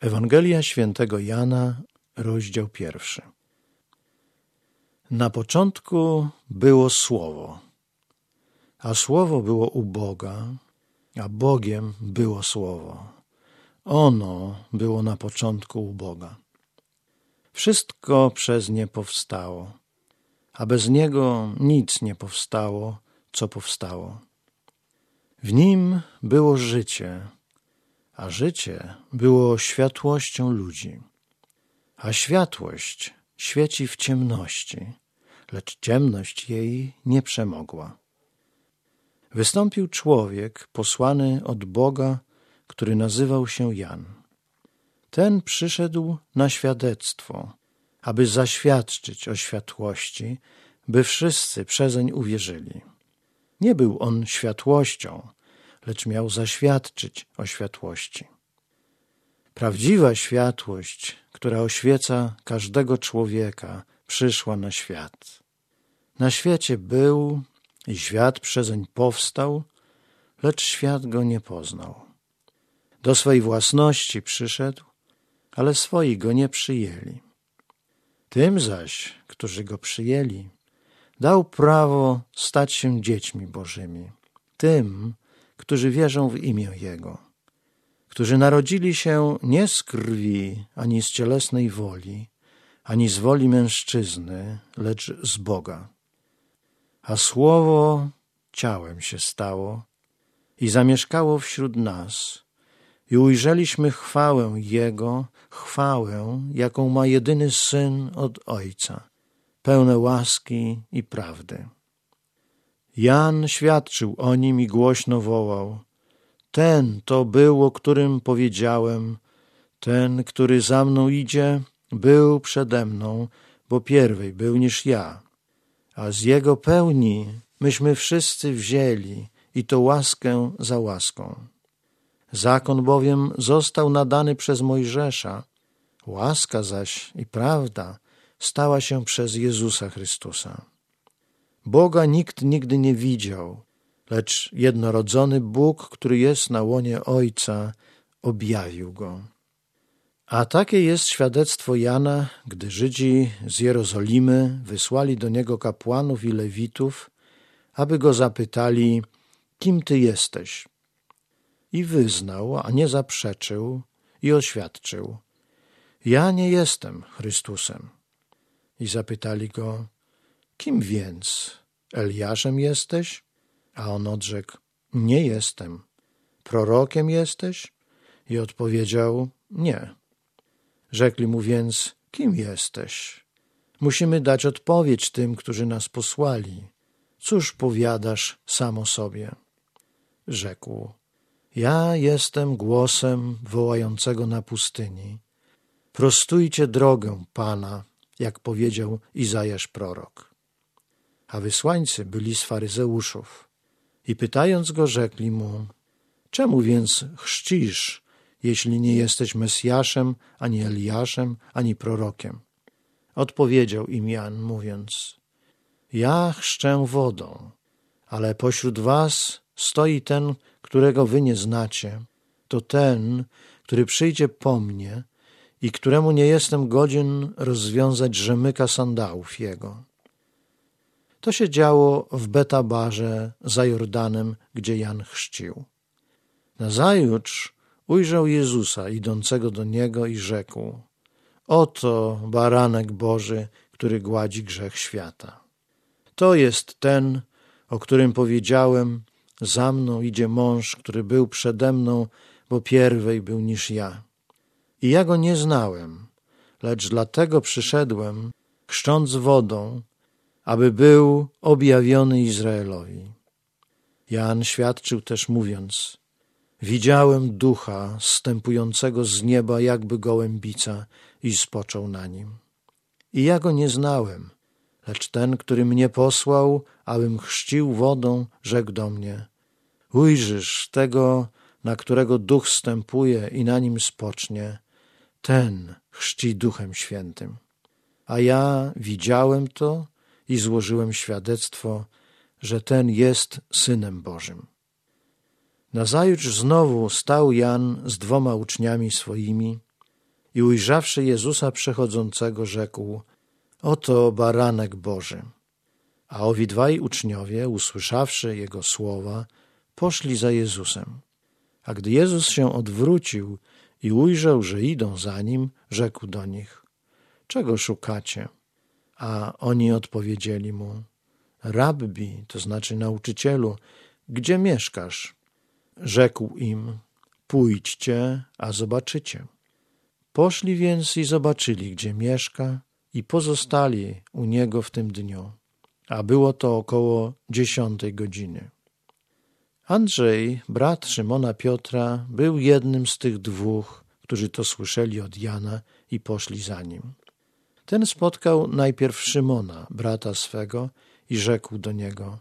Ewangelia świętego Jana, rozdział pierwszy. Na początku było Słowo, a Słowo było u Boga, a Bogiem było Słowo. Ono było na początku u Boga. Wszystko przez nie powstało, a bez niego nic nie powstało, co powstało. W nim było życie a życie było światłością ludzi. A światłość świeci w ciemności, lecz ciemność jej nie przemogła. Wystąpił człowiek posłany od Boga, który nazywał się Jan. Ten przyszedł na świadectwo, aby zaświadczyć o światłości, by wszyscy przezeń uwierzyli. Nie był on światłością, lecz miał zaświadczyć o światłości. Prawdziwa światłość, która oświeca każdego człowieka, przyszła na świat. Na świecie był i świat przezeń powstał, lecz świat go nie poznał. Do swej własności przyszedł, ale swoi go nie przyjęli. Tym zaś, którzy go przyjęli, dał prawo stać się dziećmi Bożymi. Tym, którzy wierzą w imię Jego, którzy narodzili się nie z krwi, ani z cielesnej woli, ani z woli mężczyzny, lecz z Boga. A Słowo ciałem się stało i zamieszkało wśród nas, i ujrzeliśmy chwałę Jego, chwałę, jaką ma jedyny Syn od Ojca, pełne łaski i prawdy. Jan świadczył o nim i głośno wołał: Ten to był, o którym powiedziałem, ten, który za mną idzie, był przede mną, bo pierwej był niż ja. A z jego pełni myśmy wszyscy wzięli i to łaskę za łaską. Zakon bowiem został nadany przez Mojżesza, łaska zaś i prawda stała się przez Jezusa Chrystusa. Boga nikt nigdy nie widział, lecz jednorodzony Bóg, który jest na łonie Ojca, objawił go. A takie jest świadectwo Jana, gdy Żydzi z Jerozolimy wysłali do niego kapłanów i lewitów, aby go zapytali, kim ty jesteś? I wyznał, a nie zaprzeczył i oświadczył, ja nie jestem Chrystusem. I zapytali go, Kim więc? Eliaszem jesteś? A on odrzekł, nie jestem. Prorokiem jesteś? I odpowiedział, nie. Rzekli mu więc, kim jesteś? Musimy dać odpowiedź tym, którzy nas posłali. Cóż powiadasz sam o sobie? Rzekł, ja jestem głosem wołającego na pustyni. Prostujcie drogę Pana, jak powiedział Izajasz prorok a wysłańcy byli z faryzeuszów. I pytając go, rzekli mu, czemu więc chrzcisz, jeśli nie jesteś Mesjaszem, ani Eliaszem, ani prorokiem? Odpowiedział im Jan, mówiąc, ja chrzczę wodą, ale pośród was stoi ten, którego wy nie znacie, to ten, który przyjdzie po mnie i któremu nie jestem godzien rozwiązać rzemyka sandałów jego. To się działo w Betabarze za Jordanem, gdzie Jan chrzcił. Nazajutrz ujrzał Jezusa idącego do niego i rzekł: Oto baranek Boży, który gładzi grzech świata. To jest ten, o którym powiedziałem: Za mną idzie mąż, który był przede mną, bo pierwej był niż ja. I ja go nie znałem, lecz dlatego przyszedłem, chrzcząc wodą, aby był objawiony Izraelowi. Jan świadczył też mówiąc, widziałem ducha stępującego z nieba jakby gołębica i spoczął na nim. I ja go nie znałem, lecz ten, który mnie posłał, abym chrzcił wodą, rzekł do mnie, ujrzysz tego, na którego duch stępuje i na nim spocznie, ten chrzci duchem świętym. A ja widziałem to i złożyłem świadectwo, że ten jest Synem Bożym. Nazajutrz znowu stał Jan z dwoma uczniami swoimi i ujrzawszy Jezusa przechodzącego, rzekł: Oto baranek Boży. A owi dwaj uczniowie, usłyszawszy jego słowa, poszli za Jezusem. A gdy Jezus się odwrócił i ujrzał, że idą za nim, rzekł do nich: Czego szukacie? A oni odpowiedzieli mu: Rabbi, to znaczy nauczycielu, gdzie mieszkasz? Rzekł im: Pójdźcie, a zobaczycie. Poszli więc i zobaczyli, gdzie mieszka, i pozostali u niego w tym dniu, a było to około dziesiątej godziny. Andrzej, brat Szymona Piotra, był jednym z tych dwóch, którzy to słyszeli od Jana i poszli za nim. Ten spotkał najpierw Szymona, brata swego, i rzekł do niego: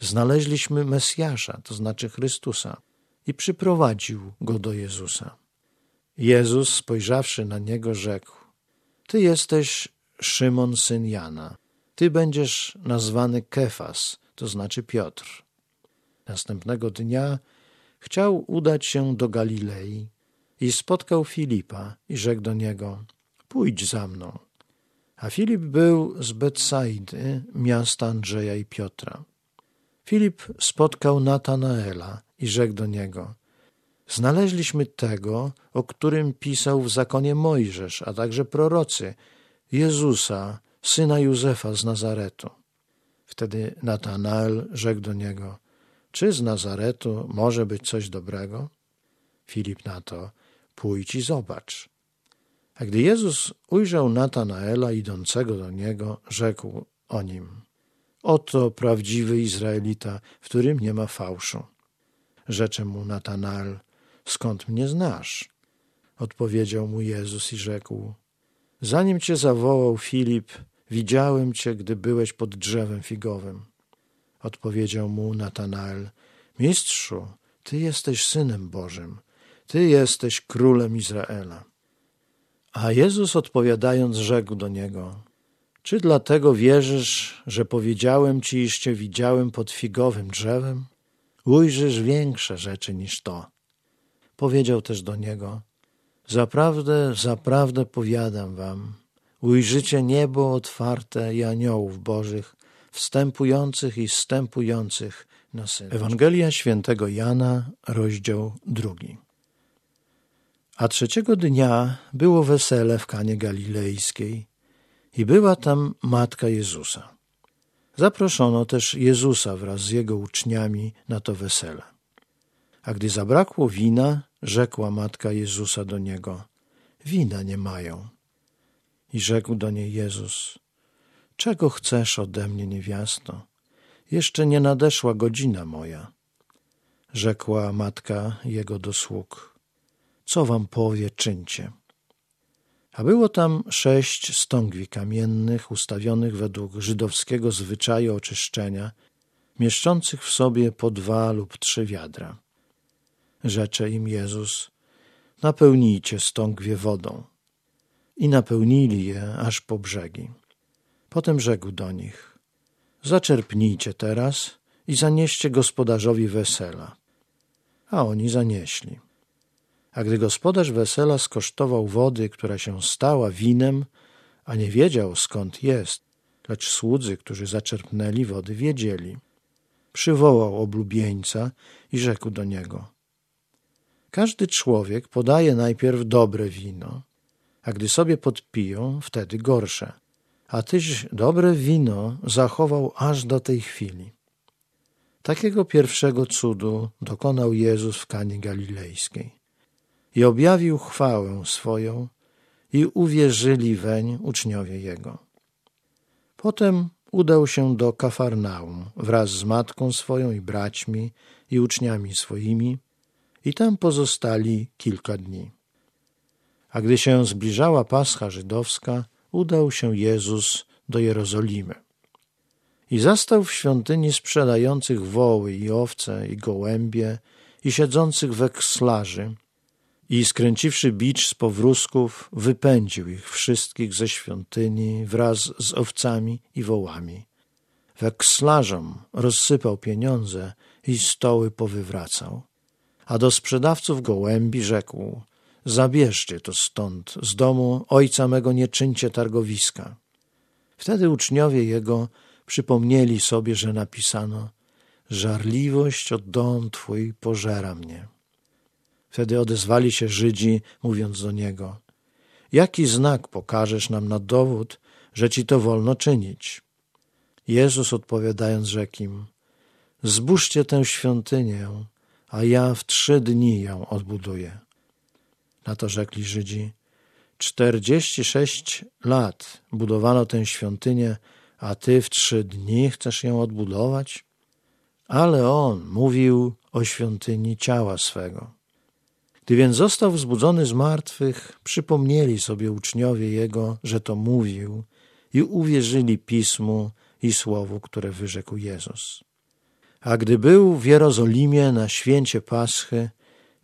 Znaleźliśmy Mesjasza, to znaczy Chrystusa, i przyprowadził go do Jezusa. Jezus, spojrzawszy na niego, rzekł: Ty jesteś Szymon, syn Jana. Ty będziesz nazwany Kefas, to znaczy Piotr. Następnego dnia chciał udać się do Galilei i spotkał Filipa i rzekł do niego: Pójdź za mną. A Filip był z Betsaidy, miasta Andrzeja i Piotra. Filip spotkał Natanaela i rzekł do niego: Znaleźliśmy tego, o którym pisał w zakonie Mojżesz, a także prorocy, Jezusa, syna Józefa z Nazaretu. Wtedy Natanael rzekł do niego: Czy z Nazaretu może być coś dobrego? Filip na to: Pójdź i zobacz. A gdy Jezus ujrzał Natanaela idącego do niego, rzekł o nim: Oto prawdziwy Izraelita, w którym nie ma fałszu. Rzecze mu Natanael: Skąd mnie znasz? Odpowiedział mu Jezus i rzekł: Zanim cię zawołał Filip, widziałem cię, gdy byłeś pod drzewem figowym. Odpowiedział mu Natanael: Mistrzu, ty jesteś synem Bożym, ty jesteś królem Izraela. A Jezus odpowiadając, rzekł do niego: Czy dlatego wierzysz, że powiedziałem ci, iż cię widziałem pod figowym drzewem? Ujrzysz większe rzeczy niż to. Powiedział też do niego: Zaprawdę, zaprawdę powiadam wam, ujrzycie niebo otwarte i aniołów bożych, wstępujących i wstępujących na Syna. Ewangelia świętego Jana, rozdział drugi. A trzeciego dnia było wesele w Kanie Galilejskiej i była tam matka Jezusa. Zaproszono też Jezusa wraz z jego uczniami na to wesele. A gdy zabrakło wina, rzekła matka Jezusa do niego: Wina nie mają. I rzekł do niej Jezus: Czego chcesz ode mnie, niewiasto? Jeszcze nie nadeszła godzina moja. Rzekła matka jego do sług: Co wam powie, czyńcie. A było tam sześć stągwi kamiennych, ustawionych według żydowskiego zwyczaju oczyszczenia, mieszczących w sobie po dwa lub trzy wiadra. Rzecze im Jezus, napełnijcie stągwie wodą. I napełnili je aż po brzegi. Potem rzekł do nich, zaczerpnijcie teraz i zanieście gospodarzowi wesela. A oni zanieśli. A gdy gospodarz wesela skosztował wody, która się stała winem, a nie wiedział skąd jest, lecz słudzy, którzy zaczerpnęli wody, wiedzieli. Przywołał oblubieńca i rzekł do niego: Każdy człowiek podaje najpierw dobre wino, a gdy sobie podpiją, wtedy gorsze. A tyś dobre wino zachował aż do tej chwili. Takiego pierwszego cudu dokonał Jezus w Kanie Galilejskiej i objawił chwałę swoją i uwierzyli weń uczniowie Jego. Potem udał się do Kafarnaum wraz z matką swoją i braćmi i uczniami swoimi i tam pozostali kilka dni. A gdy się zbliżała Pascha żydowska, udał się Jezus do Jerozolimy. I zastał w świątyni sprzedających woły i owce i gołębie i siedzących wekslarzy i skręciwszy bicz z powrózków, wypędził ich wszystkich ze świątyni wraz z owcami i wołami. Wekslarzom rozsypał pieniądze i stoły powywracał. A do sprzedawców gołębi rzekł: zabierzcie to stąd, z domu ojca mego nie czyńcie targowiska. Wtedy uczniowie jego przypomnieli sobie, że napisano żarliwość od dom Twój pożera mnie. Wtedy odezwali się Żydzi, mówiąc do niego Jaki znak pokażesz nam na dowód, że Ci to wolno czynić? Jezus odpowiadając rzekł im Zbóżcie tę świątynię, a ja w trzy dni ją odbuduję. Na to rzekli Żydzi Czterdzieści sześć lat budowano tę świątynię, a Ty w trzy dni chcesz ją odbudować? Ale on mówił o świątyni ciała swego. Gdy więc został wzbudzony z martwych, przypomnieli sobie uczniowie jego, że to mówił i uwierzyli pismu i słowu, które wyrzekł Jezus. A gdy był w Jerozolimie na święcie Paschy,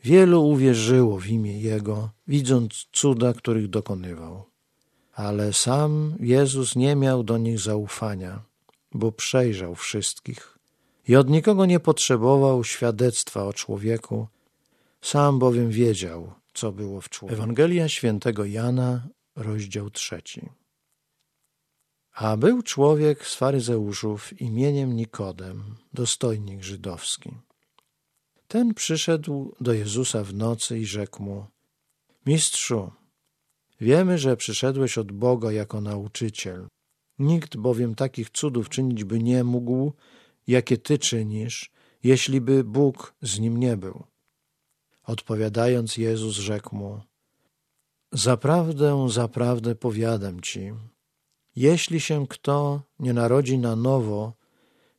wielu uwierzyło w imię Jego, widząc cuda, których dokonywał. Ale sam Jezus nie miał do nich zaufania, bo przejrzał wszystkich i od nikogo nie potrzebował świadectwa o człowieku, sam bowiem wiedział, co było w człowieku. Ewangelia świętego Jana, rozdział trzeci. A był człowiek z faryzeuszów imieniem Nikodem, dostojnik żydowski. Ten przyszedł do Jezusa w nocy i rzekł mu: Mistrzu, wiemy, że przyszedłeś od Boga jako nauczyciel. Nikt bowiem takich cudów czynić by nie mógł, jakie ty czynisz, jeśli by Bóg z nim nie był. Odpowiadając, Jezus rzekł mu: Zaprawdę, zaprawdę powiadam ci, jeśli się kto nie narodzi na nowo,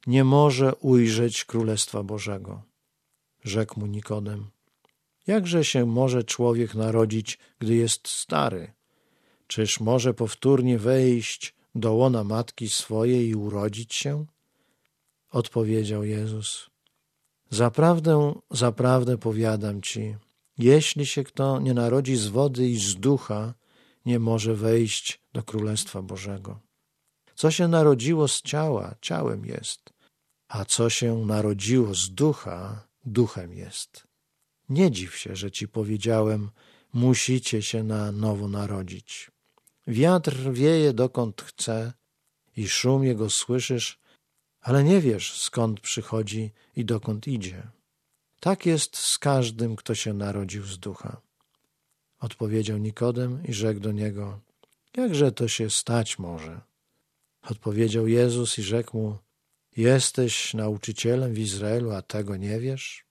nie może ujrzeć Królestwa Bożego. Rzekł mu Nikodem. Jakże się może człowiek narodzić, gdy jest stary? Czyż może powtórnie wejść do łona matki swojej i urodzić się? Odpowiedział Jezus. Zaprawdę, zaprawdę powiadam ci, jeśli się kto nie narodzi z wody i z ducha, nie może wejść do Królestwa Bożego. Co się narodziło z ciała, ciałem jest, a co się narodziło z ducha, duchem jest. Nie dziw się, że ci powiedziałem, musicie się na nowo narodzić. Wiatr wieje dokąd chce i szum jego słyszysz, ale nie wiesz skąd przychodzi i dokąd idzie. Tak jest z każdym, kto się narodził z ducha. Odpowiedział Nikodem i rzekł do niego: Jakże to się stać może? Odpowiedział Jezus i rzekł mu: Jesteś nauczycielem w Izraelu, a tego nie wiesz?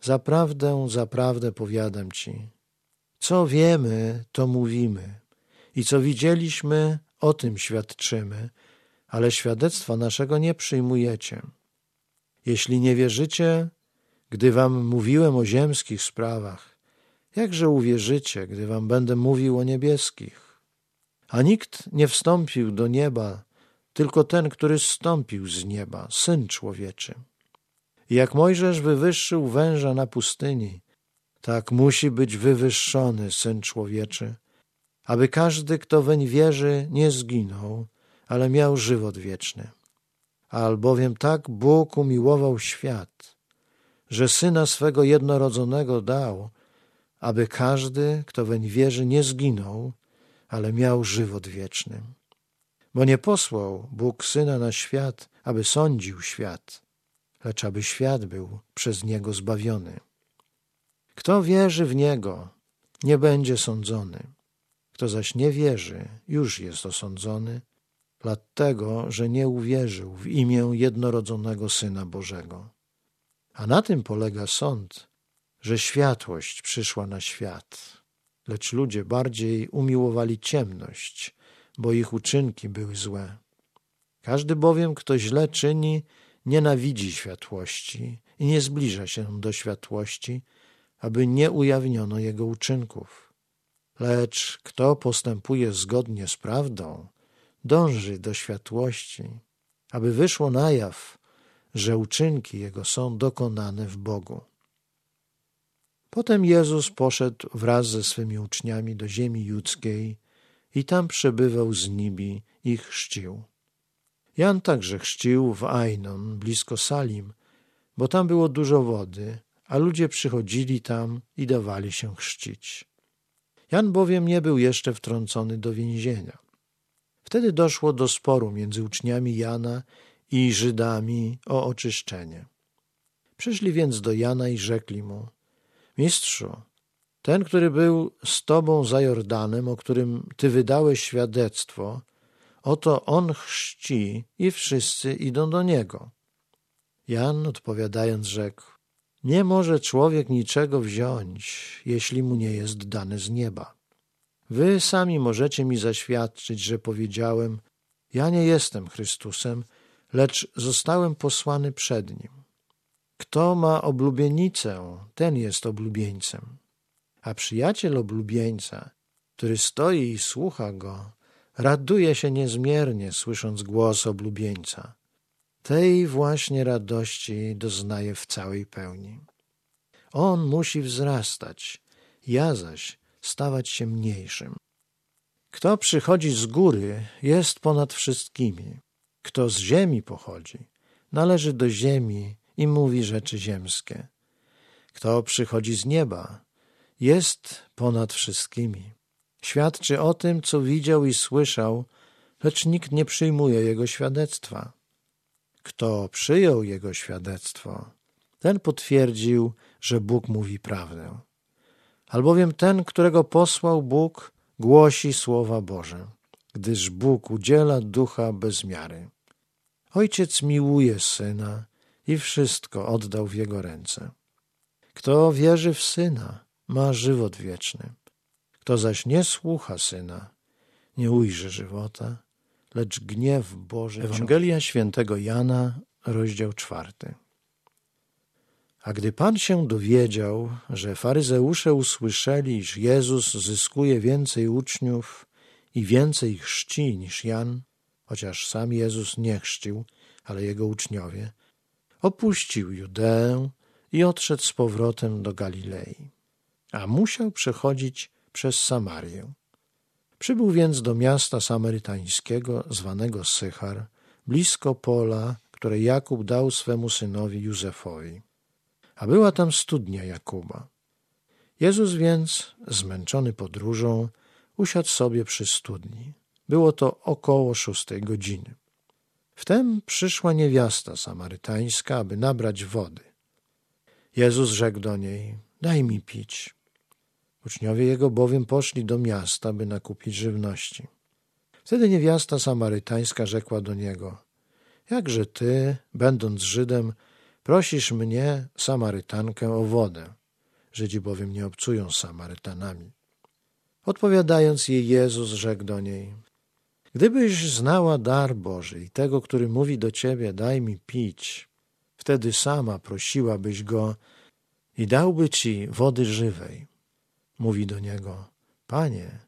Zaprawdę, zaprawdę powiadam ci: co wiemy, to mówimy, i co widzieliśmy, o tym świadczymy, ale świadectwa naszego nie przyjmujecie. Jeśli nie wierzycie, gdy wam mówiłem o ziemskich sprawach, jakże uwierzycie, gdy wam będę mówił o niebieskich? A nikt nie wstąpił do nieba, tylko ten, który zstąpił z nieba, Syn Człowieczy. I jak Mojżesz wywyższył węża na pustyni, tak musi być wywyższony Syn Człowieczy, aby każdy, kto weń wierzy, nie zginął, ale miał żywot wieczny. Albowiem tak Bóg umiłował świat, że Syna swego jednorodzonego dał, aby każdy, kto weń wierzy, nie zginął, ale miał żywot wieczny. Bo nie posłał Bóg Syna na świat, aby sądził świat, lecz aby świat był przez Niego zbawiony. Kto wierzy w Niego, nie będzie sądzony. Kto zaś nie wierzy, już jest osądzony, dlatego, że nie uwierzył w imię jednorodzonego Syna Bożego. A na tym polega sąd, że światłość przyszła na świat, lecz ludzie bardziej umiłowali ciemność, bo ich uczynki były złe. Każdy bowiem, kto źle czyni, nienawidzi światłości i nie zbliża się do światłości, aby nie ujawniono jego uczynków. Lecz kto postępuje zgodnie z prawdą, dąży do światłości, aby wyszło na jaw, że uczynki jego są dokonane w Bogu. Potem Jezus poszedł wraz ze swymi uczniami do ziemi judzkiej i tam przebywał z nimi i chrzcił. Jan także chrzcił w Ainon, blisko Salim, bo tam było dużo wody, a ludzie przychodzili tam i dawali się chrzcić. Jan bowiem nie był jeszcze wtrącony do więzienia. Wtedy doszło do sporu między uczniami Jana i Żydami o oczyszczenie. Przyszli więc do Jana i rzekli mu: Mistrzu, ten, który był z tobą za Jordanem, o którym ty wydałeś świadectwo, oto on chrzci i wszyscy idą do niego. Jan odpowiadając rzekł: Nie może człowiek niczego wziąć, jeśli mu nie jest dane z nieba. Wy sami możecie mi zaświadczyć, że powiedziałem: Ja nie jestem Chrystusem, lecz zostałem posłany przed nim. Kto ma oblubienicę, ten jest oblubieńcem. A przyjaciel oblubieńca, który stoi i słucha go, raduje się niezmiernie, słysząc głos oblubieńca. Tej właśnie radości doznaje w całej pełni. On musi wzrastać, ja zaś stawać się mniejszym. Kto przychodzi z góry, jest ponad wszystkimi. Kto z ziemi pochodzi, należy do ziemi i mówi rzeczy ziemskie. Kto przychodzi z nieba, jest ponad wszystkimi. Świadczy o tym, co widział i słyszał, lecz nikt nie przyjmuje jego świadectwa. Kto przyjął jego świadectwo, ten potwierdził, że Bóg mówi prawdę. Albowiem ten, którego posłał Bóg, głosi słowa Boże, gdyż Bóg udziela ducha bez miary. Ojciec miłuje syna i wszystko oddał w jego ręce. Kto wierzy w syna, ma żywot wieczny. Kto zaś nie słucha syna, nie ujrzy żywota, lecz gniew Boży. Ewangelia świętego Jana, rozdział czwarty. A gdy Pan się dowiedział, że faryzeusze usłyszeli, iż Jezus zyskuje więcej uczniów i więcej chrzci niż Jan, chociaż sam Jezus nie chrzcił, ale jego uczniowie, opuścił Judeę i odszedł z powrotem do Galilei, a musiał przechodzić przez Samarię. Przybył więc do miasta samarytańskiego zwanego Sychar, blisko pola, które Jakub dał swemu synowi Józefowi a była tam studnia Jakuba. Jezus więc, zmęczony podróżą, usiadł sobie przy studni. Było to około szóstej godziny. Wtem przyszła niewiasta samarytańska, aby nabrać wody. Jezus rzekł do niej: Daj mi pić. Uczniowie jego bowiem poszli do miasta, by nakupić żywności. Wtedy niewiasta samarytańska rzekła do niego: Jakże ty, będąc Żydem, Prosisz mnie, Samarytankę, o wodę. Żydzi bowiem nie obcują z Samarytanami. Odpowiadając jej, Jezus rzekł do niej: Gdybyś znała dar Boży i tego, który mówi do ciebie, daj mi pić, wtedy sama prosiłabyś go i dałby ci wody żywej. Mówi do niego: Panie,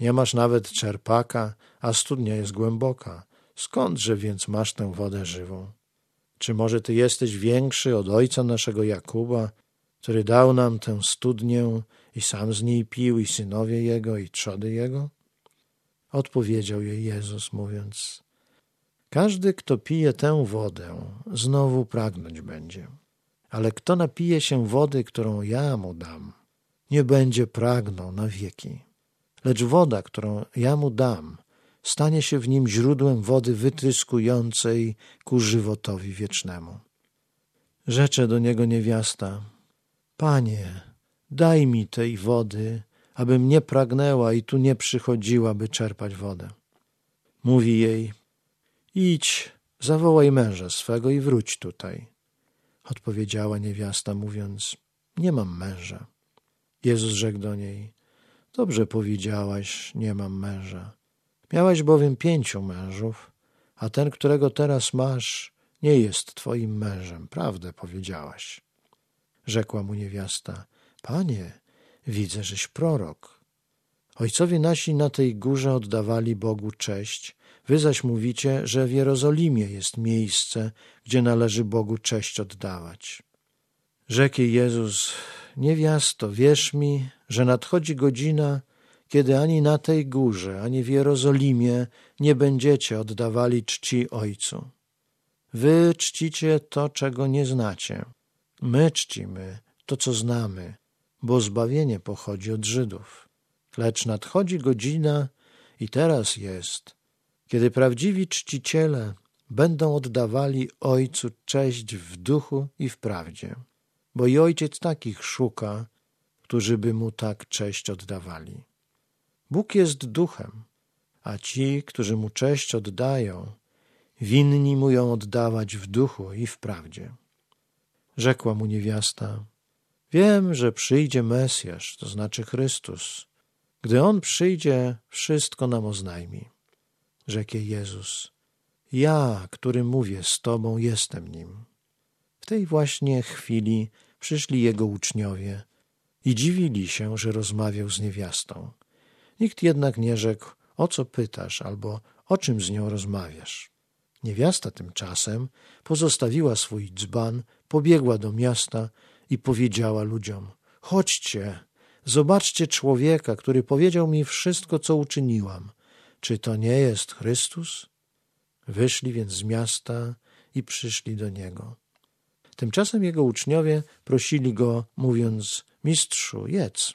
nie masz nawet czerpaka, a studnia jest głęboka. Skądże więc masz tę wodę żywą? Czy może Ty jesteś większy od ojca naszego Jakuba, który dał nam tę studnię i sam z niej pił, i synowie jego, i trzody jego? Odpowiedział jej Jezus, mówiąc: Każdy, kto pije tę wodę, znowu pragnąć będzie. Ale kto napije się wody, którą ja mu dam, nie będzie pragnął na wieki. Lecz woda, którą ja mu dam, stanie się w nim źródłem wody wytryskującej ku żywotowi wiecznemu. Rzecze do niego niewiasta: Panie, daj mi tej wody, abym nie pragnęła i tu nie przychodziła, by czerpać wodę. Mówi jej: Idź, zawołaj męża swego i wróć tutaj. Odpowiedziała niewiasta, mówiąc: Nie mam męża. Jezus rzekł do niej: Dobrze powiedziałaś, nie mam męża Miałeś bowiem pięciu mężów, a ten, którego teraz masz, nie jest twoim mężem, prawdę powiedziałaś. Rzekła mu niewiasta, panie, widzę, żeś prorok. Ojcowie nasi na tej górze oddawali Bogu cześć, wy zaś mówicie, że w Jerozolimie jest miejsce, gdzie należy Bogu cześć oddawać. Rzekł Jezus, niewiasto, wierz mi, że nadchodzi godzina, kiedy ani na tej górze, ani w Jerozolimie nie będziecie oddawali czci Ojcu. Wy czcicie to, czego nie znacie. My czcimy to, co znamy, bo zbawienie pochodzi od Żydów. lecz nadchodzi godzina i teraz jest, kiedy prawdziwi czciciele będą oddawali Ojcu cześć w duchu i w prawdzie, bo i Ojciec takich szuka, którzy by Mu tak cześć oddawali. Bóg jest duchem, a ci, którzy Mu cześć oddają, winni Mu ją oddawać w duchu i w prawdzie. Rzekła Mu niewiasta, wiem, że przyjdzie Mesjasz, to znaczy Chrystus. Gdy On przyjdzie, wszystko nam oznajmi. Rzekł Jezus, ja, który mówię z Tobą, jestem Nim. W tej właśnie chwili przyszli Jego uczniowie i dziwili się, że rozmawiał z niewiastą. Nikt jednak nie rzekł, o co pytasz albo o czym z nią rozmawiasz. Niewiasta tymczasem pozostawiła swój dzban, pobiegła do miasta i powiedziała ludziom: Chodźcie, zobaczcie człowieka, który powiedział mi wszystko, co uczyniłam. Czy to nie jest Chrystus? Wyszli więc z miasta i przyszli do niego. Tymczasem jego uczniowie prosili go, mówiąc: Mistrzu, jedz.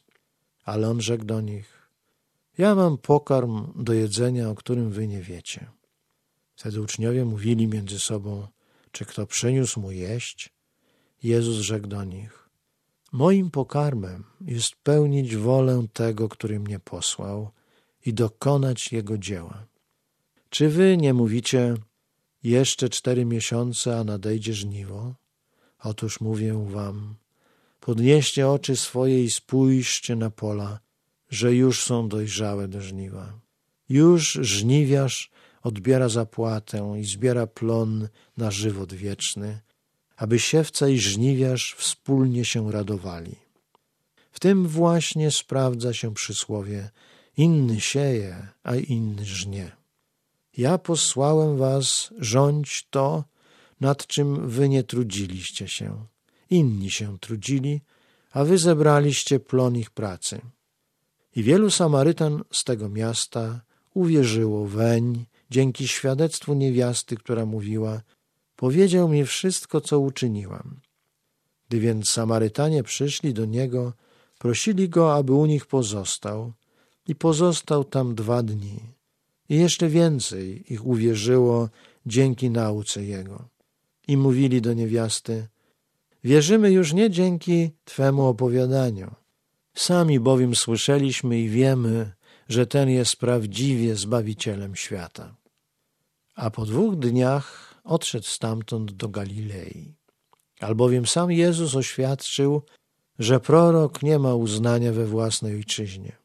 Ale on rzekł do nich: Ja mam pokarm do jedzenia, o którym wy nie wiecie. Wtedy uczniowie mówili między sobą: Czy kto przyniósł mu jeść? Jezus rzekł do nich: Moim pokarmem jest pełnić wolę tego, który mnie posłał i dokonać jego dzieła. Czy wy nie mówicie, jeszcze cztery miesiące, a nadejdzie żniwo? Otóż mówię wam, podnieście oczy swoje i spójrzcie na pola, że już są dojrzałe do żniwa. Już żniwiarz odbiera zapłatę i zbiera plon na żywot wieczny, aby siewca i żniwiarz wspólnie się radowali. W tym właśnie sprawdza się przysłowie inny sieje, a inny żnie. Ja posłałem was rządź to, nad czym wy nie trudziliście się. Inni się trudzili, a wy zebraliście plon ich pracy. I wielu Samarytan z tego miasta uwierzyło weń dzięki świadectwu niewiasty, która mówiła: Powiedział mi wszystko, co uczyniłam. Gdy więc Samarytanie przyszli do niego, prosili go, aby u nich pozostał, i pozostał tam dwa dni. I jeszcze więcej ich uwierzyło dzięki nauce jego. I mówili do niewiasty: Wierzymy już nie dzięki Twemu opowiadaniu. Sami bowiem słyszeliśmy i wiemy, że ten jest prawdziwie Zbawicielem świata. A po dwóch dniach odszedł stamtąd do Galilei. Albowiem sam Jezus oświadczył, że prorok nie ma uznania we własnej ojczyźnie.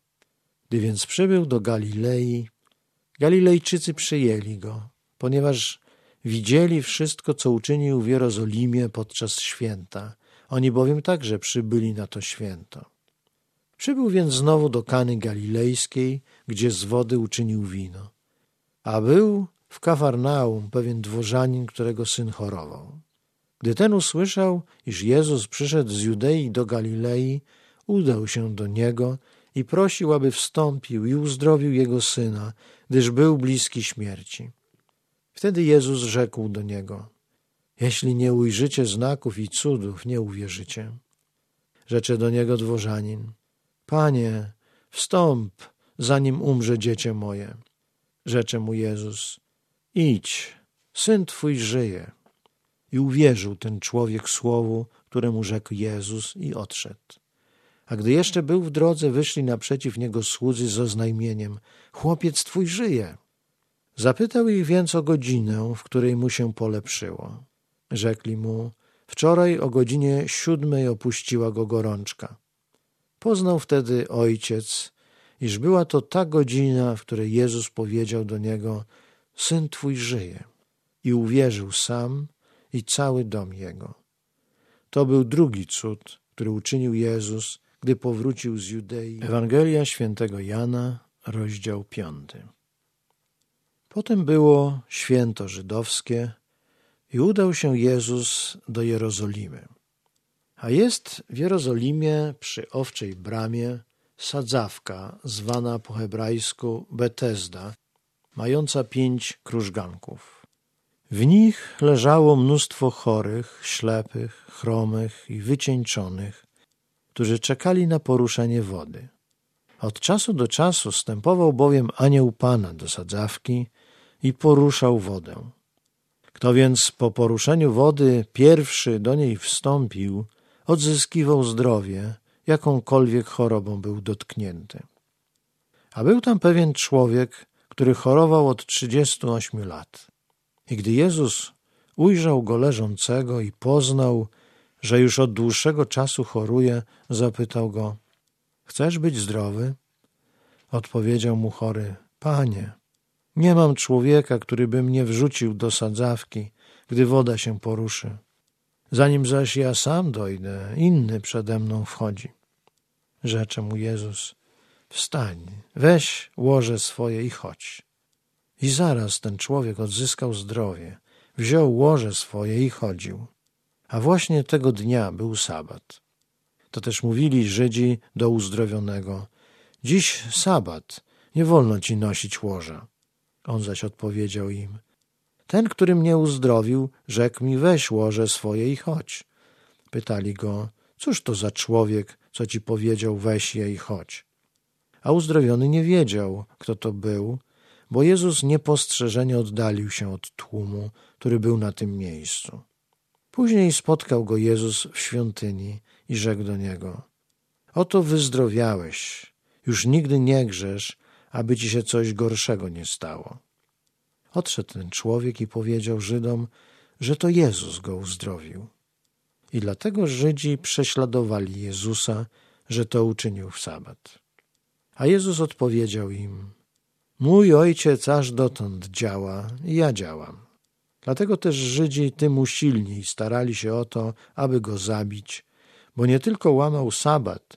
Gdy więc przybył do Galilei, Galilejczycy przyjęli go, ponieważ widzieli wszystko, co uczynił w Jerozolimie podczas święta. Oni bowiem także przybyli na to święto. Przybył więc znowu do Kany Galilejskiej, gdzie z wody uczynił wino. A był w Kafarnaum pewien dworzanin, którego syn chorował. Gdy ten usłyszał, iż Jezus przyszedł z Judei do Galilei, udał się do niego i prosił, aby wstąpił i uzdrowił jego syna, gdyż był bliski śmierci. Wtedy Jezus rzekł do niego: Jeśli nie ujrzycie znaków i cudów, nie uwierzycie. Rzecze do niego dworzanin: Panie, wstąp, zanim umrze dziecię moje. Rzecze mu Jezus: Idź, syn twój żyje. I uwierzył ten człowiek słowu, któremu rzekł Jezus, i odszedł. A gdy jeszcze był w drodze, wyszli naprzeciw niego słudzy z oznajmieniem: Chłopiec twój żyje. Zapytał ich więc o godzinę, w której mu się polepszyło. Rzekli mu: Wczoraj o godzinie siódmej opuściła go gorączka. Poznał wtedy ojciec, iż była to ta godzina, w której Jezus powiedział do niego: Syn twój żyje. I uwierzył sam i cały dom jego. To był drugi cud, który uczynił Jezus gdy powrócił z Judei. Ewangelia świętego Jana, rozdział piąty. Potem było święto żydowskie i udał się Jezus do Jerozolimy. A jest w Jerozolimie przy owczej bramie sadzawka zwana po hebrajsku Betesda, mająca pięć krużganków. W nich leżało mnóstwo chorych, ślepych, chromych i wycieńczonych, którzy czekali na poruszenie wody. Od czasu do czasu stępował bowiem anioł Pana do sadzawki i poruszał wodę. Kto więc po poruszeniu wody pierwszy do niej wstąpił, odzyskiwał zdrowie, jakąkolwiek chorobą był dotknięty. A był tam pewien człowiek, który chorował od trzydziestu ośmiu lat. I gdy Jezus ujrzał go leżącego i poznał, że już od dłuższego czasu choruje, zapytał go: Chcesz być zdrowy? Odpowiedział mu chory: Panie, nie mam człowieka, który by mnie wrzucił do sadzawki, gdy woda się poruszy. Zanim zaś ja sam dojdę, inny przede mną wchodzi. Rzecze mu Jezus: Wstań, weź łoże swoje i chodź. I zaraz ten człowiek odzyskał zdrowie, wziął łoże swoje i chodził. A właśnie tego dnia był sabat. To też mówili Żydzi do uzdrowionego: Dziś sabat, nie wolno ci nosić łoża. On zaś odpowiedział im: Ten, który mnie uzdrowił, rzekł mi: Weź łoże swoje i chodź. Pytali go: Cóż to za człowiek, co ci powiedział: Weź je i chodź? A uzdrowiony nie wiedział, kto to był, bo Jezus niepostrzeżenie oddalił się od tłumu, który był na tym miejscu. Później spotkał go Jezus w świątyni i rzekł do niego: Oto wyzdrowiałeś, już nigdy nie grzesz, aby ci się coś gorszego nie stało. Odszedł ten człowiek i powiedział Żydom, że to Jezus go uzdrowił. I dlatego Żydzi prześladowali Jezusa, że to uczynił w sabat. A Jezus odpowiedział im: Mój ojciec aż dotąd działa i ja działam. Dlatego też Żydzi tym usilniej starali się o to, aby go zabić, bo nie tylko łamał sabat,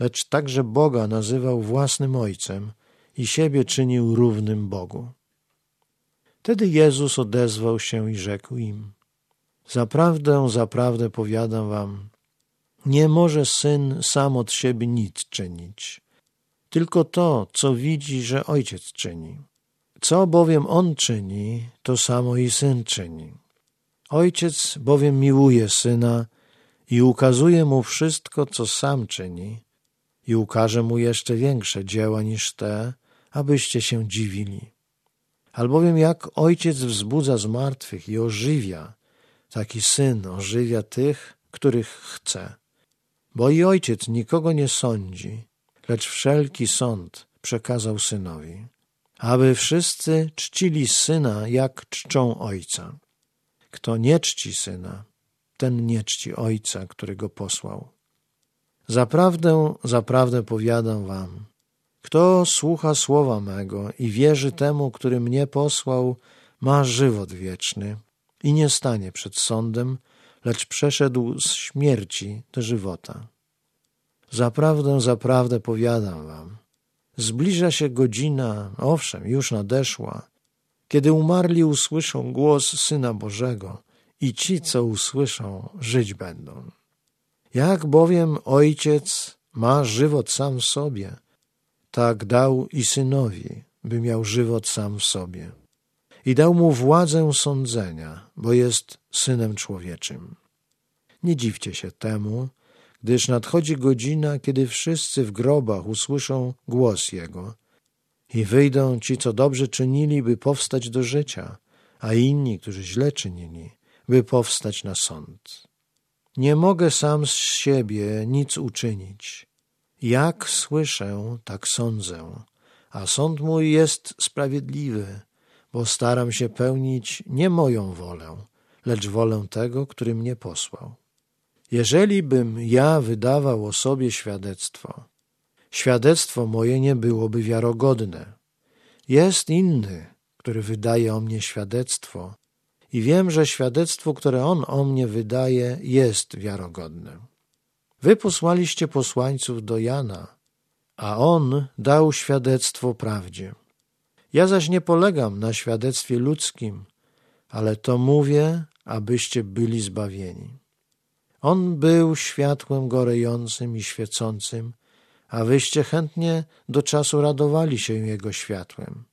lecz także Boga nazywał własnym ojcem i siebie czynił równym Bogu. Wtedy Jezus odezwał się i rzekł im: Zaprawdę, zaprawdę powiadam wam, nie może syn sam od siebie nic czynić, tylko to, co widzi, że ojciec czyni. Co bowiem on czyni, to samo i syn czyni. Ojciec bowiem miłuje syna i ukazuje mu wszystko, co sam czyni, i ukaże mu jeszcze większe dzieła niż te, abyście się dziwili. Albowiem jak ojciec wzbudza z martwych i ożywia, taki syn ożywia tych, których chce. Bo i ojciec nikogo nie sądzi, lecz wszelki sąd przekazał synowi, aby wszyscy czcili syna, jak czczą ojca. Kto nie czci syna, ten nie czci ojca, który go posłał. Zaprawdę, zaprawdę powiadam wam, kto słucha słowa mego i wierzy temu, który mnie posłał, ma żywot wieczny i nie stanie przed sądem, lecz przeszedł z śmierci do żywota. Zaprawdę, zaprawdę powiadam wam, zbliża się godzina, owszem, już nadeszła, kiedy umarli usłyszą głos Syna Bożego i ci, co usłyszą, żyć będą. Jak bowiem Ojciec ma żywot sam w sobie, tak dał i Synowi, by miał żywot sam w sobie. I dał mu władzę sądzenia, bo jest Synem Człowieczym. Nie dziwcie się temu, gdyż nadchodzi godzina, kiedy wszyscy w grobach usłyszą głos Jego i wyjdą ci, co dobrze czynili, by powstać do życia, a inni, którzy źle czynili, by powstać na sąd. Nie mogę sam z siebie nic uczynić. Jak słyszę, tak sądzę, a sąd mój jest sprawiedliwy, bo staram się pełnić nie moją wolę, lecz wolę tego, który mnie posłał. Jeżeli bym ja wydawał o sobie świadectwo, świadectwo moje nie byłoby wiarogodne. Jest inny, który wydaje o mnie świadectwo, i wiem, że świadectwo, które on o mnie wydaje, jest wiarogodne. Wy posłaliście posłańców do Jana, a on dał świadectwo prawdzie. Ja zaś nie polegam na świadectwie ludzkim, ale to mówię, abyście byli zbawieni. On był światłem gorejącym i świecącym, a wyście chętnie do czasu radowali się Jego światłem.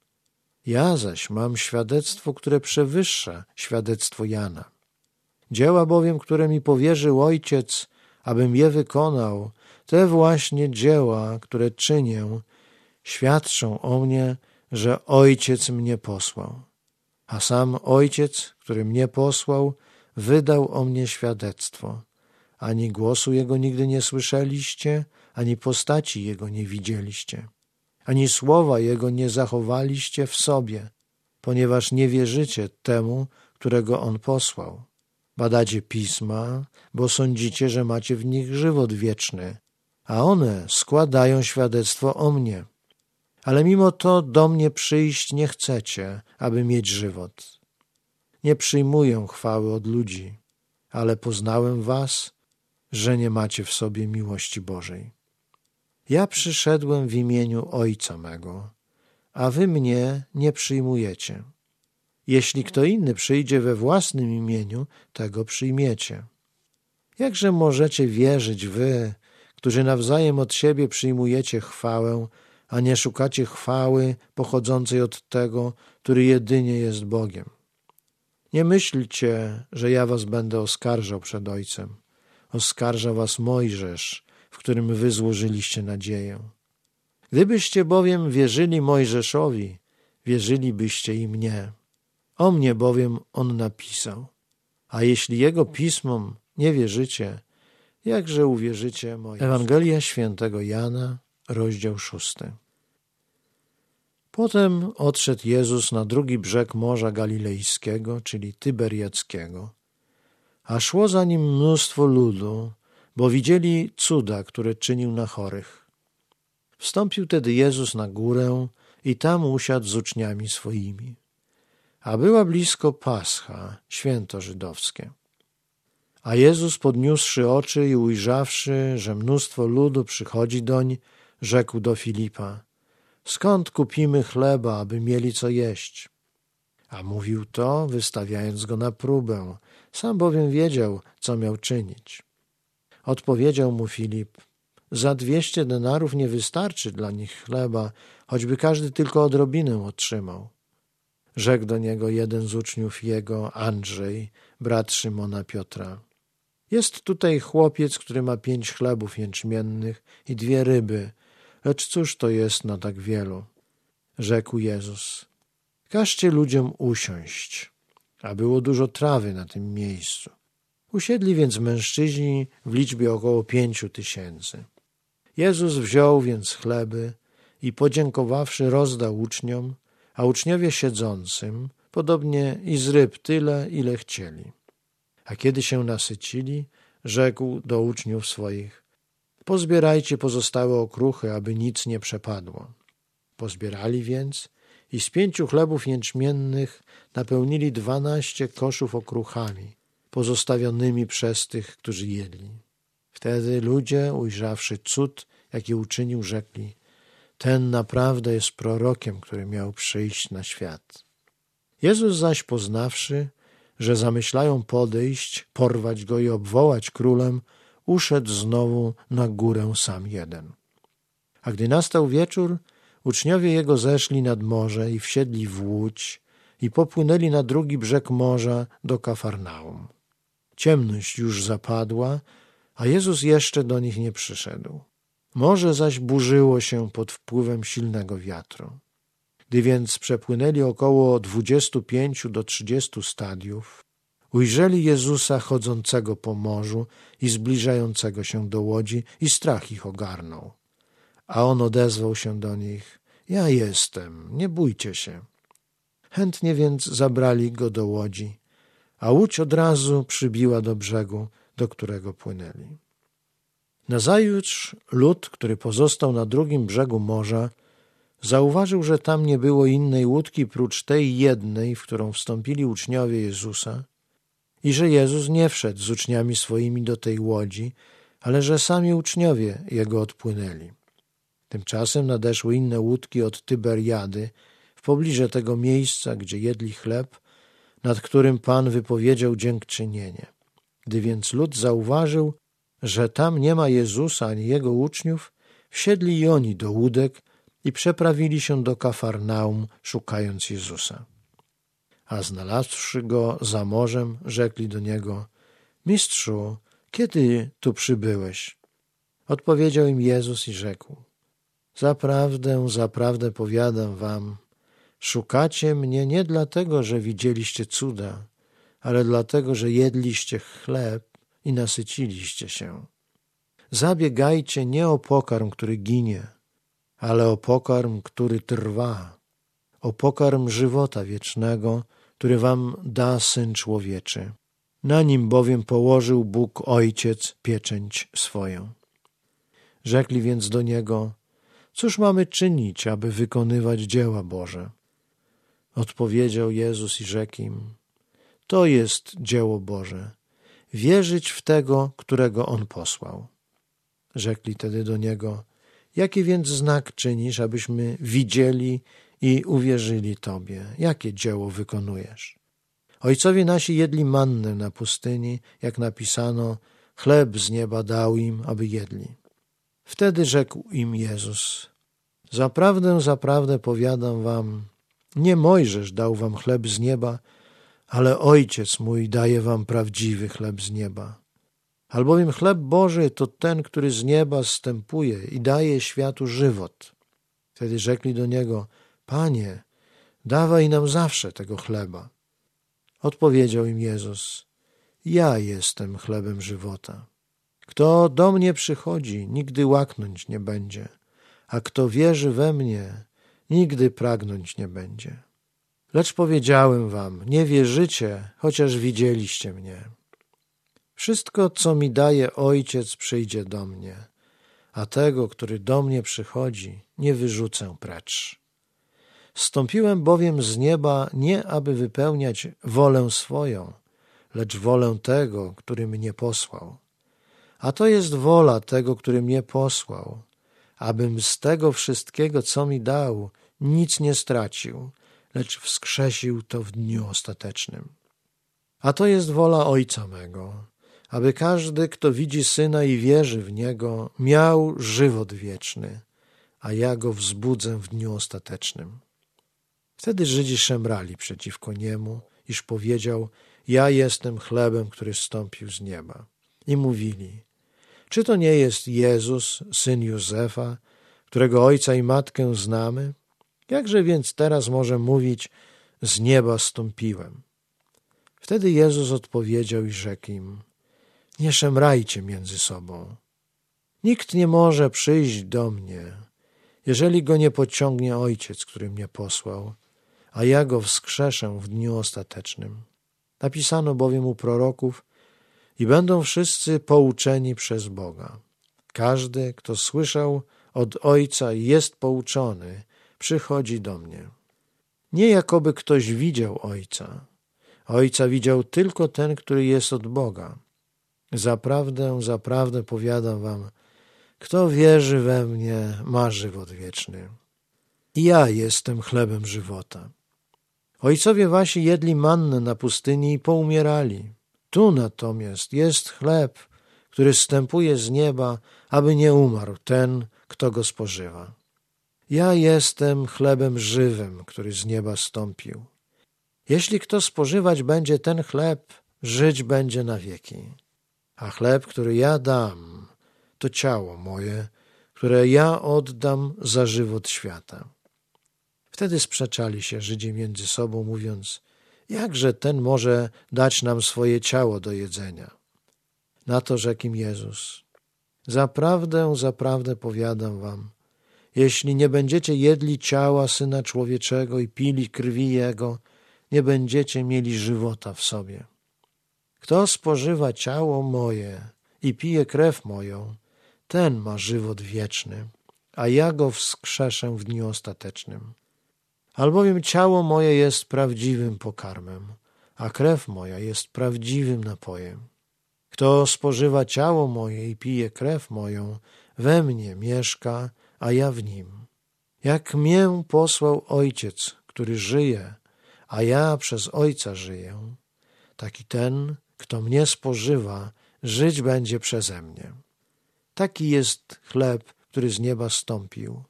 Ja zaś mam świadectwo, które przewyższa świadectwo Jana. Dzieła bowiem, które mi powierzył Ojciec, abym je wykonał, te właśnie dzieła, które czynię, świadczą o mnie, że Ojciec mnie posłał. A sam Ojciec, który mnie posłał, wydał o mnie świadectwo. Ani głosu Jego nigdy nie słyszeliście, ani postaci Jego nie widzieliście, ani słowa Jego nie zachowaliście w sobie, ponieważ nie wierzycie temu, którego On posłał. Badacie pisma, bo sądzicie, że macie w nich żywot wieczny, a one składają świadectwo o mnie. Ale mimo to do mnie przyjść nie chcecie, aby mieć żywot. Nie przyjmuję chwały od ludzi, ale poznałem was, że nie macie w sobie miłości Bożej. Ja przyszedłem w imieniu Ojca mego, a wy mnie nie przyjmujecie. Jeśli kto inny przyjdzie we własnym imieniu, tego przyjmiecie. Jakże możecie wierzyć wy, którzy nawzajem od siebie przyjmujecie chwałę, a nie szukacie chwały pochodzącej od tego, który jedynie jest Bogiem? Nie myślcie, że ja was będę oskarżał przed Ojcem. Oskarża was Mojżesz, w którym wy złożyliście nadzieję. Gdybyście bowiem wierzyli Mojżeszowi, wierzylibyście i mnie. O mnie bowiem on napisał. A jeśli jego pismom nie wierzycie, jakże uwierzycie moim? Ewangelia świętego Jana, rozdział szósty. Potem odszedł Jezus na drugi brzeg Morza Galilejskiego, czyli Tyberiackiego, a szło za nim mnóstwo ludu, bo widzieli cuda, które czynił na chorych. Wstąpił tedy Jezus na górę i tam usiadł z uczniami swoimi. A była blisko Pascha, święto żydowskie. A Jezus podniósłszy oczy i ujrzawszy, że mnóstwo ludu przychodzi doń, rzekł do Filipa, skąd kupimy chleba, aby mieli co jeść? A mówił to, wystawiając go na próbę, sam bowiem wiedział, co miał czynić. Odpowiedział mu Filip, za dwieście denarów nie wystarczy dla nich chleba, choćby każdy tylko odrobinę otrzymał. Rzekł do niego jeden z uczniów jego, Andrzej, brat Szymona Piotra. Jest tutaj chłopiec, który ma pięć chlebów jęczmiennych i dwie ryby, lecz cóż to jest na tak wielu? Rzekł Jezus. Każcie ludziom usiąść, a było dużo trawy na tym miejscu. Usiedli więc mężczyźni w liczbie około pięciu tysięcy. Jezus wziął więc chleby i podziękowawszy rozdał uczniom, a uczniowie siedzącym, podobnie i z ryb tyle, ile chcieli. A kiedy się nasycili, rzekł do uczniów swoich, pozbierajcie pozostałe okruchy, aby nic nie przepadło. Pozbierali więc i z pięciu chlebów jęczmiennych napełnili dwanaście koszów okruchami, pozostawionymi przez tych, którzy jedli. Wtedy ludzie, ujrzawszy cud, jaki uczynił, rzekli: Ten naprawdę jest prorokiem, który miał przyjść na świat. Jezus zaś poznawszy, że zamyślają podejść, porwać go i obwołać królem, uszedł znowu na górę sam jeden. A gdy nastał wieczór, uczniowie jego zeszli nad morze i wsiedli w łódź i popłynęli na drugi brzeg morza do Kafarnaum. Ciemność już zapadła, a Jezus jeszcze do nich nie przyszedł. Morze zaś burzyło się pod wpływem silnego wiatru. Gdy więc przepłynęli około dwudziestu pięciu do trzydziestu stadiów, ujrzeli Jezusa chodzącego po morzu i zbliżającego się do łodzi i strach ich ogarnął. A on odezwał się do nich, ja jestem, nie bójcie się. Chętnie więc zabrali go do łodzi, a łódź od razu przybiła do brzegu, do którego płynęli. Nazajutrz lud, który pozostał na drugim brzegu morza, zauważył, że tam nie było innej łódki prócz tej jednej, w którą wstąpili uczniowie Jezusa i że Jezus nie wszedł z uczniami swoimi do tej łodzi, ale że sami uczniowie jego odpłynęli. Tymczasem nadeszły inne łódki od Tyberiady, w pobliże tego miejsca, gdzie jedli chleb, nad którym Pan wypowiedział dziękczynienie. Gdy więc lud zauważył, że tam nie ma Jezusa ani jego uczniów, wsiedli i oni do łódek i przeprawili się do Kafarnaum, szukając Jezusa. A znalazłszy go za morzem, rzekli do niego: Mistrzu, kiedy tu przybyłeś? Odpowiedział im Jezus i rzekł: Zaprawdę, zaprawdę powiadam wam, szukacie mnie nie dlatego, że widzieliście cuda, ale dlatego, że jedliście chleb i nasyciliście się. Zabiegajcie nie o pokarm, który ginie, ale o pokarm, który trwa, o pokarm żywota wiecznego, który wam da Syn Człowieczy. Na nim bowiem położył Bóg Ojciec pieczęć swoją. Rzekli więc do Niego, cóż mamy czynić, aby wykonywać dzieła Boże? Odpowiedział Jezus i rzekł im, to jest dzieło Boże, wierzyć w tego, którego On posłał. Rzekli tedy do Niego, jaki więc znak czynisz, abyśmy widzieli i uwierzyli Tobie? Jakie dzieło wykonujesz? Ojcowie nasi jedli mannę na pustyni, jak napisano, chleb z nieba dał im, aby jedli. Wtedy rzekł im Jezus, zaprawdę, zaprawdę powiadam wam, nie Mojżesz dał wam chleb z nieba, ale Ojciec mój daje wam prawdziwy chleb z nieba. Albowiem chleb Boży to ten, który z nieba zstępuje i daje światu żywot. Wtedy rzekli do Niego, Panie, dawaj nam zawsze tego chleba. Odpowiedział im Jezus, ja jestem chlebem żywota. Kto do mnie przychodzi, nigdy łaknąć nie będzie, a kto wierzy we mnie, nigdy pragnąć nie będzie. Lecz powiedziałem wam, nie wierzycie, chociaż widzieliście mnie. Wszystko, co mi daje Ojciec, przyjdzie do mnie, a tego, który do mnie przychodzi, nie wyrzucę precz. Stąpiłem bowiem z nieba nie aby wypełniać wolę swoją, lecz wolę tego, który mnie posłał. A to jest wola tego, który mnie posłał, abym z tego wszystkiego, co mi dał, nic nie stracił, lecz wskrzesił to w dniu ostatecznym. A to jest wola Ojca mego, aby każdy, kto widzi Syna i wierzy w Niego, miał żywot wieczny, a ja go wzbudzę w dniu ostatecznym. Wtedy Żydzi szemrali przeciwko Niemu, iż powiedział, ja jestem chlebem, który stąpił z nieba. I mówili, czy to nie jest Jezus, syn Józefa, którego ojca i matkę znamy? Jakże więc teraz może mówić, z nieba stąpiłem? Wtedy Jezus odpowiedział i rzekł im, nie szemrajcie między sobą. Nikt nie może przyjść do mnie, jeżeli go nie pociągnie Ojciec, który mnie posłał, a ja go wskrzeszę w dniu ostatecznym. Napisano bowiem u proroków, i będą wszyscy pouczeni przez Boga. Każdy, kto słyszał od Ojca i jest pouczony, przychodzi do mnie. Nie jakoby ktoś widział Ojca. Ojca widział tylko ten, który jest od Boga. Zaprawdę, zaprawdę powiadam wam, kto wierzy we mnie, ma żywot wieczny. Ja jestem chlebem żywota. Ojcowie wasi jedli mannę na pustyni i poumierali. Tu natomiast jest chleb, który stępuje z nieba, aby nie umarł ten, kto go spożywa. Ja jestem chlebem żywym, który z nieba stąpił. Jeśli kto spożywać będzie ten chleb, żyć będzie na wieki. A chleb, który ja dam, to ciało moje, które ja oddam za żywot świata. Wtedy sprzeczali się Żydzi między sobą, mówiąc: Jakże ten może dać nam swoje ciało do jedzenia? Na to rzekł im Jezus: Zaprawdę, zaprawdę powiadam wam, jeśli nie będziecie jedli ciała syna człowieczego i pili krwi jego, nie będziecie mieli żywota w sobie. Kto spożywa ciało moje i pije krew moją, ten ma żywot wieczny, a ja go wskrzeszę w dniu ostatecznym. Albowiem ciało moje jest prawdziwym pokarmem, a krew moja jest prawdziwym napojem. Kto spożywa ciało moje i pije krew moją, we mnie mieszka, a ja w nim. Jak mię posłał Ojciec, który żyje, a ja przez Ojca żyję, taki ten, kto mnie spożywa, żyć będzie przeze mnie. Taki jest chleb, który z nieba stąpił,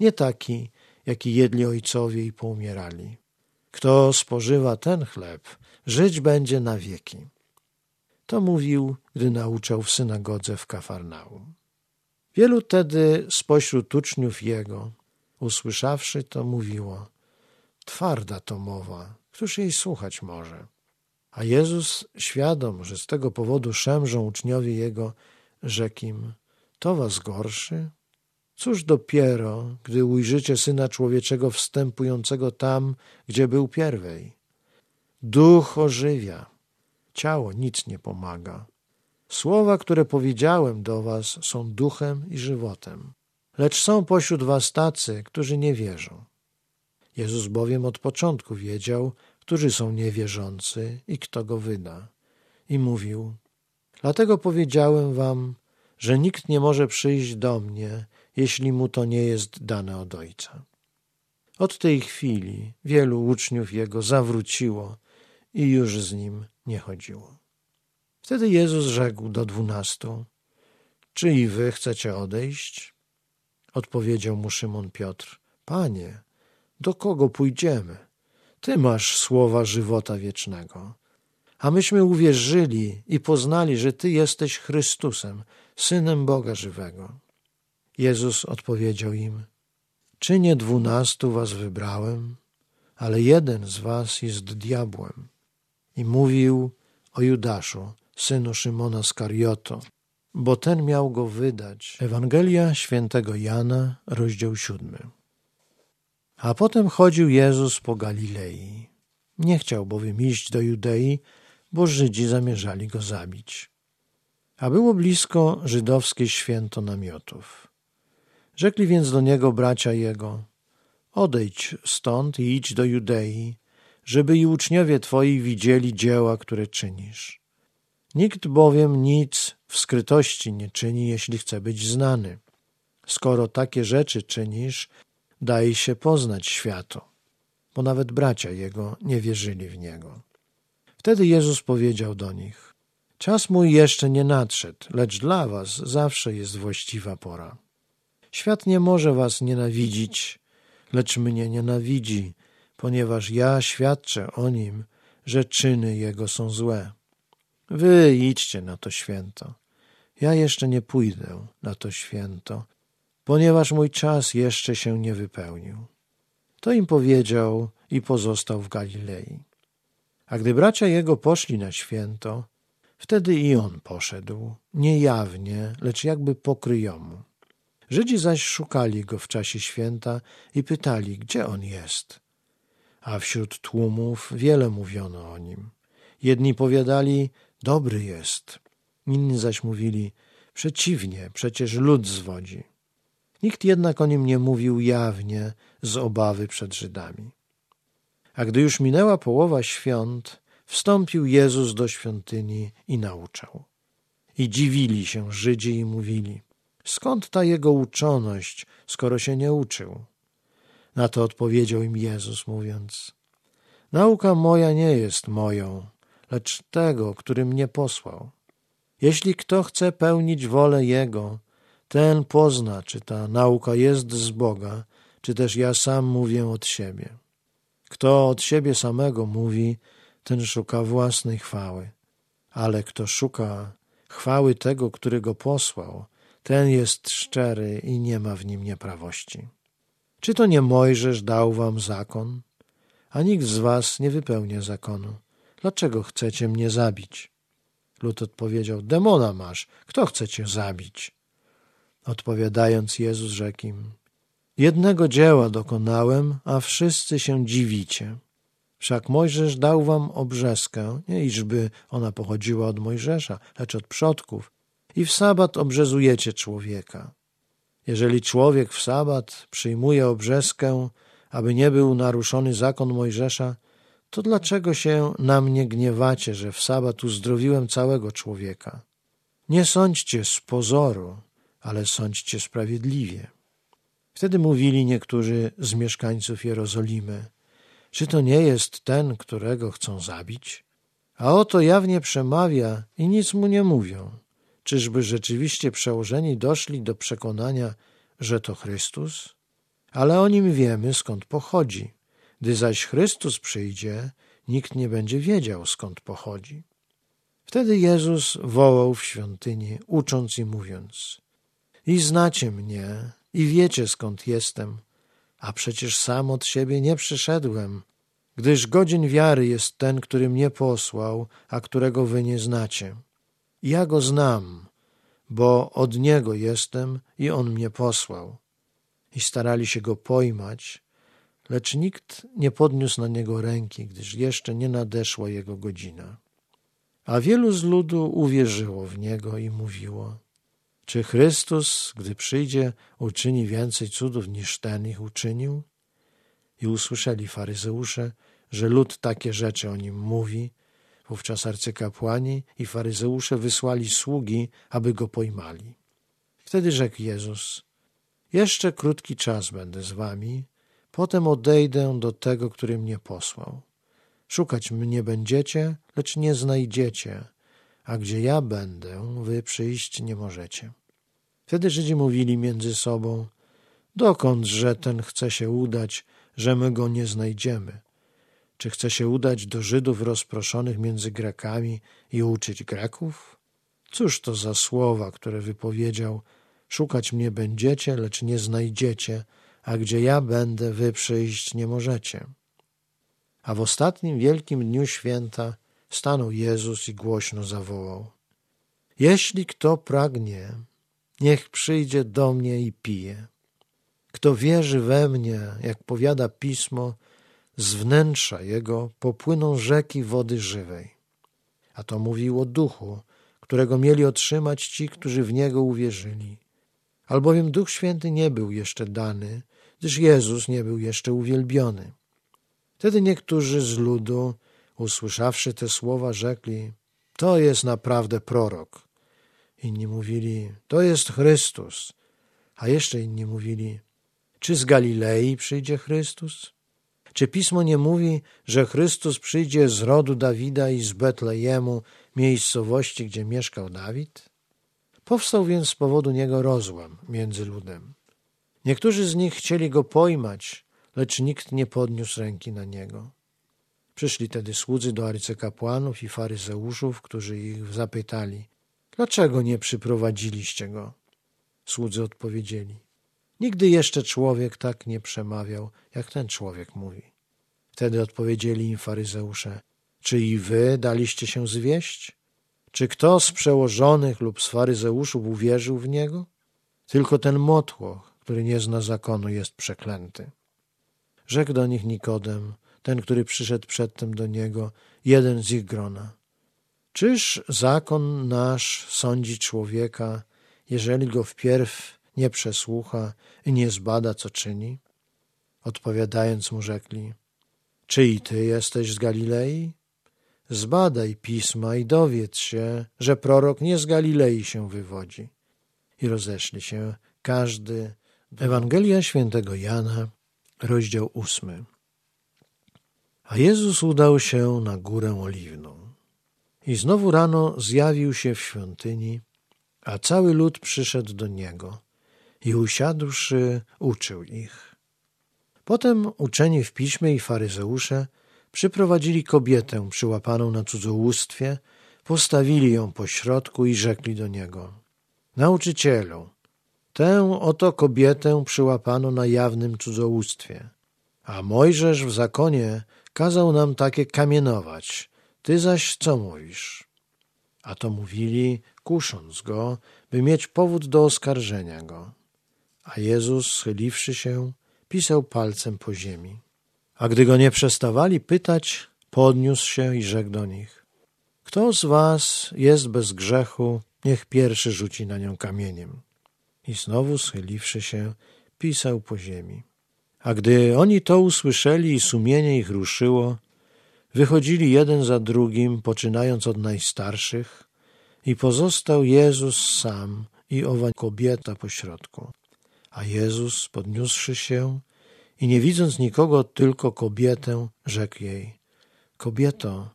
nie taki, jaki jedli ojcowie i poumierali. Kto spożywa ten chleb, żyć będzie na wieki. To mówił, gdy nauczał w synagodze w Kafarnaum. Wielu tedy spośród uczniów Jego, usłyszawszy to, mówiło, twarda to mowa, któż jej słuchać może? A Jezus, świadom, że z tego powodu szemrzą uczniowie Jego, rzekł im, to was gorszy? Cóż dopiero, gdy ujrzycie Syna Człowieczego wstępującego tam, gdzie był pierwej. Duch ożywia, ciało nic nie pomaga. Słowa, które powiedziałem do was, są duchem i żywotem. Lecz są pośród was tacy, którzy nie wierzą. Jezus bowiem od początku wiedział, którzy są niewierzący i kto go wyda. I mówił: Dlatego powiedziałem wam, że nikt nie może przyjść do mnie, jeśli mu to nie jest dane od Ojca. Od tej chwili wielu uczniów jego zawróciło i już z nim nie chodziło. Wtedy Jezus rzekł do dwunastu: Czy i wy chcecie odejść? Odpowiedział mu Szymon Piotr: Panie, do kogo pójdziemy? Ty masz słowa żywota wiecznego. A myśmy uwierzyli i poznali, że Ty jesteś Chrystusem, Synem Boga żywego. Jezus odpowiedział im: Czy nie dwunastu was wybrałem, ale jeden z was jest diabłem. I mówił o Judaszu, synu Szymona Skarioto, bo ten miał go wydać. Ewangelia świętego Jana, rozdział siódmy. A potem chodził Jezus po Galilei. Nie chciał bowiem iść do Judei, bo Żydzi zamierzali go zabić. A było blisko żydowskie święto namiotów. Rzekli więc do niego bracia jego: Odejdź stąd i idź do Judei, żeby i uczniowie twoi widzieli dzieła, które czynisz. Nikt bowiem nic w skrytości nie czyni, jeśli chce być znany. Skoro takie rzeczy czynisz, daj się poznać światu, bo nawet bracia jego nie wierzyli w niego. Wtedy Jezus powiedział do nich: Czas mój jeszcze nie nadszedł, lecz dla was zawsze jest właściwa pora. Świat nie może was nienawidzić, lecz mnie nienawidzi, ponieważ ja świadczę o nim, że czyny jego są złe. Wy idźcie na to święto. Ja jeszcze nie pójdę na to święto, ponieważ mój czas jeszcze się nie wypełnił. To im powiedział i pozostał w Galilei. A gdy bracia jego poszli na święto, wtedy i on poszedł, nie jawnie, lecz jakby pokryjomu. Żydzi zaś szukali go w czasie święta i pytali, gdzie on jest. A wśród tłumów wiele mówiono o nim. Jedni powiadali, dobry jest. Inni zaś mówili, przeciwnie, przecież lud zwodzi. Nikt jednak o nim nie mówił jawnie z obawy przed Żydami. A gdy już minęła połowa świąt, wstąpił Jezus do świątyni i nauczał. I dziwili się Żydzi i mówili, skąd ta jego uczoność, skoro się nie uczył? Na to odpowiedział im Jezus, mówiąc, nauka moja nie jest moją, lecz tego, który mnie posłał. Jeśli kto chce pełnić wolę Jego, ten pozna, czy ta nauka jest z Boga, czy też ja sam mówię od siebie. Kto od siebie samego mówi, ten szuka własnej chwały, ale kto szuka chwały tego, który go posłał, ten jest szczery i nie ma w nim nieprawości. Czy to nie Mojżesz dał wam zakon? A nikt z was nie wypełnia zakonu. Dlaczego chcecie mnie zabić? Lud odpowiedział, demona masz, kto chce cię zabić? Odpowiadając Jezus rzekł im, jednego dzieła dokonałem, a wszyscy się dziwicie. Wszak Mojżesz dał wam obrzeskę, nie iżby ona pochodziła od Mojżesza, lecz od przodków. I w sabat obrzezujecie człowieka. Jeżeli człowiek w sabat przyjmuje obrzeskę, aby nie był naruszony zakon Mojżesza, to dlaczego się na mnie gniewacie, że w sabat uzdrowiłem całego człowieka? Nie sądźcie z pozoru, ale sądźcie sprawiedliwie. Wtedy mówili niektórzy z mieszkańców Jerozolimy, czy to nie jest ten, którego chcą zabić? A oto jawnie przemawia i nic mu nie mówią. Czyżby rzeczywiście przełożeni doszli do przekonania, że to Chrystus? Ale o nim wiemy, skąd pochodzi. Gdy zaś Chrystus przyjdzie, nikt nie będzie wiedział, skąd pochodzi. Wtedy Jezus wołał w świątyni, ucząc i mówiąc: i znacie mnie i wiecie skąd jestem, a przecież sam od siebie nie przyszedłem, gdyż godzin wiary jest ten, który mnie posłał, a którego wy nie znacie. Ja go znam, bo od niego jestem i on mnie posłał. I starali się go pojmać, lecz nikt nie podniósł na niego ręki, gdyż jeszcze nie nadeszła jego godzina. A wielu z ludu uwierzyło w niego i mówiło: Czy Chrystus, gdy przyjdzie, uczyni więcej cudów niż ten ich uczynił? I usłyszeli faryzeusze, że lud takie rzeczy o nim mówi. Wówczas arcykapłani i faryzeusze wysłali sługi, aby go pojmali. Wtedy rzekł Jezus: Jeszcze krótki czas będę z wami, potem odejdę do tego, który mnie posłał. Szukać mnie będziecie, lecz nie znajdziecie, a gdzie ja będę, wy przyjść nie możecie. Wtedy Żydzi mówili między sobą: Dokądże ten chce się udać, że my go nie znajdziemy? Czy chce się udać do Żydów rozproszonych między Grekami i uczyć Greków? Cóż to za słowa, które wypowiedział: Szukać mnie będziecie, lecz nie znajdziecie, a gdzie ja będę, wy przyjść nie możecie. A w ostatnim wielkim dniu święta stanął Jezus i głośno zawołał: Jeśli kto pragnie, niech przyjdzie do mnie i pije. Kto wierzy we mnie, jak powiada pismo, z wnętrza jego popłyną rzeki wody żywej. A to mówił o duchu, którego mieli otrzymać ci, którzy w niego uwierzyli. Albowiem Duch Święty nie był jeszcze dany, gdyż Jezus nie był jeszcze uwielbiony. Wtedy niektórzy z ludu, usłyszawszy te słowa, rzekli: To jest naprawdę prorok. Inni mówili: To jest Chrystus. A jeszcze inni mówili: Czy z Galilei przyjdzie Chrystus? Czy pismo nie mówi, że Chrystus przyjdzie z rodu Dawida i z Betlejemu, miejscowości, gdzie mieszkał Dawid? Powstał więc z powodu niego rozłam między ludem. Niektórzy z nich chcieli go pojmać, lecz nikt nie podniósł ręki na niego. Przyszli tedy słudzy do arcykapłanów i faryzeuszów, którzy ich zapytali, dlaczego nie przyprowadziliście go? Słudzy odpowiedzieli, nigdy jeszcze człowiek tak nie przemawiał, jak ten człowiek mówi. Wtedy odpowiedzieli im faryzeusze, czy i wy daliście się zwieść? Czy kto z przełożonych lub z faryzeuszów uwierzył w niego? Tylko ten motłoch, który nie zna zakonu, jest przeklęty. Rzekł do nich Nikodem, ten, który przyszedł przedtem do niego, jeden z ich grona. Czyż zakon nasz sądzi człowieka, jeżeli go wpierw nie przesłucha i nie zbada, co czyni? Odpowiadając mu rzekli, czy i ty jesteś z Galilei? Zbadaj pisma i dowiedz się, że prorok nie z Galilei się wywodzi. I rozeszli się, każdy. Ewangelia świętego Jana, Rozdział ósmy. A Jezus udał się na górę oliwną. I znowu rano zjawił się w świątyni, a cały lud przyszedł do niego i usiadłszy, uczył ich. Potem uczeni w piśmie i faryzeusze przyprowadzili kobietę przyłapaną na cudzołóstwie, postawili ją po środku i rzekli do niego: Nauczycielu, Tę oto kobietę przyłapano na jawnym cudzołóstwie. A Mojżesz w zakonie kazał nam takie kamienować. Ty zaś co mówisz? A to mówili, kusząc go, by mieć powód do oskarżenia go. A Jezus, schyliwszy się, pisał palcem po ziemi. A gdy go nie przestawali pytać, podniósł się i rzekł do nich: Kto z was jest bez grzechu, niech pierwszy rzuci na nią kamieniem. I znowu schyliwszy się, pisał po ziemi. A gdy oni to usłyszeli i sumienie ich ruszyło, wychodzili jeden za drugim, poczynając od najstarszych, i pozostał Jezus sam i owa kobieta pośrodku. A Jezus, podniósłszy się i nie widząc nikogo, tylko kobietę, rzekł jej: Kobieto,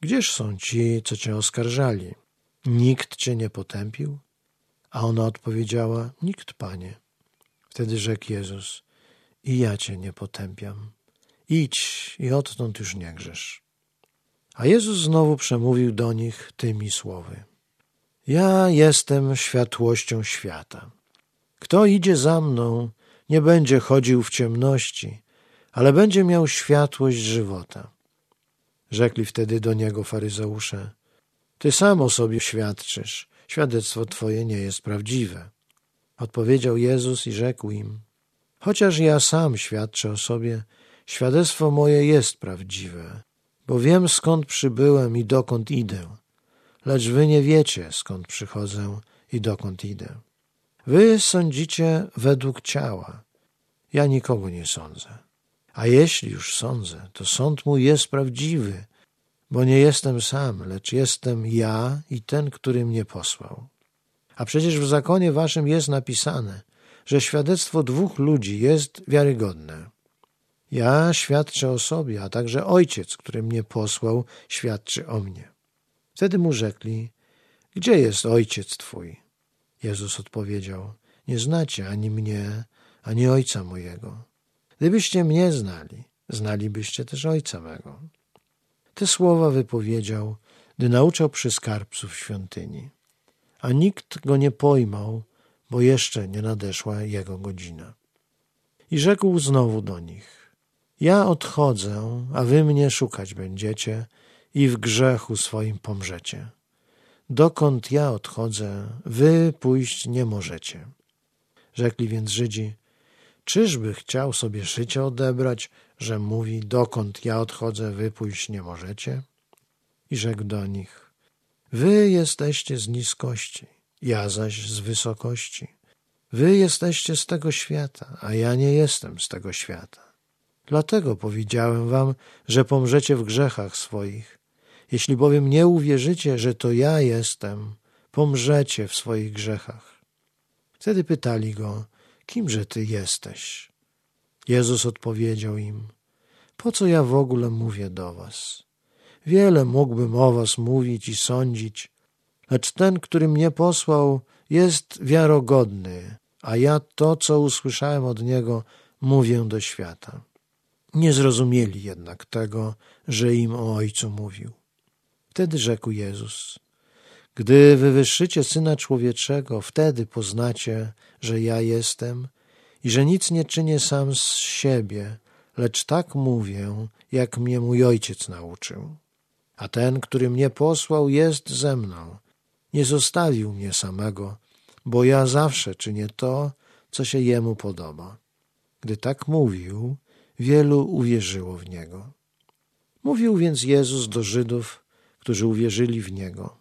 gdzież są ci, co cię oskarżali? Nikt cię nie potępił? A ona odpowiedziała: Nikt, panie. Wtedy rzekł Jezus: I ja cię nie potępiam. Idź i odtąd już nie grzesz. A Jezus znowu przemówił do nich tymi słowy: Ja jestem światłością świata. Kto idzie za mną, nie będzie chodził w ciemności, ale będzie miał światłość żywota. Rzekli wtedy do niego faryzeusze: Ty sam o sobie świadczysz, świadectwo twoje nie jest prawdziwe. Odpowiedział Jezus i rzekł im: Chociaż ja sam świadczę o sobie, świadectwo moje jest prawdziwe, bo wiem skąd przybyłem i dokąd idę, lecz wy nie wiecie skąd przychodzę i dokąd idę. Wy sądzicie według ciała, ja nikogo nie sądzę. A jeśli już sądzę, to sąd mój jest prawdziwy, bo nie jestem sam, lecz jestem ja i ten, który mnie posłał. A przecież w zakonie waszym jest napisane, że świadectwo dwóch ludzi jest wiarygodne. Ja świadczę o sobie, a także ojciec, który mnie posłał, świadczy o mnie. Wtedy mu rzekli: Gdzie jest ojciec twój? Jezus odpowiedział: Nie znacie ani mnie, ani ojca mojego. Gdybyście mnie znali, znalibyście też ojca mego. Te słowa wypowiedział, gdy nauczał przy skarbców świątyni. A nikt go nie pojmał, bo jeszcze nie nadeszła jego godzina. I rzekł znowu do nich: Ja odchodzę, a wy mnie szukać będziecie i w grzechu swoim pomrzecie. Dokąd ja odchodzę, wy pójść nie możecie. Rzekli więc Żydzi: Czyżby chciał sobie życie odebrać, że mówi: Dokąd ja odchodzę, wy pójść nie możecie? I rzekł do nich: Wy jesteście z niskości, ja zaś z wysokości. Wy jesteście z tego świata, a ja nie jestem z tego świata. Dlatego powiedziałem wam, że pomrzecie w grzechach swoich. Jeśli bowiem nie uwierzycie, że to ja jestem, pomrzecie w swoich grzechach. Wtedy pytali go, kimże ty jesteś? Jezus odpowiedział im, po co ja w ogóle mówię do was? Wiele mógłbym o was mówić i sądzić, lecz ten, który mnie posłał, jest wiarogodny, a ja to, co usłyszałem od niego, mówię do świata. Nie zrozumieli jednak tego, że im o Ojcu mówił. Wtedy rzekł Jezus: Gdy wywyższycie Syna Człowieczego, wtedy poznacie, że ja jestem i że nic nie czynię sam z siebie, lecz tak mówię, jak mnie mój Ojciec nauczył. A ten, który mnie posłał, jest ze mną. Nie zostawił mnie samego, bo ja zawsze czynię to, co się jemu podoba. Gdy tak mówił, wielu uwierzyło w niego. Mówił więc Jezus do Żydów, którzy uwierzyli w niego.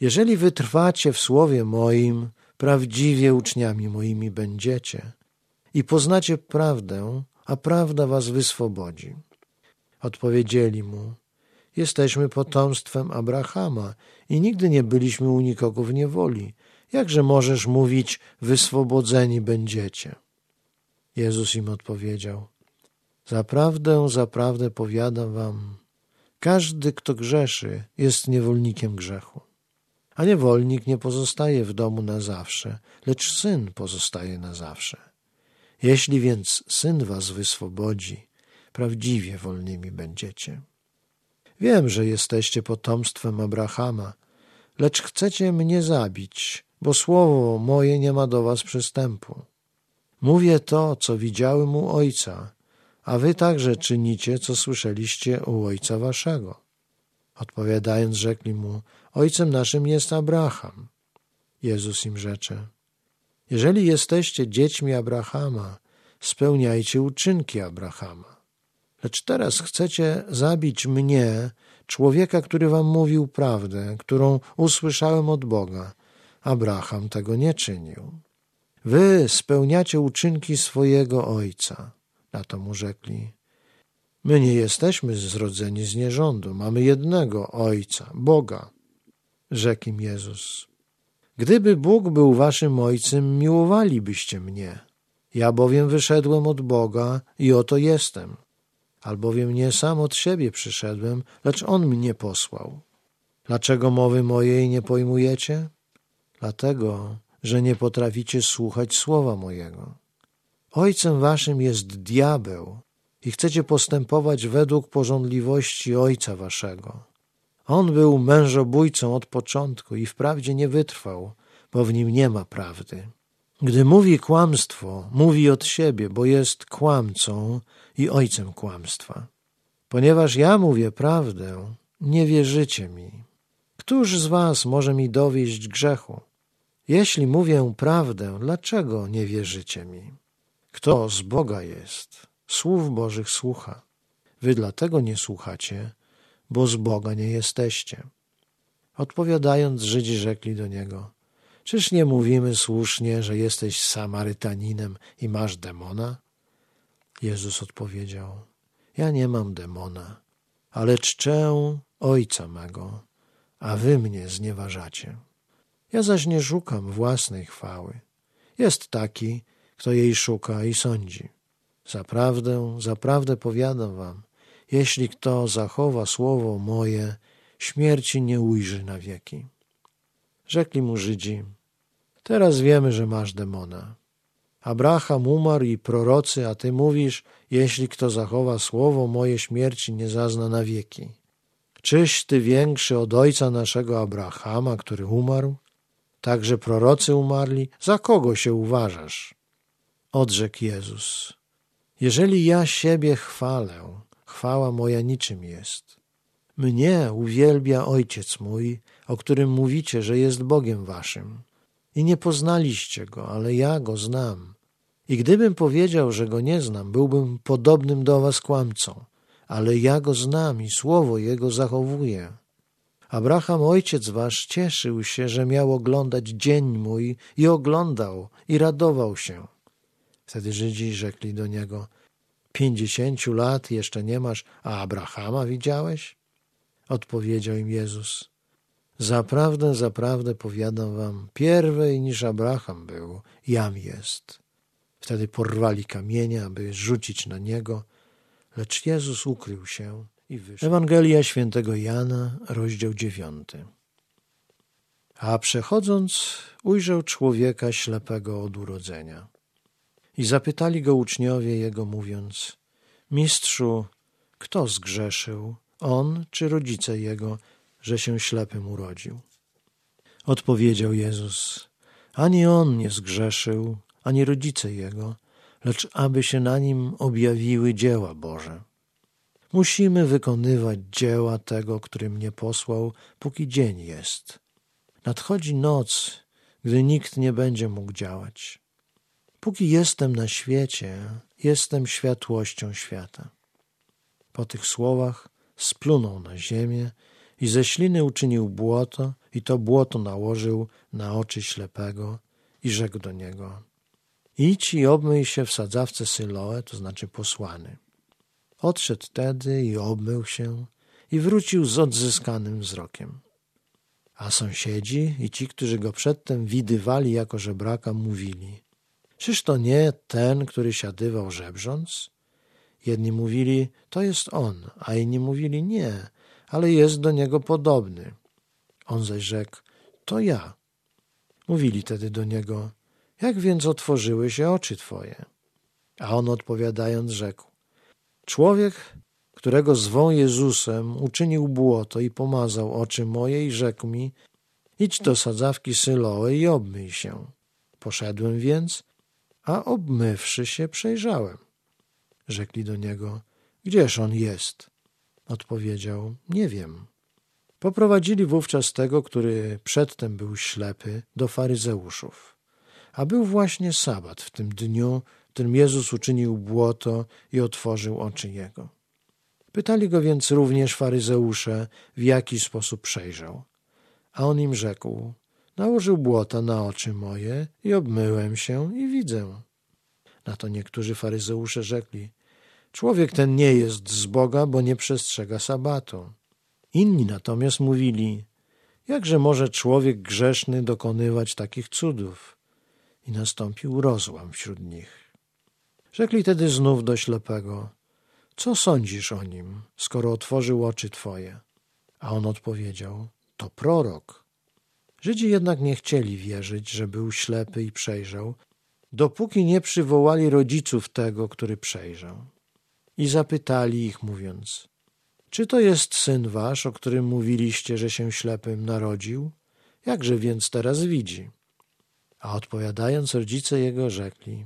Jeżeli wytrwacie w słowie moim, prawdziwie uczniami moimi będziecie i poznacie prawdę, a prawda was wyswobodzi. Odpowiedzieli mu, jesteśmy potomstwem Abrahama i nigdy nie byliśmy u nikogo w niewoli. Jakże możesz mówić, wyswobodzeni będziecie? Jezus im odpowiedział, zaprawdę, zaprawdę powiadam wam, każdy, kto grzeszy, jest niewolnikiem grzechu. A niewolnik nie pozostaje w domu na zawsze, lecz syn pozostaje na zawsze. Jeśli więc syn was wyswobodzi, prawdziwie wolnymi będziecie. Wiem, że jesteście potomstwem Abrahama, lecz chcecie mnie zabić, bo słowo moje nie ma do was przystępu. Mówię to, co widziałem u ojca, a wy także czynicie, co słyszeliście u ojca waszego. Odpowiadając, rzekli mu, ojcem naszym jest Abraham. Jezus im rzecze, jeżeli jesteście dziećmi Abrahama, spełniajcie uczynki Abrahama. Lecz teraz chcecie zabić mnie, człowieka, który wam mówił prawdę, którą usłyszałem od Boga. Abraham tego nie czynił. Wy spełniacie uczynki swojego ojca. Na to mu rzekli. My nie jesteśmy zrodzeni z nierządu, mamy jednego Ojca, Boga. Rzekł im Jezus. Gdyby Bóg był waszym Ojcem, miłowalibyście mnie. Ja bowiem wyszedłem od Boga i oto jestem. Albowiem nie sam od siebie przyszedłem, lecz On mnie posłał. Dlaczego mowy mojej nie pojmujecie? Dlatego, że nie potraficie słuchać słowa mojego. Ojcem waszym jest diabeł i chcecie postępować według porządliwości ojca waszego. On był mężobójcą od początku i wprawdzie nie wytrwał, bo w nim nie ma prawdy. Gdy mówi kłamstwo, mówi od siebie, bo jest kłamcą i ojcem kłamstwa. Ponieważ ja mówię prawdę, nie wierzycie mi. Któż z was może mi dowieść grzechu? Jeśli mówię prawdę, dlaczego nie wierzycie mi? Kto z Boga jest, słów Bożych słucha. Wy dlatego nie słuchacie, bo z Boga nie jesteście. Odpowiadając, Żydzi rzekli do niego: Czyż nie mówimy słusznie, że jesteś Samarytaninem i masz demona? Jezus odpowiedział: Ja nie mam demona, ale czczę Ojca mego, a wy mnie znieważacie. Ja zaś nie szukam własnej chwały. Jest taki, kto jej szuka i sądzi. Zaprawdę, zaprawdę powiadam wam, jeśli kto zachowa słowo moje, śmierci nie ujrzy na wieki. Rzekli mu Żydzi, teraz wiemy, że masz demona. Abraham umarł i prorocy, a ty mówisz, jeśli kto zachowa słowo moje, śmierci nie zazna na wieki. Czyś ty większy od ojca naszego Abrahama, który umarł? Także prorocy umarli? Za kogo się uważasz? Odrzekł Jezus. Jeżeli ja siebie chwalę, chwała moja niczym jest. Mnie uwielbia Ojciec mój, o którym mówicie, że jest Bogiem waszym. I nie poznaliście Go, ale ja Go znam. I gdybym powiedział, że Go nie znam, byłbym podobnym do was kłamcą, ale ja Go znam i słowo Jego zachowuję. Abraham, ojciec wasz, cieszył się, że miał oglądać dzień mój i oglądał i radował się. Wtedy Żydzi rzekli do niego, pięćdziesięciu lat jeszcze nie masz, a Abrahama widziałeś? Odpowiedział im Jezus, zaprawdę, zaprawdę powiadam wam, pierwej niż Abraham był, jam jest. Wtedy porwali kamienie, aby rzucić na niego, lecz Jezus ukrył się i wyszedł. Ewangelia świętego Jana, rozdział dziewiąty. A przechodząc, ujrzał człowieka ślepego od urodzenia. I zapytali go uczniowie jego, mówiąc: Mistrzu, kto zgrzeszył, on czy rodzice jego, że się ślepym urodził? Odpowiedział Jezus: Ani on nie zgrzeszył, ani rodzice jego, lecz aby się na nim objawiły dzieła Boże. Musimy wykonywać dzieła tego, który mnie posłał, póki dzień jest. Nadchodzi noc, gdy nikt nie będzie mógł działać. Póki jestem na świecie, jestem światłością świata. Po tych słowach splunął na ziemię i ze śliny uczynił błoto i to błoto nałożył na oczy ślepego i rzekł do niego idź i obmyj się w sadzawce Syloe, to znaczy posłany. Odszedł tedy i obmył się i wrócił z odzyskanym wzrokiem. A sąsiedzi i ci, którzy go przedtem widywali jako żebraka, mówili Czyż to nie ten, który siadywał żebrząc? Jedni mówili, to jest on, a inni mówili, nie, ale jest do niego podobny. On zaś rzekł, to ja. Mówili tedy do niego, jak więc otworzyły się oczy twoje? A on odpowiadając rzekł, człowiek, którego zwą Jezusem, uczynił błoto i pomazał oczy moje i rzekł mi, idź do sadzawki Syloe i obmyj się. Poszedłem więc a obmywszy się przejrzałem. Rzekli do niego, gdzież on jest? Odpowiedział, nie wiem. Poprowadzili wówczas tego, który przedtem był ślepy, do faryzeuszów. A był właśnie sabat w tym dniu, w którym Jezus uczynił błoto i otworzył oczy jego. Pytali go więc również faryzeusze, w jaki sposób przejrzał. A on im rzekł, Nałożył błota na oczy moje i obmyłem się i widzę. Na to niektórzy faryzeusze rzekli, człowiek ten nie jest z Boga, bo nie przestrzega sabatu. Inni natomiast mówili, jakże może człowiek grzeszny dokonywać takich cudów? I nastąpił rozłam wśród nich. Rzekli tedy znów do ślepego, co sądzisz o nim, skoro otworzył oczy twoje? A on odpowiedział, to prorok. Żydzi jednak nie chcieli wierzyć, że był ślepy i przejrzał, dopóki nie przywołali rodziców tego, który przejrzał. I zapytali ich, mówiąc: Czy to jest syn wasz, o którym mówiliście, że się ślepym narodził? Jakże więc teraz widzi? A odpowiadając rodzice jego rzekli,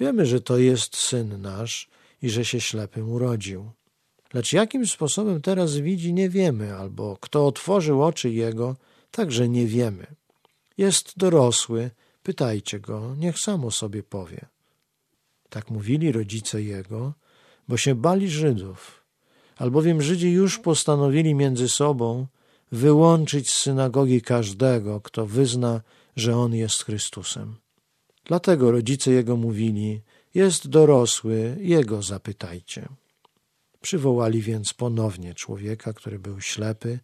wiemy, że to jest syn nasz i że się ślepym urodził. Lecz jakim sposobem teraz widzi, nie wiemy, albo kto otworzył oczy jego, także nie wiemy. Jest dorosły, pytajcie go, niech samo sobie powie. Tak mówili rodzice jego, bo się bali Żydów, albowiem Żydzi już postanowili między sobą wyłączyć z synagogi każdego, kto wyzna, że on jest Chrystusem. Dlatego rodzice jego mówili: Jest dorosły, jego zapytajcie. Przywołali więc ponownie człowieka, który był ślepy,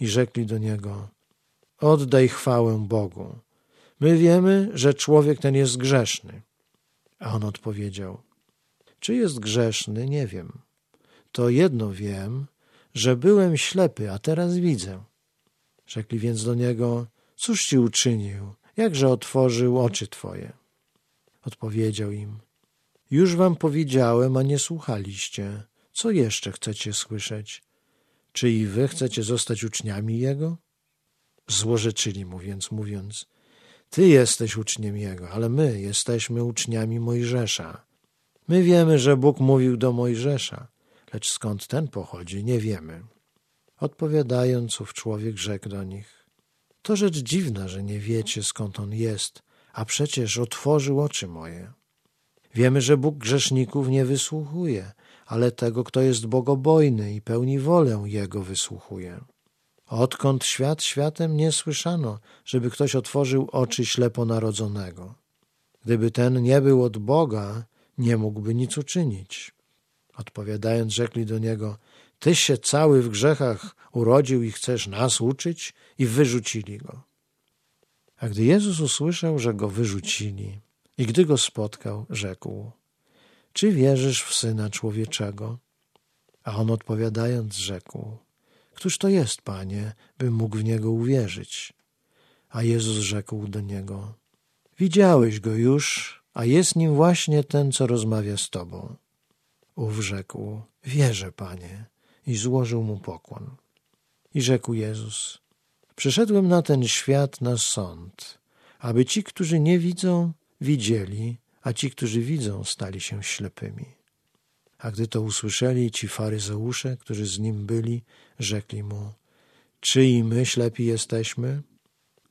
i rzekli do niego: Oddaj chwałę Bogu. My wiemy, że człowiek ten jest grzeszny. A on odpowiedział: Czy jest grzeszny, nie wiem. To jedno wiem, że byłem ślepy, a teraz widzę. Rzekli więc do niego: Cóż ci uczynił? Jakże otworzył oczy twoje? Odpowiedział im: Już wam powiedziałem, a nie słuchaliście. Co jeszcze chcecie słyszeć? Czy i wy chcecie zostać uczniami Jego? Złorzeczyli mu więc, mówiąc, Ty jesteś uczniem Jego, ale my jesteśmy uczniami Mojżesza. My wiemy, że Bóg mówił do Mojżesza, lecz skąd ten pochodzi, nie wiemy. Odpowiadając, ów człowiek rzekł do nich, To rzecz dziwna, że nie wiecie, skąd on jest, a przecież otworzył oczy moje. Wiemy, że Bóg grzeszników nie wysłuchuje, ale tego, kto jest bogobojny i pełni wolę Jego wysłuchuje. Odkąd świat światem nie słyszano, żeby ktoś otworzył oczy ślepo narodzonego. Gdyby ten nie był od Boga, nie mógłby nic uczynić. Odpowiadając, rzekli do niego: Tyś się cały w grzechach urodził i chcesz nas uczyć? I wyrzucili go. A gdy Jezus usłyszał, że go wyrzucili, i gdy go spotkał, rzekł: czy wierzysz w Syna Człowieczego? A on odpowiadając rzekł, Któż to jest, Panie, bym mógł w Niego uwierzyć? A Jezus rzekł do niego, Widziałeś Go już, a jest nim właśnie ten, co rozmawia z Tobą. Ów rzekł, Wierzę, Panie, i złożył mu pokłon. I rzekł Jezus, Przyszedłem na ten świat na sąd, aby ci, którzy nie widzą, widzieli, a ci, którzy widzą, stali się ślepymi. A gdy to usłyszeli ci faryzeusze, którzy z nim byli, rzekli mu, czy i my ślepi jesteśmy?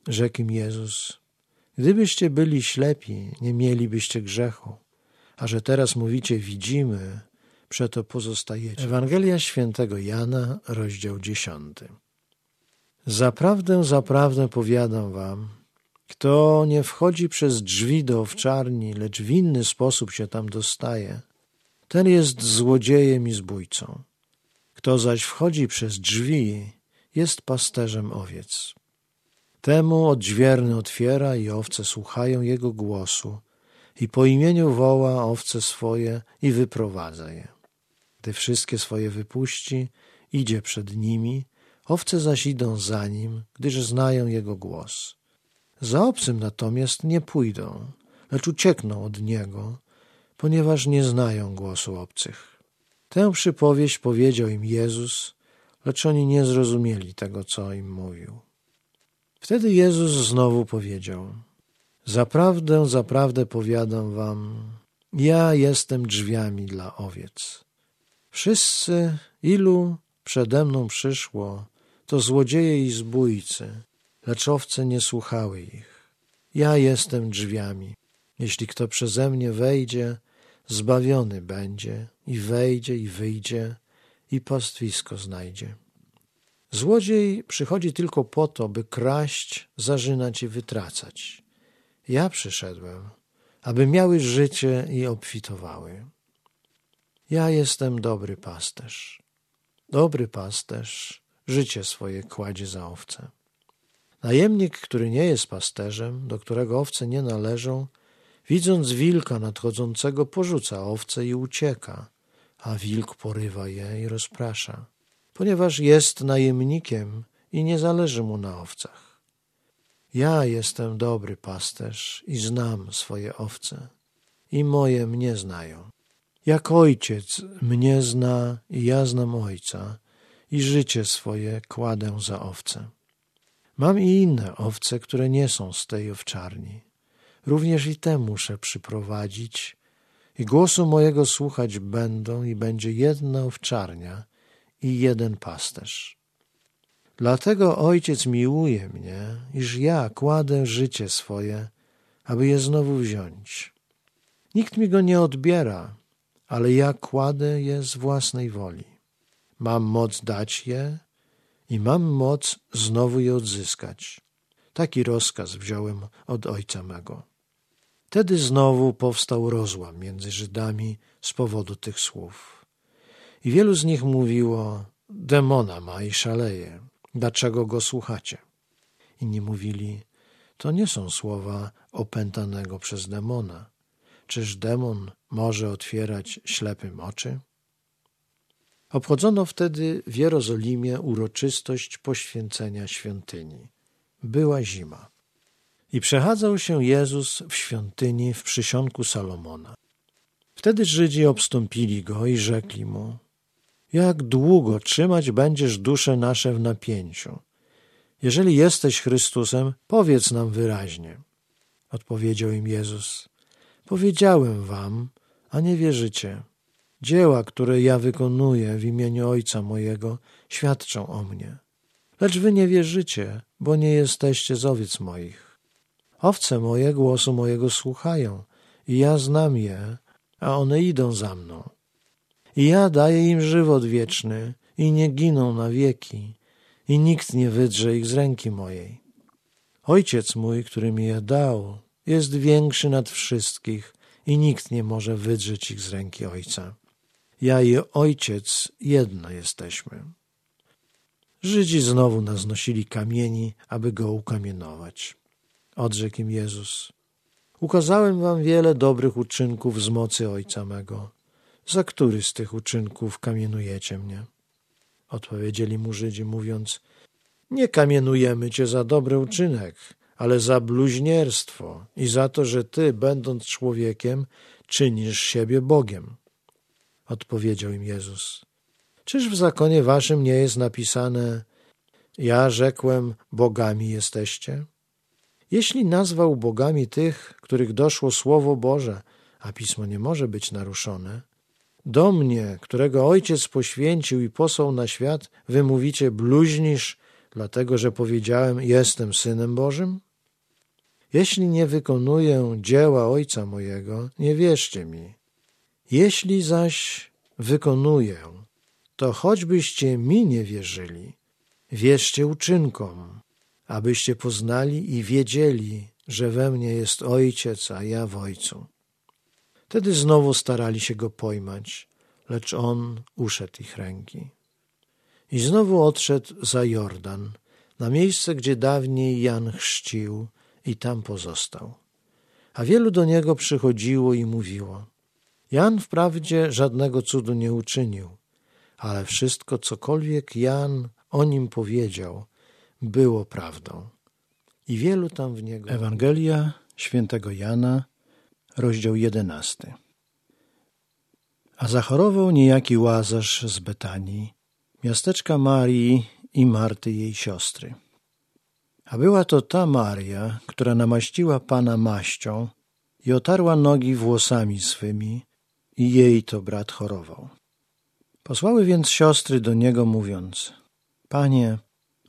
Rzekł im Jezus, gdybyście byli ślepi, nie mielibyście grzechu, a że teraz mówicie widzimy, przeto pozostajecie. Ewangelia świętego Jana, rozdział dziesiąty. Zaprawdę, zaprawdę powiadam wam, kto nie wchodzi przez drzwi do owczarni, lecz w inny sposób się tam dostaje, ten jest złodziejem i zbójcą. Kto zaś wchodzi przez drzwi, jest pasterzem owiec. Temu odźwierny otwiera i owce słuchają jego głosu i po imieniu woła owce swoje i wyprowadza je. Gdy wszystkie swoje wypuści, idzie przed nimi, owce zaś idą za nim, gdyż znają jego głos. Za obcym natomiast nie pójdą, lecz uciekną od niego, ponieważ nie znają głosu obcych. Tę przypowieść powiedział im Jezus, lecz oni nie zrozumieli tego, co im mówił. Wtedy Jezus znowu powiedział: Zaprawdę, zaprawdę powiadam wam, ja jestem drzwiami dla owiec. Wszyscy, ilu przede mną przyszło, to złodzieje i zbójcy, lecz owce nie słuchały ich. Ja jestem drzwiami. Jeśli kto przeze mnie wejdzie, zbawiony będzie i wejdzie i wyjdzie i pastwisko znajdzie. Złodziej przychodzi tylko po to, by kraść, zarzynać i wytracać. Ja przyszedłem, aby miały życie i obfitowały. Ja jestem dobry pasterz. Dobry pasterz życie swoje kładzie za owce. Najemnik, który nie jest pasterzem, do którego owce nie należą, widząc wilka nadchodzącego, porzuca owce i ucieka, a wilk porywa je i rozprasza, ponieważ jest najemnikiem i nie zależy mu na owcach. Ja jestem dobry pasterz i znam swoje owce, i moje mnie znają. Jak ojciec mnie zna i ja znam ojca, i życie swoje kładę za owce. Mam i inne owce, które nie są z tej owczarni. Również i tę muszę przyprowadzić i głosu mojego słuchać będą i będzie jedna owczarnia i jeden pasterz. Dlatego Ojciec miłuje mnie, iż ja kładę życie swoje, aby je znowu wziąć. Nikt mi go nie odbiera, ale ja kładę je z własnej woli. Mam moc dać je i mam moc znowu je odzyskać. Taki rozkaz wziąłem od ojca mego. Wtedy znowu powstał rozłam między Żydami z powodu tych słów. I wielu z nich mówiło: Demona ma i szaleje. Dlaczego go słuchacie? Inni mówili: To nie są słowa opętanego przez demona. Czyż demon może otwierać ślepym oczy? Obchodzono wtedy w Jerozolimie uroczystość poświęcenia świątyni. Była zima. I przechadzał się Jezus w świątyni w przysionku Salomona. Wtedy Żydzi obstąpili go i rzekli mu: Jak długo trzymać będziesz dusze nasze w napięciu? Jeżeli jesteś Chrystusem, powiedz nam wyraźnie. Odpowiedział im Jezus: Powiedziałem wam, a nie wierzycie. Dzieła, które ja wykonuję w imieniu Ojca mojego, świadczą o mnie. Lecz wy nie wierzycie, bo nie jesteście z owiec moich. Owce moje głosu mojego słuchają i ja znam je, a one idą za mną. I ja daję im żywot wieczny i nie giną na wieki i nikt nie wydrze ich z ręki mojej. Ojciec mój, który mi je dał, jest większy nad wszystkich i nikt nie może wydrzeć ich z ręki Ojca. Ja i Ojciec jedno jesteśmy. Żydzi znowu naznosili kamieni, aby go ukamienować. Odrzekł im Jezus. Ukazałem wam wiele dobrych uczynków z mocy Ojca mego. Za który z tych uczynków kamienujecie mnie? Odpowiedzieli mu Żydzi, mówiąc, nie kamienujemy cię za dobry uczynek, ale za bluźnierstwo i za to, że ty, będąc człowiekiem, czynisz siebie Bogiem. Odpowiedział im Jezus. Czyż w zakonie waszym nie jest napisane, ja rzekłem, bogami jesteście? Jeśli nazwał bogami tych, których doszło Słowo Boże, a Pismo nie może być naruszone, do mnie, którego Ojciec poświęcił i posłał na świat, wy mówicie bluźnisz, dlatego że powiedziałem, jestem Synem Bożym? Jeśli nie wykonuję dzieła Ojca mojego, nie wierzcie mi. Jeśli zaś wykonuję, to choćbyście mi nie wierzyli, wierzcie uczynkom, abyście poznali i wiedzieli, że we mnie jest Ojciec, a ja w Ojcu. Wtedy znowu starali się go pojmać, lecz on uszedł ich ręki. I znowu odszedł za Jordan, na miejsce, gdzie dawniej Jan chrzcił, i tam pozostał. A wielu do niego przychodziło i mówiło: Jan wprawdzie żadnego cudu nie uczynił, ale wszystko, cokolwiek Jan o nim powiedział, było prawdą. I wielu tam w niego. Ewangelia świętego Jana, rozdział jedenasty. A zachorował niejaki Łazarz z Betanii, miasteczka Marii i Marty jej siostry. A była to ta Maria, która namaściła Pana maścią i otarła nogi włosami swymi i jej to brat chorował. Posłały więc siostry do niego mówiąc, Panie,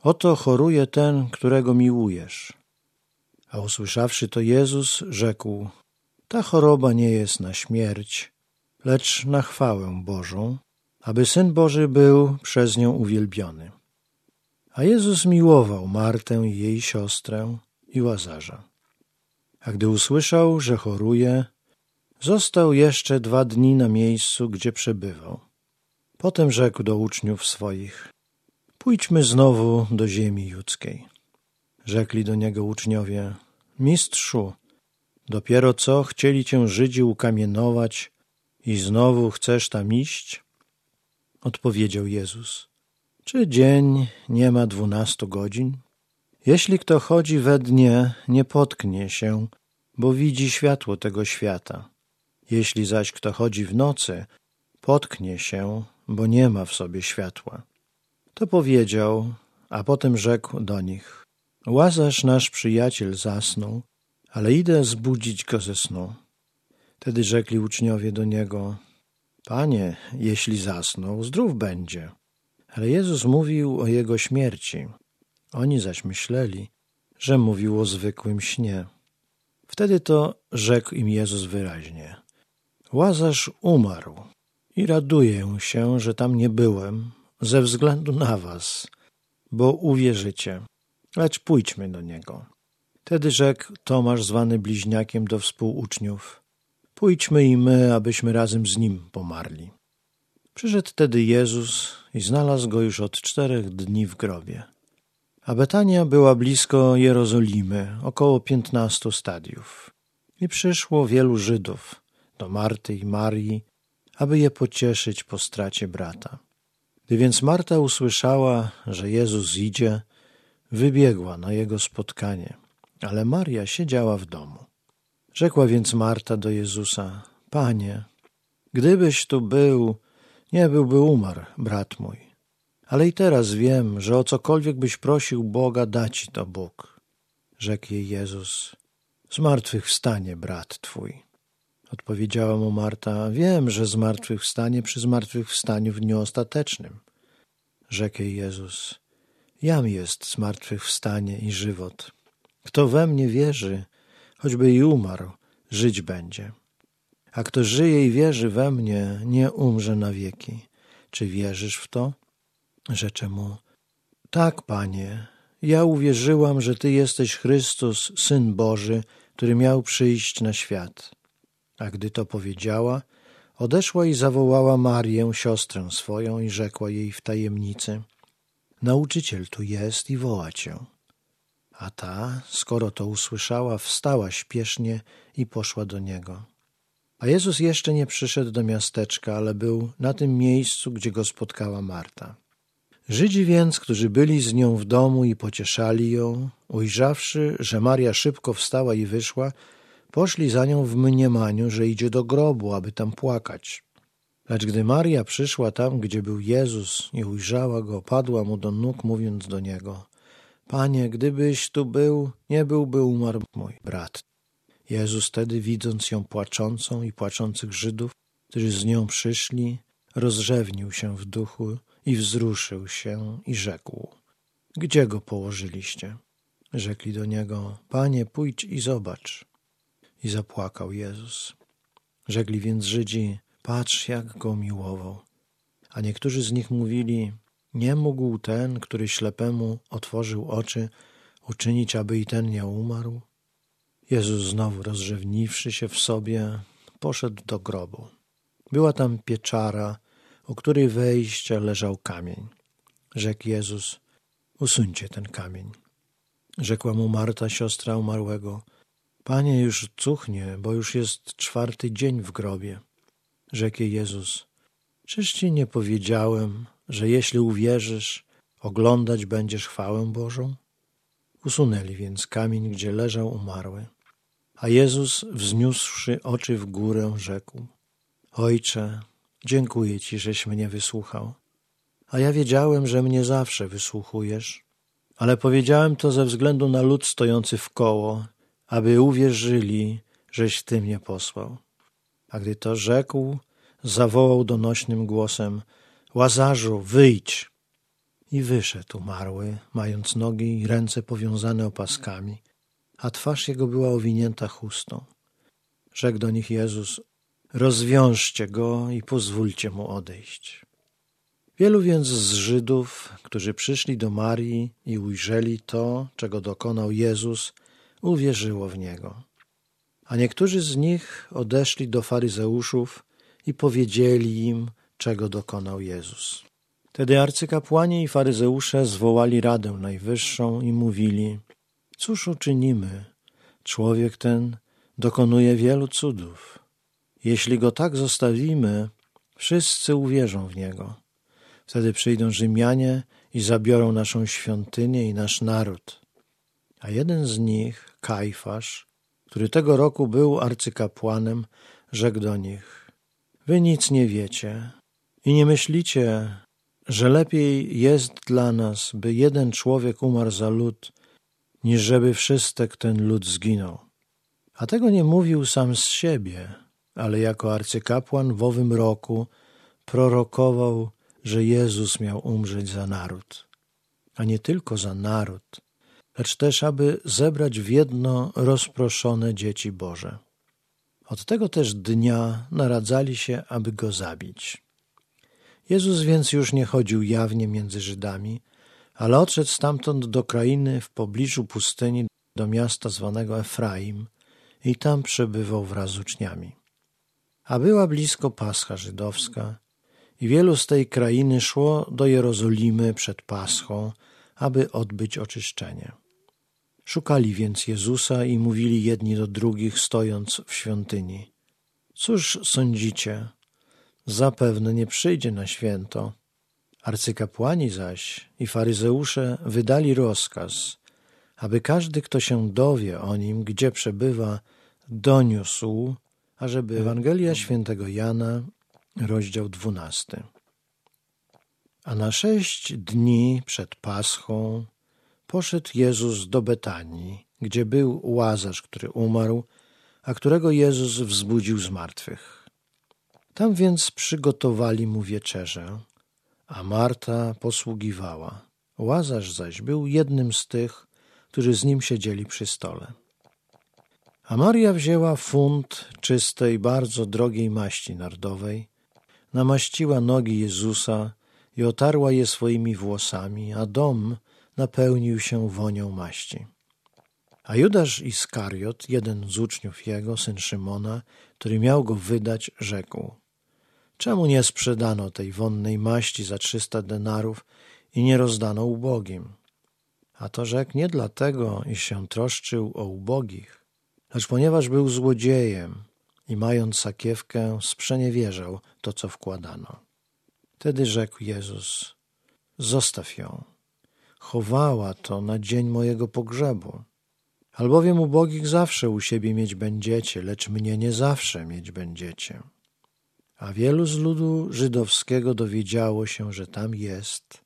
oto choruje ten, którego miłujesz. A usłyszawszy to Jezus, rzekł, ta choroba nie jest na śmierć, lecz na chwałę Bożą, aby Syn Boży był przez nią uwielbiony. A Jezus miłował Martę i jej siostrę i Łazarza. A gdy usłyszał, że choruje, został jeszcze dwa dni na miejscu, gdzie przebywał. Potem rzekł do uczniów swoich, pójdźmy znowu do ziemi judzkiej. Rzekli do niego uczniowie, mistrzu, dopiero co chcieli cię Żydzi ukamienować i znowu chcesz tam iść? Odpowiedział Jezus, czy dzień nie ma dwunastu godzin? Jeśli kto chodzi we dnie, nie potknie się, bo widzi światło tego świata. Jeśli zaś kto chodzi w nocy, potknie się, bo nie ma w sobie światła. To powiedział, a potem rzekł do nich: Łazarz nasz przyjaciel zasnął, ale idę zbudzić go ze snu. Wtedy rzekli uczniowie do niego, Panie, jeśli zasnął, zdrów będzie. Ale Jezus mówił o jego śmierci. Oni zaś myśleli, że mówił o zwykłym śnie. Wtedy to rzekł im Jezus wyraźnie. Łazarz umarł i raduję się, że tam nie byłem ze względu na was, bo uwierzycie. Lecz pójdźmy do niego. Wtedy rzekł Tomasz, zwany bliźniakiem do współuczniów. Pójdźmy i my, abyśmy razem z nim pomarli. Przyszedł tedy Jezus i znalazł go już od czterech dni w grobie. A Betania była blisko Jerozolimy, około piętnastu stadiów. I przyszło wielu Żydów do Marty i Marii, aby je pocieszyć po stracie brata. Gdy więc Marta usłyszała, że Jezus idzie, wybiegła na jego spotkanie, ale Maria siedziała w domu. Rzekła więc Marta do Jezusa: Panie, gdybyś tu był, nie byłby umarł brat mój. Ale i teraz wiem, że o cokolwiek byś prosił Boga, da ci to Bóg. Rzekł jej Jezus: Zmartwychwstanie brat twój. Odpowiedziała mu Marta: Wiem, że zmartwychwstanie przy zmartwychwstaniu w dniu ostatecznym. Rzekł jej Jezus: Jam jest zmartwychwstanie i żywot. Kto we mnie wierzy, choćby i umarł, żyć będzie. A kto żyje i wierzy we mnie, nie umrze na wieki. Czy wierzysz w to? Rzecze mu: Tak, panie, ja uwierzyłam, że ty jesteś Chrystus, syn Boży, który miał przyjść na świat. A gdy to powiedziała, odeszła i zawołała Marię, siostrę swoją, i rzekła jej w tajemnicy: Nauczyciel tu jest i woła cię. A ta, skoro to usłyszała, wstała śpiesznie i poszła do niego. A Jezus jeszcze nie przyszedł do miasteczka, ale był na tym miejscu, gdzie go spotkała Marta. Żydzi więc, którzy byli z nią w domu i pocieszali ją, ujrzawszy, że Maria szybko wstała i wyszła, poszli za nią w mniemaniu, że idzie do grobu, aby tam płakać. Lecz gdy Maria przyszła tam, gdzie był Jezus i ujrzała go, padła mu do nóg, mówiąc do niego: Panie, gdybyś tu był, nie byłby umarł mój brat. Jezus tedy, widząc ją płaczącą i płaczących Żydów, którzy z nią przyszli, rozrzewnił się w duchu i wzruszył się i rzekł: Gdzie go położyliście? Rzekli do niego: Panie, pójdź i zobacz. I zapłakał Jezus. Rzekli więc Żydzi: Patrz, jak go miłował. A niektórzy z nich mówili: Nie mógł ten, który ślepemu otworzył oczy, uczynić, aby i ten nie umarł? Jezus znowu rozrzewniwszy się w sobie, poszedł do grobu. Była tam pieczara, u której wejścia leżał kamień. Rzekł Jezus: Usuńcie ten kamień. Rzekła mu Marta, siostra umarłego: Panie, już cuchnie, bo już jest czwarty dzień w grobie. Rzekł Jezus: Czyż ci nie powiedziałem, że jeśli uwierzysz, oglądać będziesz chwałę Bożą? Usunęli więc kamień, gdzie leżał umarły. A Jezus, wzniósłszy oczy w górę, rzekł: Ojcze, dziękuję Ci, żeś mnie wysłuchał. A ja wiedziałem, że mnie zawsze wysłuchujesz, ale powiedziałem to ze względu na lud stojący w koło, aby uwierzyli, żeś Ty mnie posłał. A gdy to rzekł, zawołał donośnym głosem: Łazarzu, wyjdź! I wyszedł umarły, mając nogi i ręce powiązane opaskami, a twarz jego była owinięta chustą. Rzekł do nich Jezus: Rozwiążcie go i pozwólcie mu odejść. Wielu więc z Żydów, którzy przyszli do Marii i ujrzeli to, czego dokonał Jezus, uwierzyło w niego. A niektórzy z nich odeszli do faryzeuszów i powiedzieli im, czego dokonał Jezus. Wtedy arcykapłani i faryzeusze zwołali Radę Najwyższą i mówili: Cóż uczynimy? Człowiek ten dokonuje wielu cudów. Jeśli go tak zostawimy, wszyscy uwierzą w niego. Wtedy przyjdą Rzymianie i zabiorą naszą świątynię i nasz naród. A jeden z nich, Kajfasz, który tego roku był arcykapłanem, rzekł do nich: Wy nic nie wiecie i nie myślicie, że lepiej jest dla nas, by jeden człowiek umarł za lud, niż żeby wszystek ten lud zginął. A tego nie mówił sam z siebie, ale jako arcykapłan w owym roku prorokował, że Jezus miał umrzeć za naród. A nie tylko za naród, lecz też, aby zebrać w jedno rozproszone dzieci Boże. Od tego też dnia naradzali się, aby go zabić. Jezus więc już nie chodził jawnie między Żydami, ale odszedł stamtąd do krainy w pobliżu pustyni, do miasta zwanego Efraim i tam przebywał wraz z uczniami. A była blisko Pascha żydowska i wielu z tej krainy szło do Jerozolimy przed Paschą, aby odbyć oczyszczenie. Szukali więc Jezusa i mówili jedni do drugich, stojąc w świątyni. Cóż sądzicie? Zapewne nie przyjdzie na święto. Arcykapłani zaś i faryzeusze wydali rozkaz, aby każdy, kto się dowie o nim, gdzie przebywa, doniósł, ażeby Ewangelia świętego Jana, rozdział dwunasty. A na sześć dni przed Paschą poszedł Jezus do Betanii, gdzie był Łazarz, który umarł, a którego Jezus wzbudził z martwych. Tam więc przygotowali mu wieczerzę, a Marta posługiwała. Łazarz zaś był jednym z tych, którzy z nim siedzieli przy stole. A Maria wzięła funt czystej, bardzo drogiej maści nardowej, namaściła nogi Jezusa i otarła je swoimi włosami, a dom napełnił się wonią maści. A Judasz Iskariot, jeden z uczniów jego, syn Szymona, który miał go wydać, rzekł: Czemu nie sprzedano tej wonnej maści za trzysta denarów i nie rozdano ubogim? A to rzekł nie dlatego, iż się troszczył o ubogich, lecz ponieważ był złodziejem i mając sakiewkę sprzeniewierzał to, co wkładano. Wtedy rzekł Jezus, zostaw ją, chowała to na dzień mojego pogrzebu. Albowiem ubogich zawsze u siebie mieć będziecie, lecz mnie nie zawsze mieć będziecie. A wielu z ludu żydowskiego dowiedziało się, że tam jest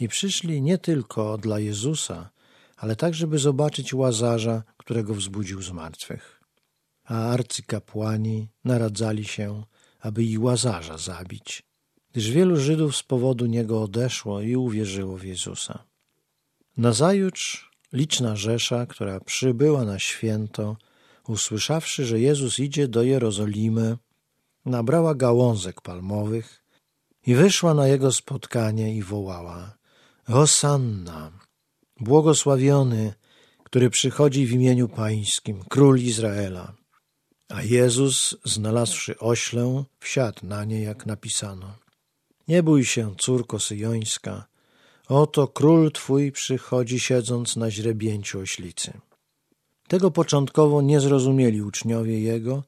i przyszli nie tylko dla Jezusa, ale tak, żeby zobaczyć Łazarza, którego wzbudził z martwych. A arcykapłani naradzali się, aby i Łazarza zabić, gdyż wielu Żydów z powodu niego odeszło i uwierzyło w Jezusa. Nazajutrz liczna rzesza, która przybyła na święto, usłyszawszy, że Jezus idzie do Jerozolimy, nabrała gałązek palmowych i wyszła na jego spotkanie i wołała: Hosanna, błogosławiony, który przychodzi w imieniu Pańskim, król Izraela. A Jezus, znalazłszy oślę, wsiadł na nie, jak napisano. Nie bój się, córko syjońska, oto król twój przychodzi siedząc na źrebięciu oślicy. Tego początkowo nie zrozumieli uczniowie Jego,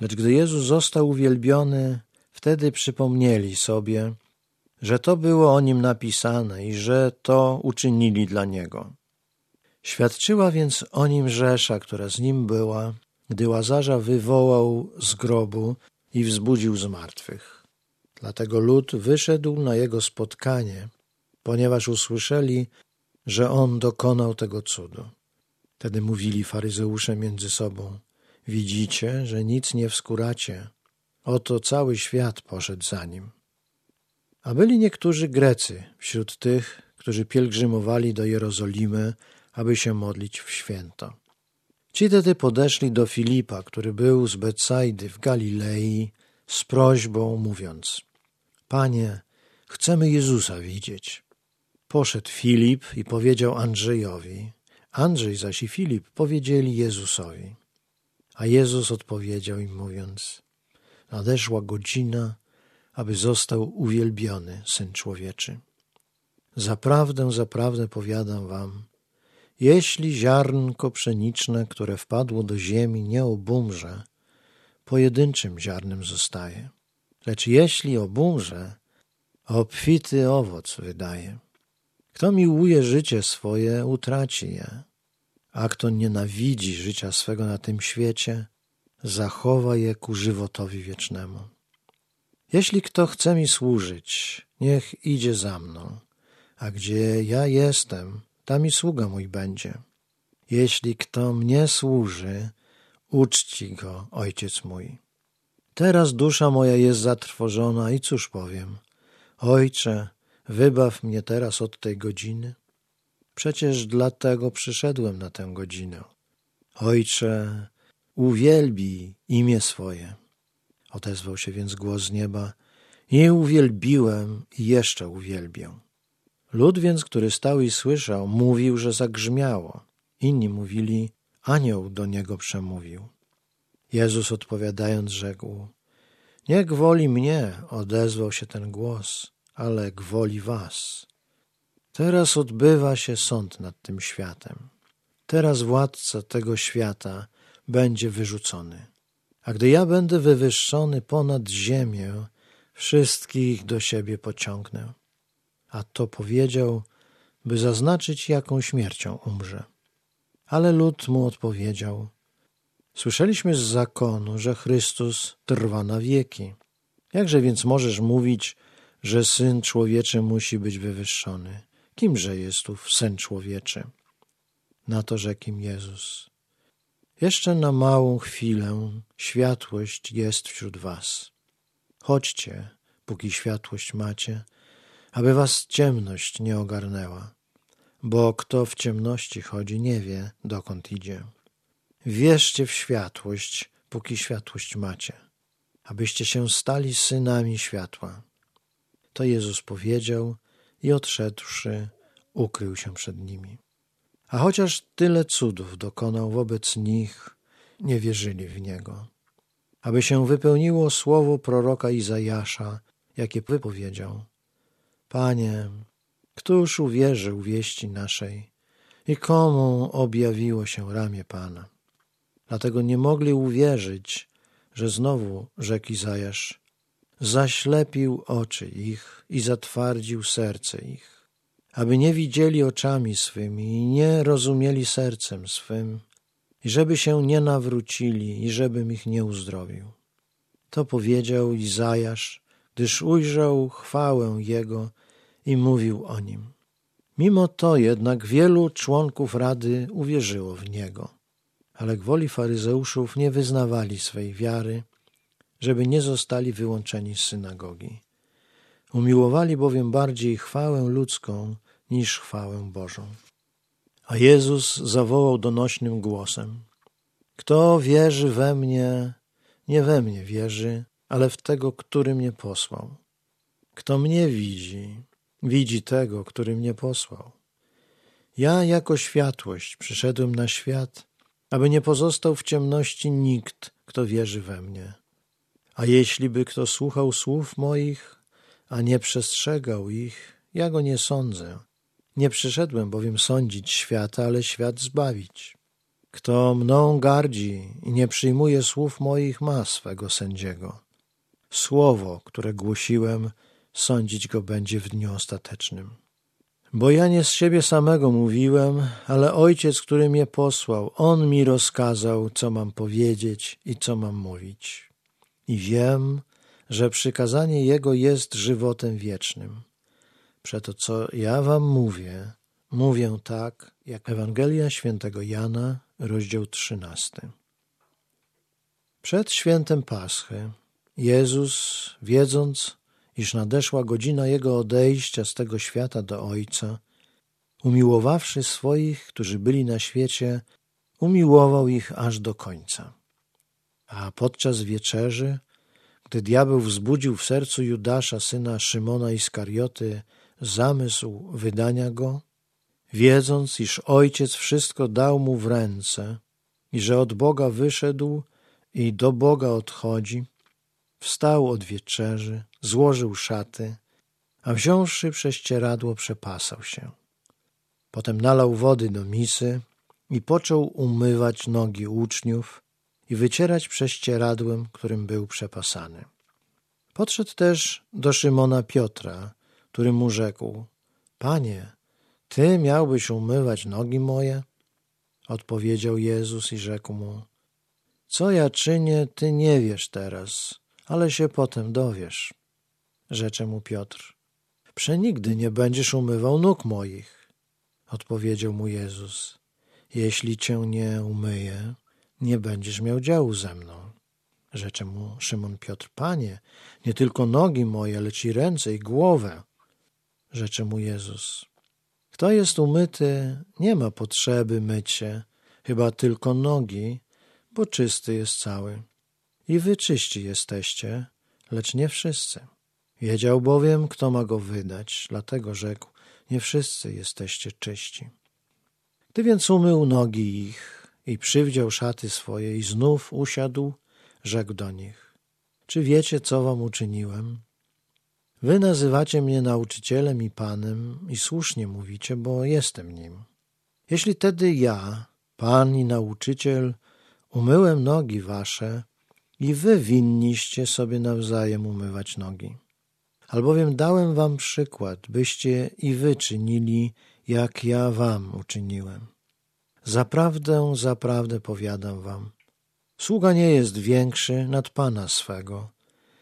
lecz gdy Jezus został uwielbiony, wtedy przypomnieli sobie, że to było o nim napisane i że to uczynili dla niego. Świadczyła więc o nim Rzesza, która z nim była, gdy Łazarza wywołał z grobu i wzbudził z martwych. Dlatego lud wyszedł na jego spotkanie, ponieważ usłyszeli, że on dokonał tego cudu. Wtedy mówili faryzeusze między sobą: Widzicie, że nic nie wskuracie. Oto cały świat poszedł za nim. A byli niektórzy Grecy wśród tych, którzy pielgrzymowali do Jerozolimy, aby się modlić w święto. Ci tedy podeszli do Filipa, który był z Betsaidy w Galilei, z prośbą, mówiąc: Panie, chcemy Jezusa widzieć. Poszedł Filip i powiedział Andrzejowi. Andrzej zaś i Filip powiedzieli Jezusowi. A Jezus odpowiedział im, mówiąc: Nadeszła godzina, aby został uwielbiony syn człowieczy. Zaprawdę, zaprawdę powiadam wam, jeśli ziarnko pszeniczne, które wpadło do ziemi, nie obumrze, pojedynczym ziarnem zostaje. Lecz jeśli obumrze, obfity owoc wydaje. Kto miłuje życie swoje, utraci je, a kto nienawidzi życia swego na tym świecie, zachowa je ku żywotowi wiecznemu. Jeśli kto chce mi służyć, niech idzie za mną, a gdzie ja jestem, tam i sługa mój będzie. Jeśli kto mnie służy, uczci go, ojciec mój. Teraz dusza moja jest zatrwożona i cóż powiem? Ojcze, wybaw mnie teraz od tej godziny. Przecież dlatego przyszedłem na tę godzinę. Ojcze, uwielbij imię swoje. Odezwał się więc głos z nieba. I uwielbiłem i jeszcze uwielbię. Lud więc, który stał i słyszał, mówił, że zagrzmiało. Inni mówili, anioł do niego przemówił. Jezus odpowiadając rzekł, nie gwoli mnie, odezwał się ten głos, ale gwoli was. Teraz odbywa się sąd nad tym światem. Teraz władca tego świata będzie wyrzucony. A gdy ja będę wywyższony ponad ziemię, wszystkich do siebie pociągnę. A to powiedział, by zaznaczyć, jaką śmiercią umrze. Ale lud mu odpowiedział: Słyszeliśmy z zakonu, że Chrystus trwa na wieki. Jakże więc możesz mówić, że syn człowieczy musi być wywyższony? Kimże jest tu syn człowieczy? Na to rzekł im Jezus. Jeszcze na małą chwilę światłość jest wśród was. Chodźcie, póki światłość macie, aby was ciemność nie ogarnęła, bo kto w ciemności chodzi, nie wie, dokąd idzie. Wierzcie w światłość, póki światłość macie, abyście się stali synami światła. To Jezus powiedział i odszedłszy, ukrył się przed nimi. A chociaż tyle cudów dokonał wobec nich, nie wierzyli w Niego. Aby się wypełniło słowo proroka Izajasza, jakie wypowiedział. Panie, któż uwierzył wieści naszej i komu objawiło się ramię Pana? Dlatego nie mogli uwierzyć, że znowu, rzekł Izajasz, zaślepił oczy ich i zatwardził serce ich, aby nie widzieli oczami swymi i nie rozumieli sercem swym, i żeby się nie nawrócili i żebym ich nie uzdrowił. To powiedział Izajasz, gdyż ujrzał chwałę Jego i mówił o Nim. Mimo to jednak wielu członków Rady uwierzyło w Niego ale gwoli faryzeuszów nie wyznawali swej wiary, żeby nie zostali wyłączeni z synagogi. Umiłowali bowiem bardziej chwałę ludzką niż chwałę Bożą. A Jezus zawołał donośnym głosem: Kto wierzy we mnie, nie we mnie wierzy, ale w tego, który mnie posłał. Kto mnie widzi, widzi tego, który mnie posłał. Ja jako światłość przyszedłem na świat, aby nie pozostał w ciemności nikt, kto wierzy we mnie. A jeśli by kto słuchał słów moich, a nie przestrzegał ich, ja go nie sądzę. Nie przyszedłem bowiem sądzić świata, ale świat zbawić. Kto mną gardzi i nie przyjmuje słów moich, ma swego sędziego. Słowo, które głosiłem, sądzić go będzie w dniu ostatecznym. Bo ja nie z siebie samego mówiłem, ale Ojciec, który mnie posłał, On mi rozkazał, co mam powiedzieć i co mam mówić. I wiem, że przykazanie Jego jest żywotem wiecznym. Przeto co ja wam mówię, mówię tak, jak Ewangelia świętego Jana, rozdział trzynasty. Przed świętem Paschy Jezus, wiedząc, iż nadeszła godzina Jego odejścia z tego świata do Ojca, umiłowawszy swoich, którzy byli na świecie, umiłował ich aż do końca. A podczas wieczerzy, gdy diabeł wzbudził w sercu Judasza, syna Szymona Iskarioty, zamysł wydania go, wiedząc, iż Ojciec wszystko dał mu w ręce i że od Boga wyszedł i do Boga odchodzi, Wstał od wieczerzy, złożył szaty, a wziąwszy prześcieradło, przepasał się. Potem nalał wody do misy i począł umywać nogi uczniów i wycierać prześcieradłem, którym był przepasany. Podszedł też do Szymona Piotra, który mu rzekł: Panie, ty miałbyś umywać nogi moje? Odpowiedział Jezus i rzekł mu: Co ja czynię, ty nie wiesz teraz ale się potem dowiesz. Rzecze mu Piotr. Przenigdy nie będziesz umywał nóg moich. Odpowiedział mu Jezus. Jeśli cię nie umyję, nie będziesz miał działu ze mną. Rzecze mu Szymon Piotr, panie, nie tylko nogi moje, lecz i ręce i głowę. Rzecze mu Jezus, kto jest umyty, nie ma potrzeby myć się, chyba tylko nogi, bo czysty jest cały. I wy czyści jesteście, lecz nie wszyscy. Wiedział bowiem, kto ma go wydać, dlatego rzekł, nie wszyscy jesteście czyści. Gdy więc umył nogi ich i przywdział szaty swoje i znów usiadł, rzekł do nich, czy wiecie, co wam uczyniłem? Wy nazywacie mnie nauczycielem i panem i słusznie mówicie, bo jestem nim. Jeśli tedy ja, pan i nauczyciel, umyłem nogi wasze i wy winniście sobie nawzajem umywać nogi. Albowiem dałem wam przykład, byście i wy czynili, jak ja wam uczyniłem. Zaprawdę, zaprawdę powiadam wam, sługa nie jest większy nad pana swego,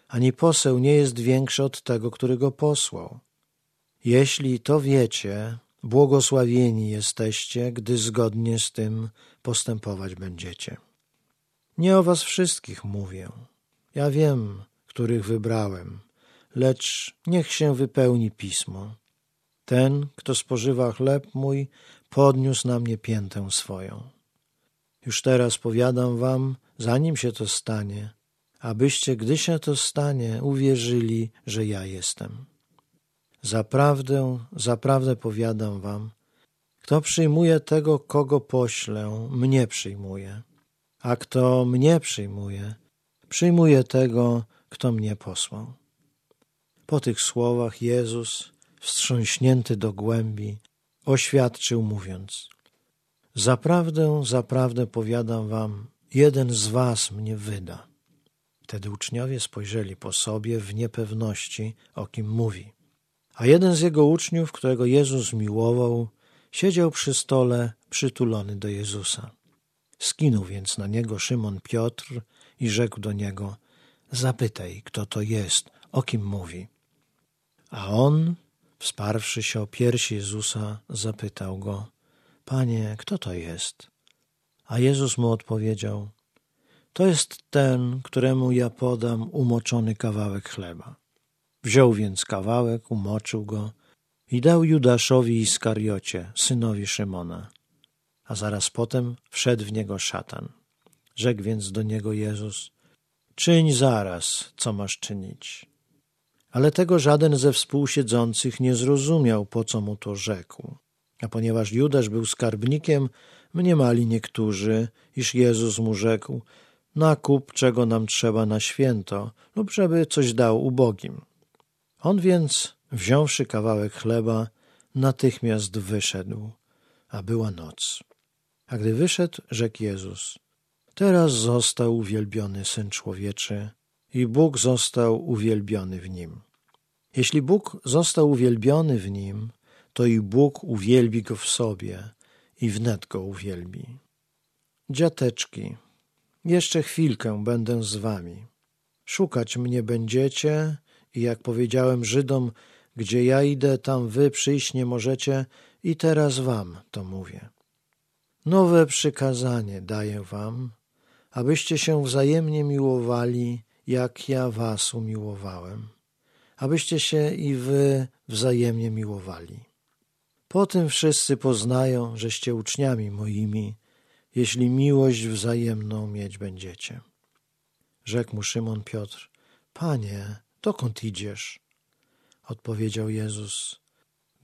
ani poseł nie jest większy od tego, który go posłał. Jeśli to wiecie, błogosławieni jesteście, gdy zgodnie z tym postępować będziecie. Nie o was wszystkich mówię. Ja wiem, których wybrałem, lecz niech się wypełni pismo. Ten, kto spożywa chleb mój, podniósł na mnie piętę swoją. Już teraz powiadam wam, zanim się to stanie, abyście, gdy się to stanie, uwierzyli, że ja jestem. Zaprawdę, zaprawdę powiadam wam, kto przyjmuje tego, kogo poślę, mnie przyjmuje, a kto mnie przyjmuje, przyjmuje tego, kto mnie posłał. Po tych słowach Jezus, wstrząśnięty do głębi, oświadczył, mówiąc: Zaprawdę, zaprawdę powiadam wam, jeden z was mnie wyda. Wtedy uczniowie spojrzeli po sobie w niepewności, o kim mówi. A jeden z jego uczniów, którego Jezus miłował, siedział przy stole przytulony do Jezusa. Skinął więc na niego Szymon Piotr i rzekł do niego: Zapytaj, kto to jest, o kim mówi. A on, wsparwszy się o piersi Jezusa, zapytał go: Panie, kto to jest? A Jezus mu odpowiedział: To jest ten, któremu ja podam umoczony kawałek chleba. Wziął więc kawałek, umoczył go i dał Judaszowi Iskariocie, synowi Szymona. A zaraz potem wszedł w niego szatan. Rzekł więc do niego Jezus: Czyń zaraz, co masz czynić. Ale tego żaden ze współsiedzących nie zrozumiał, po co mu to rzekł. A ponieważ Judasz był skarbnikiem, mniemali niektórzy, iż Jezus mu rzekł: Nakup, czego nam trzeba na święto, lub żeby coś dał ubogim. On więc, wziąwszy kawałek chleba, natychmiast wyszedł, a była noc. A gdy wyszedł, rzekł Jezus: Teraz został uwielbiony syn człowieczy i Bóg został uwielbiony w nim. Jeśli Bóg został uwielbiony w nim, to i Bóg uwielbi go w sobie i wnet go uwielbi. Dziateczki, jeszcze chwilkę będę z wami. Szukać mnie będziecie i jak powiedziałem Żydom, gdzie ja idę, tam wy przyjść nie możecie i teraz wam to mówię. Nowe przykazanie daję wam, abyście się wzajemnie miłowali, jak ja was umiłowałem, abyście się i wy wzajemnie miłowali. Po tym wszyscy poznają, żeście uczniami moimi, jeśli miłość wzajemną mieć będziecie. Rzekł mu Szymon Piotr, Panie, dokąd idziesz? Odpowiedział Jezus,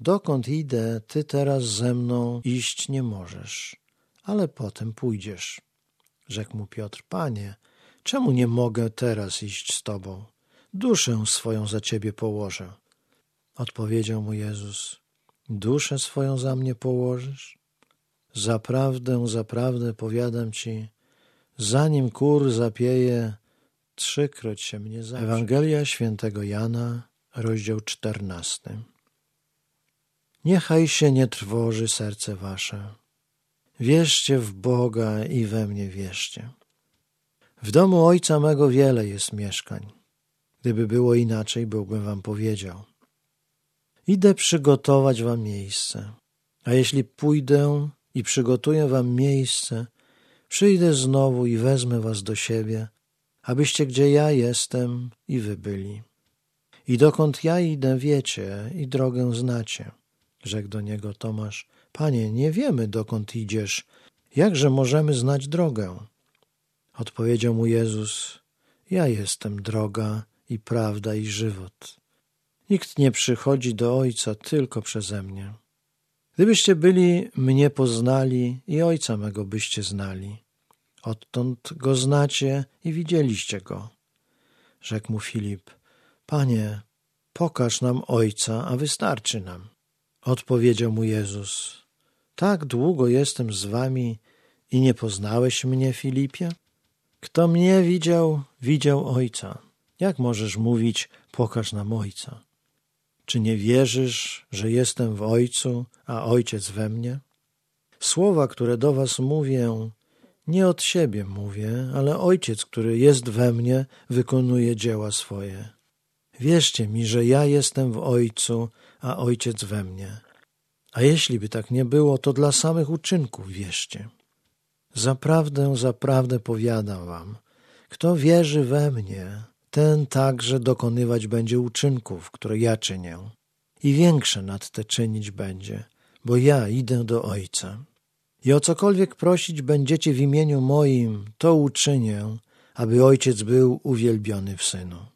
dokąd idę, ty teraz ze mną iść nie możesz, ale potem pójdziesz. Rzekł mu Piotr, Panie, czemu nie mogę teraz iść z tobą? Duszę swoją za ciebie położę. Odpowiedział mu Jezus, duszę swoją za mnie położysz? Zaprawdę, zaprawdę powiadam ci, zanim kur zapieje, trzykroć się mnie zawsze. Ewangelia świętego Jana, rozdział czternasty. Niechaj się nie trwoży serce wasze. Wierzcie w Boga i we mnie wierzcie. W domu ojca mego wiele jest mieszkań. Gdyby było inaczej, byłbym wam powiedział. Idę przygotować wam miejsce. A jeśli pójdę i przygotuję wam miejsce, Przyjdę znowu i wezmę was do siebie, abyście gdzie ja jestem i wy byli. I dokąd ja idę, wiecie i drogę znacie. Rzekł do niego Tomasz, Panie, nie wiemy, dokąd idziesz. Jakże możemy znać drogę? Odpowiedział mu Jezus, ja jestem droga i prawda i żywot. Nikt nie przychodzi do Ojca tylko przeze mnie. Gdybyście byli mnie poznali i Ojca mego byście znali. Odtąd go znacie i widzieliście go. Rzekł mu Filip, Panie, pokaż nam Ojca, a wystarczy nam. Odpowiedział mu Jezus, tak długo jestem z wami i nie poznałeś mnie, Filipie? Kto mnie widział, widział Ojca. Jak możesz mówić, pokaż nam Ojca? Czy nie wierzysz, że jestem w Ojcu, a Ojciec we mnie? Słowa, które do was mówię, nie od siebie mówię, ale Ojciec, który jest we mnie, wykonuje dzieła swoje. Wierzcie mi, że ja jestem w Ojcu, a Ojciec we mnie. A jeśli by tak nie było, to dla samych uczynków wierzcie. Zaprawdę, zaprawdę powiadam wam, kto wierzy we mnie, ten także dokonywać będzie uczynków, które ja czynię. I większe nad te czynić będzie, bo ja idę do Ojca. I o cokolwiek prosić będziecie w imieniu moim, to uczynię, aby Ojciec był uwielbiony w Synu.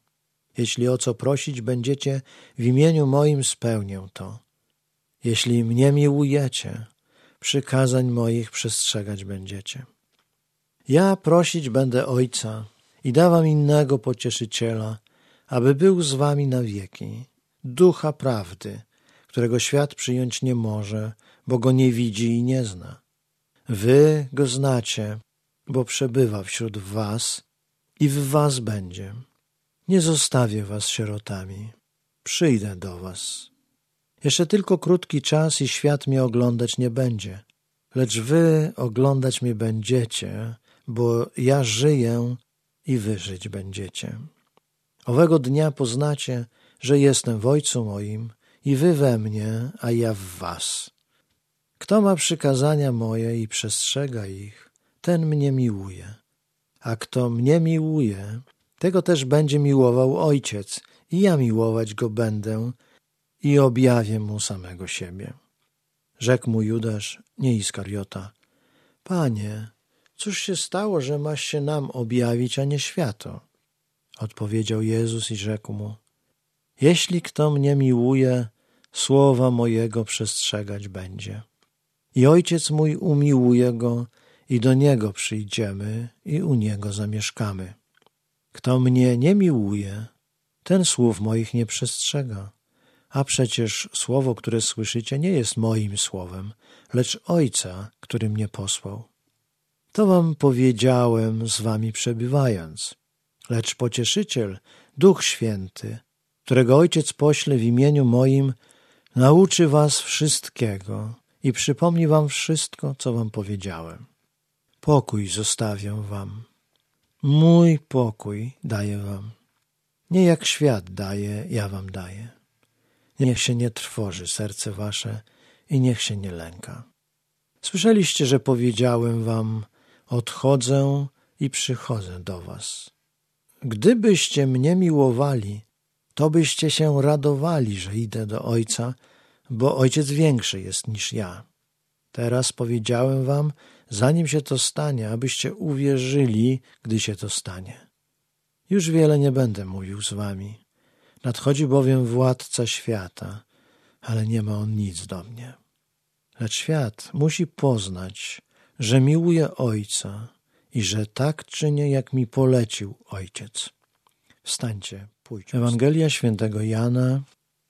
Jeśli o co prosić będziecie w imieniu moim, spełnię to. Jeśli mnie miłujecie, przykazań moich przestrzegać będziecie. Ja prosić będę Ojca i dawam innego pocieszyciela, aby był z wami na wieki, ducha prawdy, którego świat przyjąć nie może, bo go nie widzi i nie zna. Wy go znacie, bo przebywa wśród was i w was będzie. Nie zostawię was sierotami. Przyjdę do was. Jeszcze tylko krótki czas i świat mnie oglądać nie będzie. Lecz wy oglądać mnie będziecie, bo ja żyję i wy żyć będziecie. Owego dnia poznacie, że jestem w Ojcu moim i wy we mnie, a ja w was. Kto ma przykazania moje i przestrzega ich, ten mnie miłuje. A kto mnie miłuje, tego też będzie miłował Ojciec i ja miłować go będę i objawię mu samego siebie. Rzekł mu Judasz, nie Iskariota, Panie, cóż się stało, że masz się nam objawić, a nie świato? Odpowiedział Jezus i rzekł mu, jeśli kto mnie miłuje, słowa mojego przestrzegać będzie. I ojciec mój umiłuje go, i do niego przyjdziemy, i u niego zamieszkamy. Kto mnie nie miłuje, ten słów moich nie przestrzega. A przecież słowo, które słyszycie, nie jest moim słowem, lecz Ojca, który mnie posłał. To wam powiedziałem z wami przebywając. Lecz pocieszyciel, Duch Święty, którego Ojciec pośle w imieniu moim, nauczy was wszystkiego i przypomni wam wszystko, co wam powiedziałem. Pokój zostawię wam. Mój pokój daję wam. Nie jak świat daje, ja wam daję. Niech się nie trwoży serce wasze i niech się nie lęka. Słyszeliście, że powiedziałem wam, odchodzę i przychodzę do was. Gdybyście mnie miłowali, to byście się radowali, że idę do Ojca, bo Ojciec większy jest niż ja. Teraz powiedziałem wam, zanim się to stanie, abyście uwierzyli, gdy się to stanie. Już wiele nie będę mówił z wami. Nadchodzi bowiem władca świata, ale nie ma on nic do mnie. Lecz świat musi poznać, że miłuję Ojca i że tak czynię, jak mi polecił Ojciec. Wstańcie, pójdźmy. Ewangelia świętego Jana,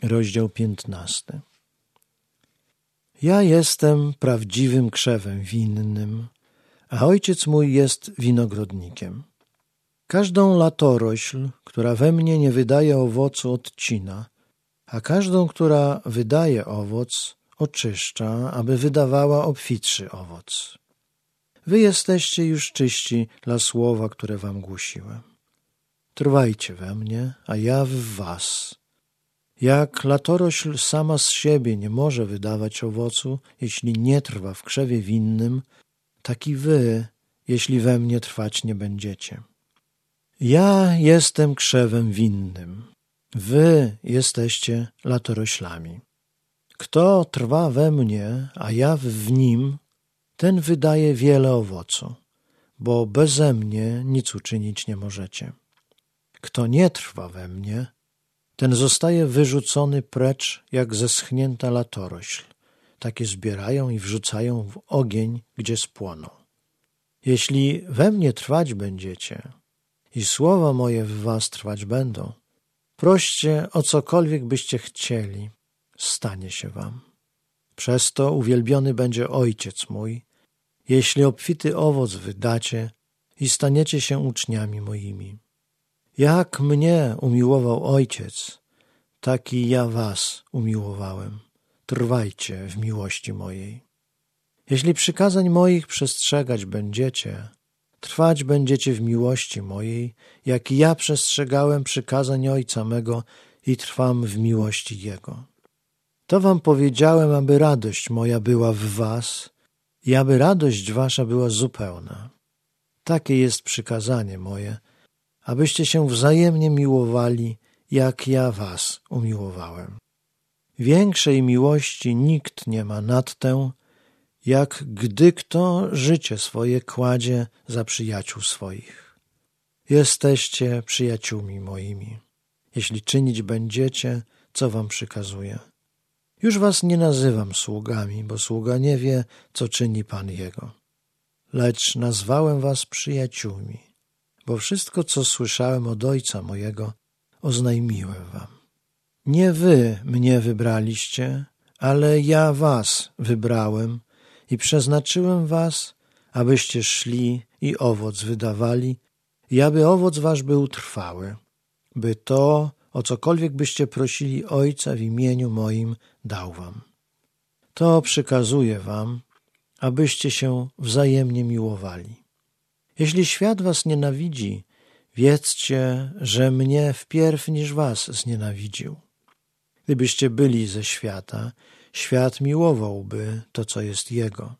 rozdział piętnasty. Ja jestem prawdziwym krzewem winnym, a ojciec mój jest winogrodnikiem. Każdą latorośl, która we mnie nie wydaje owocu, odcina, a każdą, która wydaje owoc, oczyszcza, aby wydawała obfitszy owoc. Wy jesteście już czyści dla słowa, które wam głosiłem. Trwajcie we mnie, a ja w was. Jak latorośl sama z siebie nie może wydawać owocu, jeśli nie trwa w krzewie winnym, tak i wy, jeśli we mnie trwać nie będziecie. Ja jestem krzewem winnym, wy jesteście latoroślami. Kto trwa we mnie, a ja w nim, ten wydaje wiele owocu, bo beze mnie nic uczynić nie możecie. Kto nie trwa we mnie, ten zostaje wyrzucony precz jak zeschnięta latorośl. Takie zbierają i wrzucają w ogień, gdzie spłoną. Jeśli we mnie trwać będziecie i słowa moje w was trwać będą, proście o cokolwiek byście chcieli, stanie się wam. Przez to uwielbiony będzie Ojciec mój, jeśli obfity owoc wydacie i staniecie się uczniami moimi. Jak mnie umiłował Ojciec, taki ja was umiłowałem. Trwajcie w miłości mojej. Jeśli przykazań moich przestrzegać będziecie, trwać będziecie w miłości mojej, jak ja przestrzegałem przykazań Ojca mego i trwam w miłości Jego. To wam powiedziałem, aby radość moja była w was i aby radość wasza była zupełna. Takie jest przykazanie moje, abyście się wzajemnie miłowali, jak ja was umiłowałem. Większej miłości nikt nie ma nad tę, jak gdy kto życie swoje kładzie za przyjaciół swoich. Jesteście przyjaciółmi moimi, jeśli czynić będziecie, co wam przykazuję. Już was nie nazywam sługami, bo sługa nie wie, co czyni Pan jego. Lecz nazwałem was przyjaciółmi, bo wszystko, co słyszałem od Ojca mojego, oznajmiłem wam. Nie wy mnie wybraliście, ale ja was wybrałem i przeznaczyłem was, abyście szli i owoc wydawali, i aby owoc wasz był trwały, by to, o cokolwiek byście prosili Ojca w imieniu moim, dał wam. To przykazuję wam, abyście się wzajemnie miłowali. Jeśli świat was nienawidzi, wiedzcie, że mnie wpierw niż was znienawidził. Gdybyście byli ze świata, świat miłowałby to, co jest jego.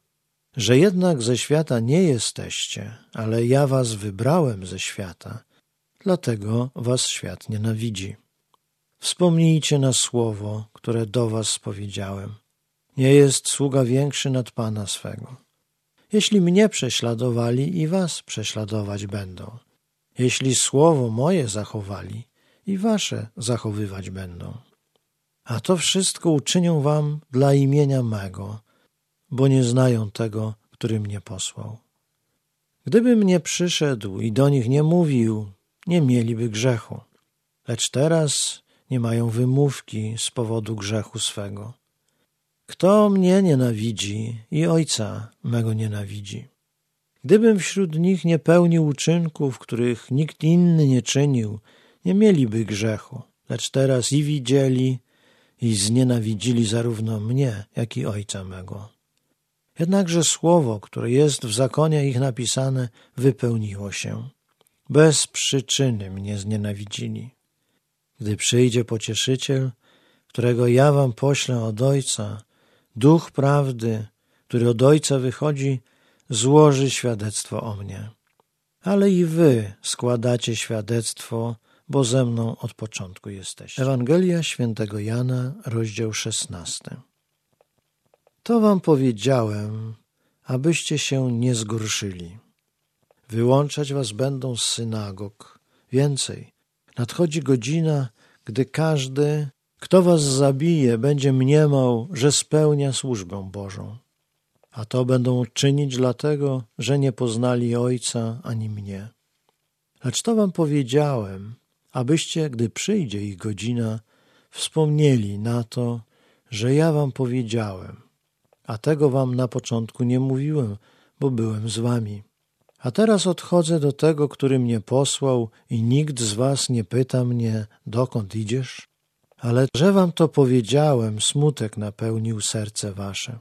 Że jednak ze świata nie jesteście, ale ja was wybrałem ze świata, dlatego was świat nienawidzi. Wspomnijcie na słowo, które do was powiedziałem. Nie jest sługa większy nad Pana swego. Jeśli mnie prześladowali, i was prześladować będą. Jeśli słowo moje zachowali, i wasze zachowywać będą. A to wszystko uczynią wam dla imienia mego, bo nie znają tego, który mnie posłał. Gdybym nie przyszedł i do nich nie mówił, nie mieliby grzechu. Lecz teraz nie mają wymówki z powodu grzechu swego. Kto mnie nienawidzi i ojca mego nienawidzi. Gdybym wśród nich nie pełnił uczynków, których nikt inny nie czynił, nie mieliby grzechu, lecz teraz i widzieli, i znienawidzili zarówno mnie, jak i ojca mego. Jednakże słowo, które jest w zakonie ich napisane, wypełniło się. Bez przyczyny mnie znienawidzili. Gdy przyjdzie pocieszyciel, którego ja wam poślę od Ojca, duch prawdy, który od Ojca wychodzi, złoży świadectwo o mnie. Ale i wy składacie świadectwo, bo ze mną od początku jesteście. Ewangelia świętego Jana, rozdział szesnasty. To wam powiedziałem, abyście się nie zgorszyli. Wyłączać was będą z synagog. Więcej, nadchodzi godzina, gdy każdy, kto was zabije, będzie mniemał, że spełnia służbę Bożą. A to będą czynić dlatego, że nie poznali Ojca ani mnie. Lecz to wam powiedziałem, abyście, gdy przyjdzie ich godzina, wspomnieli na to, że ja wam powiedziałem, a tego wam na początku nie mówiłem, bo byłem z wami. A teraz odchodzę do tego, który mnie posłał i nikt z was nie pyta mnie, dokąd idziesz? Ale że wam to powiedziałem, smutek napełnił serce wasze.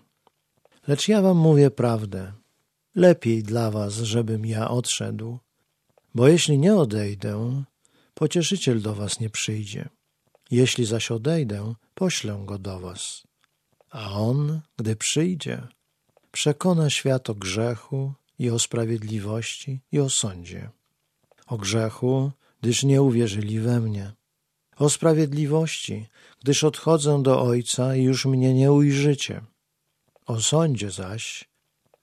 Lecz ja wam mówię prawdę. Lepiej dla was, żebym ja odszedł, bo jeśli nie odejdę, pocieszyciel do was nie przyjdzie. Jeśli zaś odejdę, poślę go do was. A on, gdy przyjdzie, przekona świat o grzechu i o sprawiedliwości i o sądzie. O grzechu, gdyż nie uwierzyli we mnie. O sprawiedliwości, gdyż odchodzę do Ojca i już mnie nie ujrzycie. O sądzie zaś,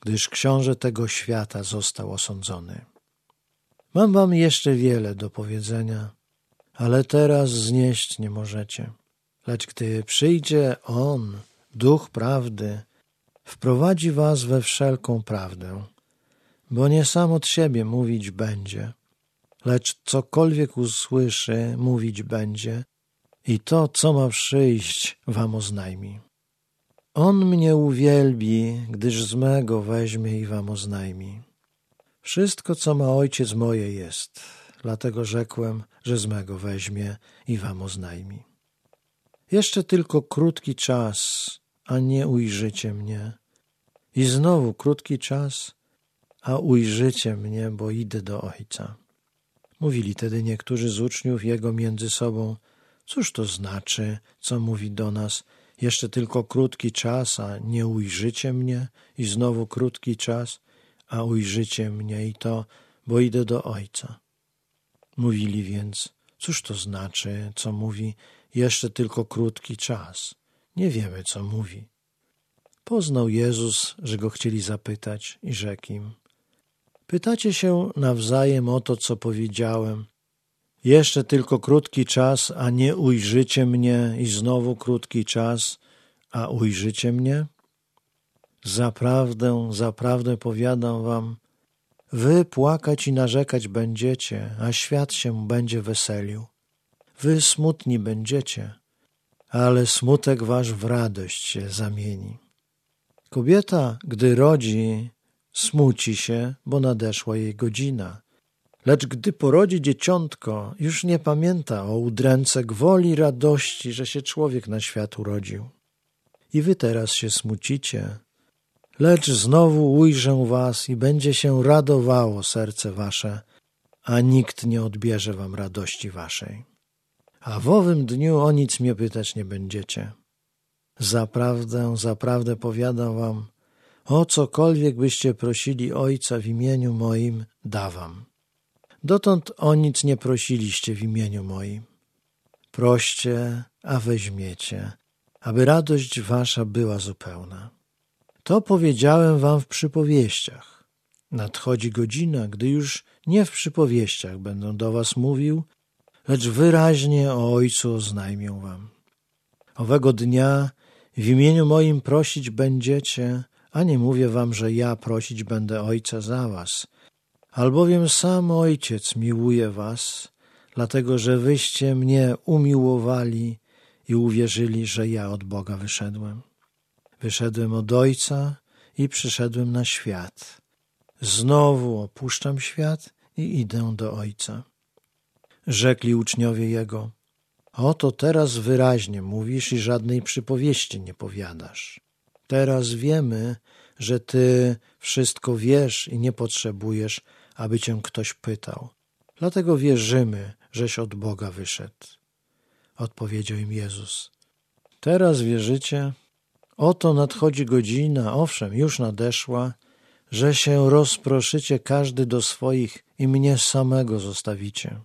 gdyż książę tego świata został osądzony. Mam wam jeszcze wiele do powiedzenia, ale teraz znieść nie możecie. Lecz gdy przyjdzie On, Duch Prawdy, wprowadzi was we wszelką prawdę, bo nie sam od siebie mówić będzie, lecz cokolwiek usłyszy, mówić będzie i to, co ma przyjść, wam oznajmi. On mnie uwielbi, gdyż z mego weźmie i wam oznajmi. Wszystko, co ma ojciec moje jest, dlatego rzekłem, że z mego weźmie i wam oznajmi. Jeszcze tylko krótki czas, a nie ujrzycie mnie. I znowu krótki czas, a ujrzycie mnie, bo idę do Ojca. Mówili tedy niektórzy z uczniów Jego między sobą, cóż to znaczy, co mówi do nas, jeszcze tylko krótki czas, a nie ujrzycie mnie, i znowu krótki czas, a ujrzycie mnie i to, bo idę do Ojca. Mówili więc, cóż to znaczy, co mówi, jeszcze tylko krótki czas. Nie wiemy, co mówi. Poznał Jezus, że go chcieli zapytać i rzekł im, pytacie się nawzajem o to, co powiedziałem. Jeszcze tylko krótki czas, a nie ujrzycie mnie i znowu krótki czas, a ujrzycie mnie? Zaprawdę, zaprawdę powiadam wam, wy płakać i narzekać będziecie, a świat się będzie weselił. Wy smutni będziecie, ale smutek wasz w radość się zamieni. Kobieta, gdy rodzi, smuci się, bo nadeszła jej godzina. Lecz gdy porodzi dzieciątko, już nie pamięta o udręce gwoli radości, że się człowiek na świat urodził. I wy teraz się smucicie, lecz znowu ujrzę was i będzie się radowało serce wasze, a nikt nie odbierze wam radości waszej. A w owym dniu o nic mnie pytać nie będziecie. Zaprawdę, zaprawdę powiadam wam, o cokolwiek byście prosili Ojca w imieniu moim, dawam. Dotąd o nic nie prosiliście w imieniu moim. Proście, a weźmiecie, aby radość wasza była zupełna. To powiedziałem wam w przypowieściach. Nadchodzi godzina, gdy już nie w przypowieściach będę do was mówił, lecz wyraźnie o Ojcu oznajmię wam. Owego dnia w imieniu moim prosić będziecie, a nie mówię wam, że ja prosić będę Ojca za was, albowiem sam Ojciec miłuje was, dlatego że wyście mnie umiłowali i uwierzyli, że ja od Boga wyszedłem. Wyszedłem od Ojca i przyszedłem na świat. Znowu opuszczam świat i idę do Ojca. Rzekli uczniowie Jego, oto teraz wyraźnie mówisz i żadnej przypowieści nie powiadasz. Teraz wiemy, że Ty wszystko wiesz i nie potrzebujesz, aby Cię ktoś pytał. Dlatego wierzymy, żeś od Boga wyszedł. Odpowiedział im Jezus. Teraz wierzycie? Oto nadchodzi godzina, owszem, już nadeszła, że się rozproszycie każdy do swoich i mnie samego zostawicie.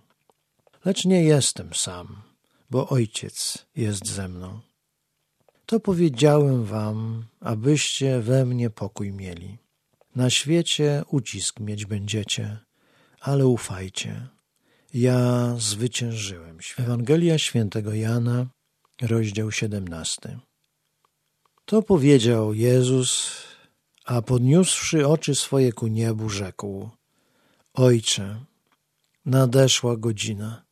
Lecz nie jestem sam, bo Ojciec jest ze mną. To powiedziałem wam, abyście we mnie pokój mieli. Na świecie ucisk mieć będziecie, ale ufajcie. Ja zwyciężyłem. Ewangelia świętego Jana, rozdział 17. To powiedział Jezus, a podniósłszy oczy swoje ku niebu, rzekł: Ojcze, nadeszła godzina.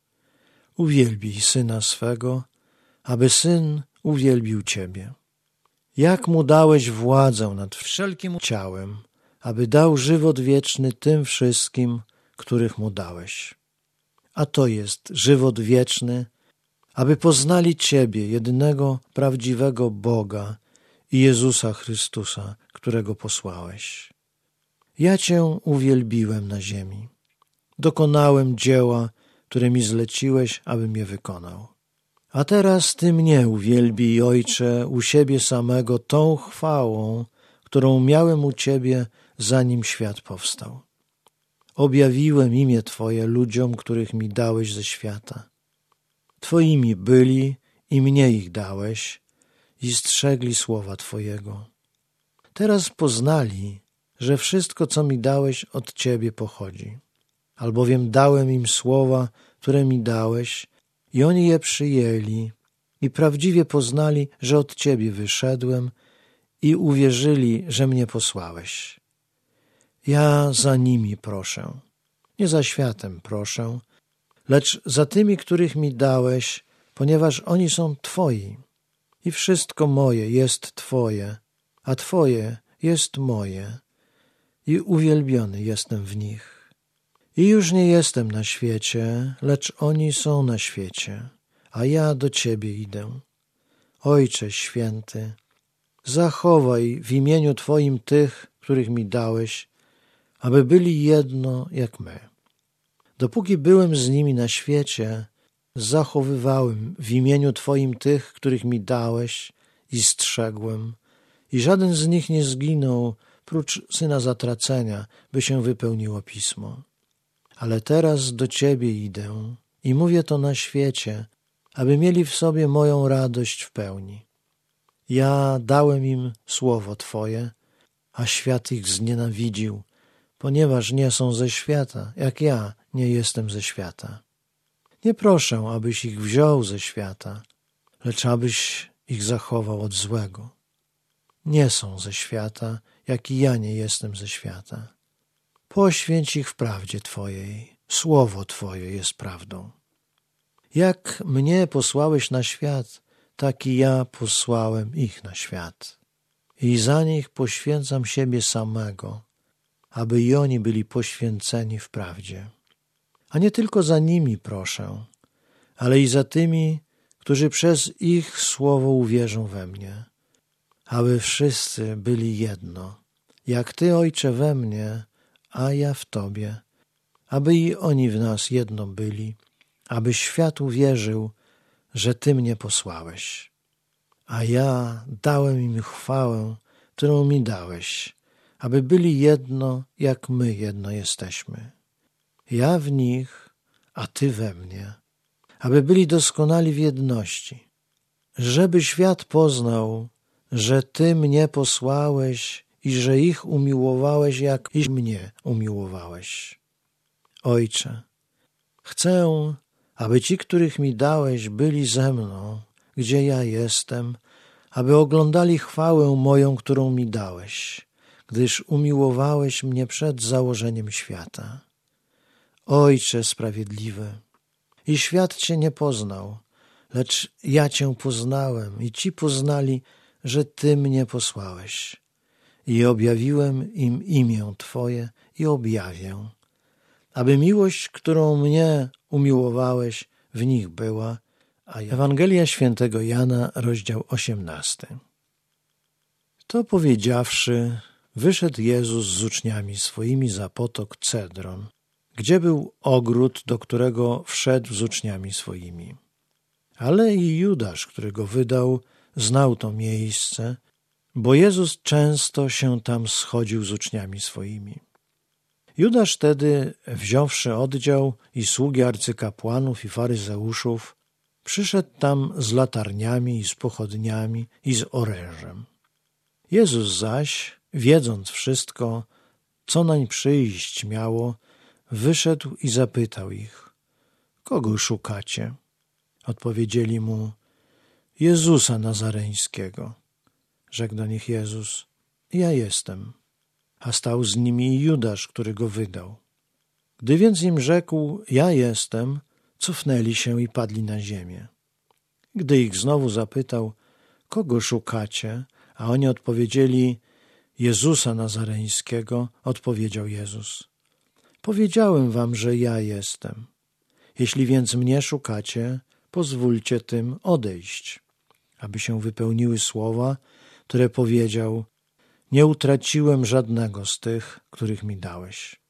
Uwielbij syna swego, aby syn uwielbił Ciebie. Jak mu dałeś władzę nad wszelkim ciałem, aby dał żywot wieczny tym wszystkim, których mu dałeś. A to jest żywot wieczny, aby poznali Ciebie, jedynego prawdziwego Boga i Jezusa Chrystusa, którego posłałeś. Ja Cię uwielbiłem na ziemi. Dokonałem dzieła, które mi zleciłeś, abym je wykonał. A teraz Ty mnie uwielbij, Ojcze, u siebie samego tą chwałą, którą miałem u Ciebie zanim świat powstał. Objawiłem imię Twoje ludziom, których mi dałeś ze świata. Twoimi byli i mnie ich dałeś i strzegli słowa Twojego. Teraz poznali, że wszystko, co mi dałeś, od Ciebie pochodzi. Albowiem dałem im słowa, które mi dałeś, i oni je przyjęli i prawdziwie poznali, że od Ciebie wyszedłem i uwierzyli, że mnie posłałeś. Ja za nimi proszę, nie za światem proszę, lecz za tymi, których mi dałeś, ponieważ oni są Twoi i wszystko moje jest Twoje, a Twoje jest moje i uwielbiony jestem w nich. I już nie jestem na świecie, lecz oni są na świecie, a ja do Ciebie idę. Ojcze święty, zachowaj w imieniu Twoim tych, których mi dałeś, aby byli jedno jak my. Dopóki byłem z nimi na świecie, zachowywałem w imieniu Twoim tych, których mi dałeś i strzegłem, i żaden z nich nie zginął, prócz syna zatracenia, by się wypełniło pismo. Ale teraz do Ciebie idę i mówię to na świecie, aby mieli w sobie moją radość w pełni. Ja dałem im słowo Twoje, a świat ich znienawidził, ponieważ nie są ze świata, jak ja nie jestem ze świata. Nie proszę, abyś ich wziął ze świata, lecz abyś ich zachował od złego. Nie są ze świata, jak i ja nie jestem ze świata. Poświęć ich w prawdzie Twojej, słowo Twoje jest prawdą. Jak mnie posłałeś na świat, tak i ja posłałem ich na świat. I za nich poświęcam siebie samego, aby i oni byli poświęceni w prawdzie. A nie tylko za nimi proszę, ale i za tymi, którzy przez ich słowo uwierzą we mnie, aby wszyscy byli jedno, jak Ty, Ojcze, we mnie, a ja w Tobie, aby i oni w nas jedno byli, aby świat uwierzył, że Ty mnie posłałeś. A ja dałem im chwałę, którą mi dałeś, aby byli jedno, jak my jedno jesteśmy. Ja w nich, a Ty we mnie, aby byli doskonali w jedności, żeby świat poznał, że Ty mnie posłałeś i że ich umiłowałeś, jak i mnie umiłowałeś. Ojcze, chcę, aby ci, których mi dałeś, byli ze mną, gdzie ja jestem, aby oglądali chwałę moją, którą mi dałeś, gdyż umiłowałeś mnie przed założeniem świata. Ojcze sprawiedliwy, i świat Cię nie poznał, lecz ja Cię poznałem i Ci poznali, że Ty mnie posłałeś. I objawiłem im imię Twoje i objawię, aby miłość, którą mnie umiłowałeś, w nich była. A Ewangelia świętego Jana, rozdział osiemnasty. To powiedziawszy, wyszedł Jezus z uczniami swoimi za potok Cedron, gdzie był ogród, do którego wszedł z uczniami swoimi. Ale i Judasz, który go wydał, znał to miejsce, bo Jezus często się tam schodził z uczniami swoimi. Judasz tedy, wziąwszy oddział i sługi arcykapłanów i faryzeuszów, przyszedł tam z latarniami i z pochodniami i z orężem. Jezus zaś, wiedząc wszystko, co nań przyjść miało, wyszedł i zapytał ich: Kogo szukacie? Odpowiedzieli mu: Jezusa Nazareńskiego. Rzekł do nich Jezus: Ja jestem. A stał z nimi Judasz, który go wydał. Gdy więc im rzekł: Ja jestem, cofnęli się i padli na ziemię. Gdy ich znowu zapytał: Kogo szukacie? A oni odpowiedzieli: Jezusa Nazareńskiego, odpowiedział Jezus. Powiedziałem wam, że ja jestem. Jeśli więc mnie szukacie, pozwólcie tym odejść, aby się wypełniły słowa, które powiedział: Nie utraciłem żadnego z tych, których mi dałeś.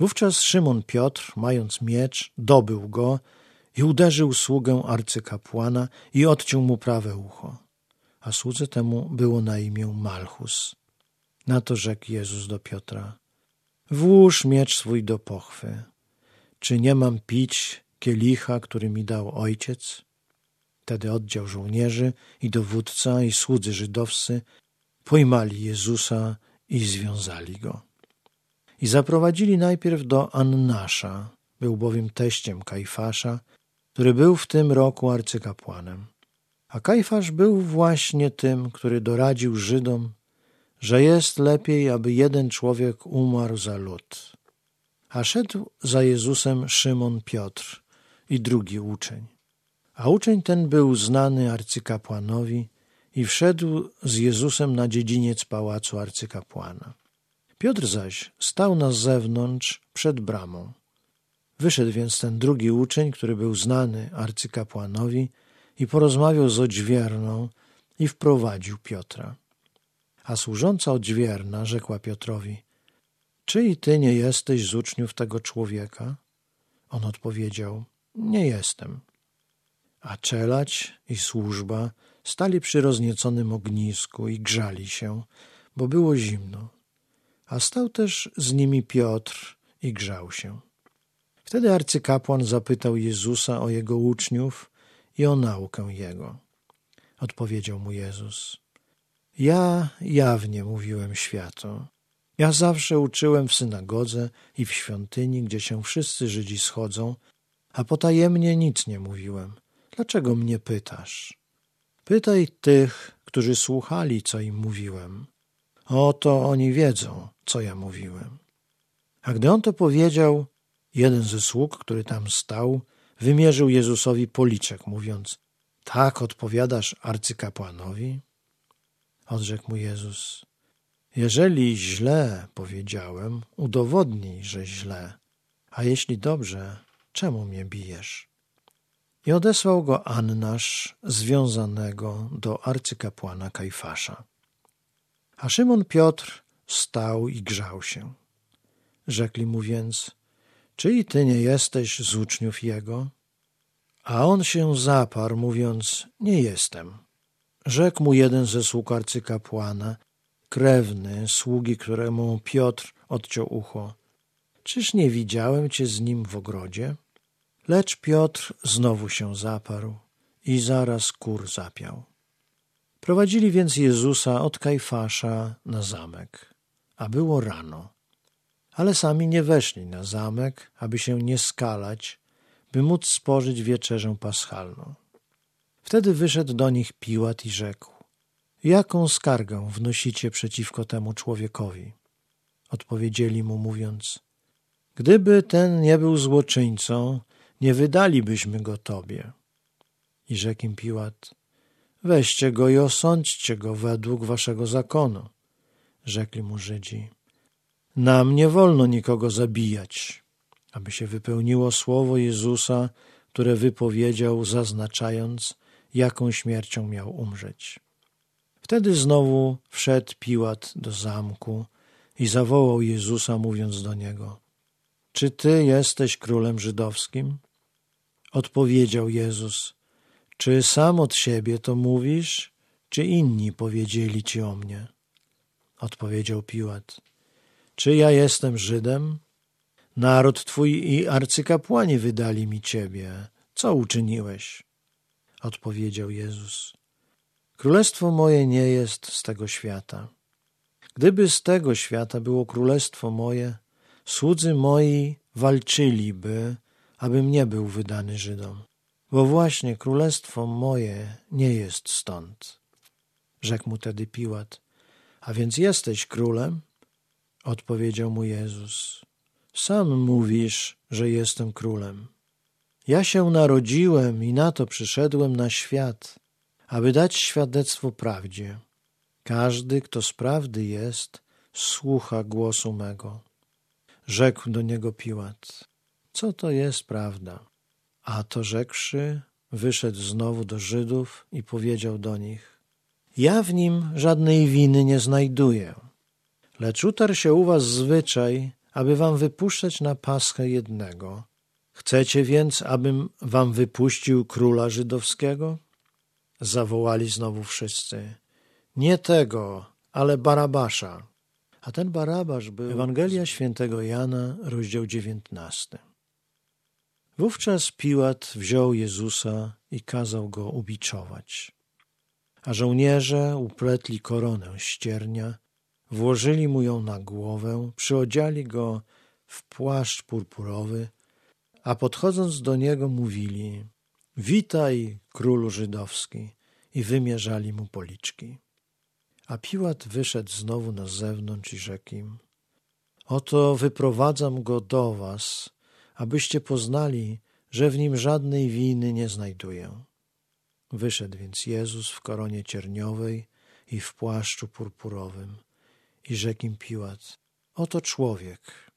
Wówczas Szymon Piotr, mając miecz, dobył go i uderzył sługę arcykapłana i odciął mu prawe ucho. A słudze temu było na imię Malchus. Na to rzekł Jezus do Piotra: Włóż miecz swój do pochwy. Czy nie mam pić kielicha, który mi dał ojciec? Wtedy oddział żołnierzy i dowódca i słudzy żydowscy pojmali Jezusa i związali go. I zaprowadzili najpierw do Annasza, był bowiem teściem Kajfasza, który był w tym roku arcykapłanem. A Kajfasz był właśnie tym, który doradził Żydom, że jest lepiej, aby jeden człowiek umarł za lud. A szedł za Jezusem Szymon Piotr i drugi uczeń. A uczeń ten był znany arcykapłanowi i wszedł z Jezusem na dziedziniec pałacu arcykapłana. Piotr zaś stał na zewnątrz przed bramą. Wyszedł więc ten drugi uczeń, który był znany arcykapłanowi i porozmawiał z odźwierną i wprowadził Piotra. A służąca odźwierna rzekła Piotrowi, czy i ty nie jesteś z uczniów tego człowieka? On odpowiedział, nie jestem. A czelać i służba stali przy roznieconym ognisku i grzali się, bo było zimno. A stał też z nimi Piotr i grzał się. Wtedy arcykapłan zapytał Jezusa o jego uczniów i o naukę jego. Odpowiedział mu Jezus: Ja jawnie mówiłem światu. Ja zawsze uczyłem w synagodze i w świątyni, gdzie się wszyscy Żydzi schodzą, a potajemnie nic nie mówiłem. Dlaczego mnie pytasz? Pytaj tych, którzy słuchali, co im mówiłem. Oto oni wiedzą, co ja mówiłem. A gdy on to powiedział, jeden ze sług, który tam stał, wymierzył Jezusowi policzek, mówiąc: Tak odpowiadasz arcykapłanowi? Odrzekł mu Jezus: Jeżeli źle powiedziałem, udowodnij, że źle, a jeśli dobrze, czemu mnie bijesz? I odesłał go Annasz, związanego do arcykapłana Kajfasza. A Szymon Piotr stał i grzał się. Rzekli mu więc, czy i ty nie jesteś z uczniów jego? A on się zaparł, mówiąc, nie jestem. Rzekł mu jeden ze sług arcykapłana, krewny, sługi, któremu Piotr odciął ucho. Czyż nie widziałem cię z nim w ogrodzie? Lecz Piotr znowu się zaparł i zaraz kur zapiał. Prowadzili więc Jezusa od Kajfasza na zamek, a było rano. Ale sami nie weszli na zamek, aby się nie skalać, by móc spożyć wieczerzę paschalną. Wtedy wyszedł do nich Piłat i rzekł: Jaką skargę wnosicie przeciwko temu człowiekowi? Odpowiedzieli mu, mówiąc: Gdyby ten nie był złoczyńcą, nie wydalibyśmy go tobie. I rzekł im Piłat: Weźcie go i osądźcie go według waszego zakonu. Rzekli mu Żydzi: Nam nie wolno nikogo zabijać, aby się wypełniło słowo Jezusa, które wypowiedział, zaznaczając, jaką śmiercią miał umrzeć. Wtedy znowu wszedł Piłat do zamku i zawołał Jezusa, mówiąc do niego: Czy ty jesteś królem żydowskim? Odpowiedział Jezus: Czy sam od siebie to mówisz, czy inni powiedzieli ci o mnie? Odpowiedział Piłat: Czy ja jestem Żydem? Naród twój i arcykapłani wydali mi ciebie. Co uczyniłeś? Odpowiedział Jezus: Królestwo moje nie jest z tego świata. Gdyby z tego świata było królestwo moje, słudzy moi walczyliby, abym nie był wydany Żydom, bo właśnie królestwo moje nie jest stąd. Rzekł mu tedy Piłat, a więc jesteś królem? Odpowiedział mu Jezus, sam mówisz, że jestem królem. Ja się narodziłem i na to przyszedłem na świat, aby dać świadectwo prawdzie. Każdy, kto z prawdy jest, słucha głosu mego. Rzekł do niego Piłat, co to jest prawda? A to rzekłszy, wyszedł znowu do Żydów i powiedział do nich, ja w nim żadnej winy nie znajduję, lecz utarł się u was zwyczaj, aby wam wypuszczać na paschę jednego. Chcecie więc, abym wam wypuścił króla żydowskiego? Zawołali znowu wszyscy. Nie tego, ale Barabasza. A ten Barabasz był... Ewangelia świętego Jana, rozdział 19. Wówczas Piłat wziął Jezusa i kazał go ubiczować. A żołnierze upletli koronę ściernia, włożyli mu ją na głowę, przyodziali go w płaszcz purpurowy, a podchodząc do niego mówili Witaj, królu żydowski! i wymierzali mu policzki. A Piłat wyszedł znowu na zewnątrz i rzekł im Oto wyprowadzam go do was, abyście poznali, że w nim żadnej winy nie znajduję. Wyszedł więc Jezus w koronie cierniowej i w płaszczu purpurowym i rzekł im Piłat, oto człowiek.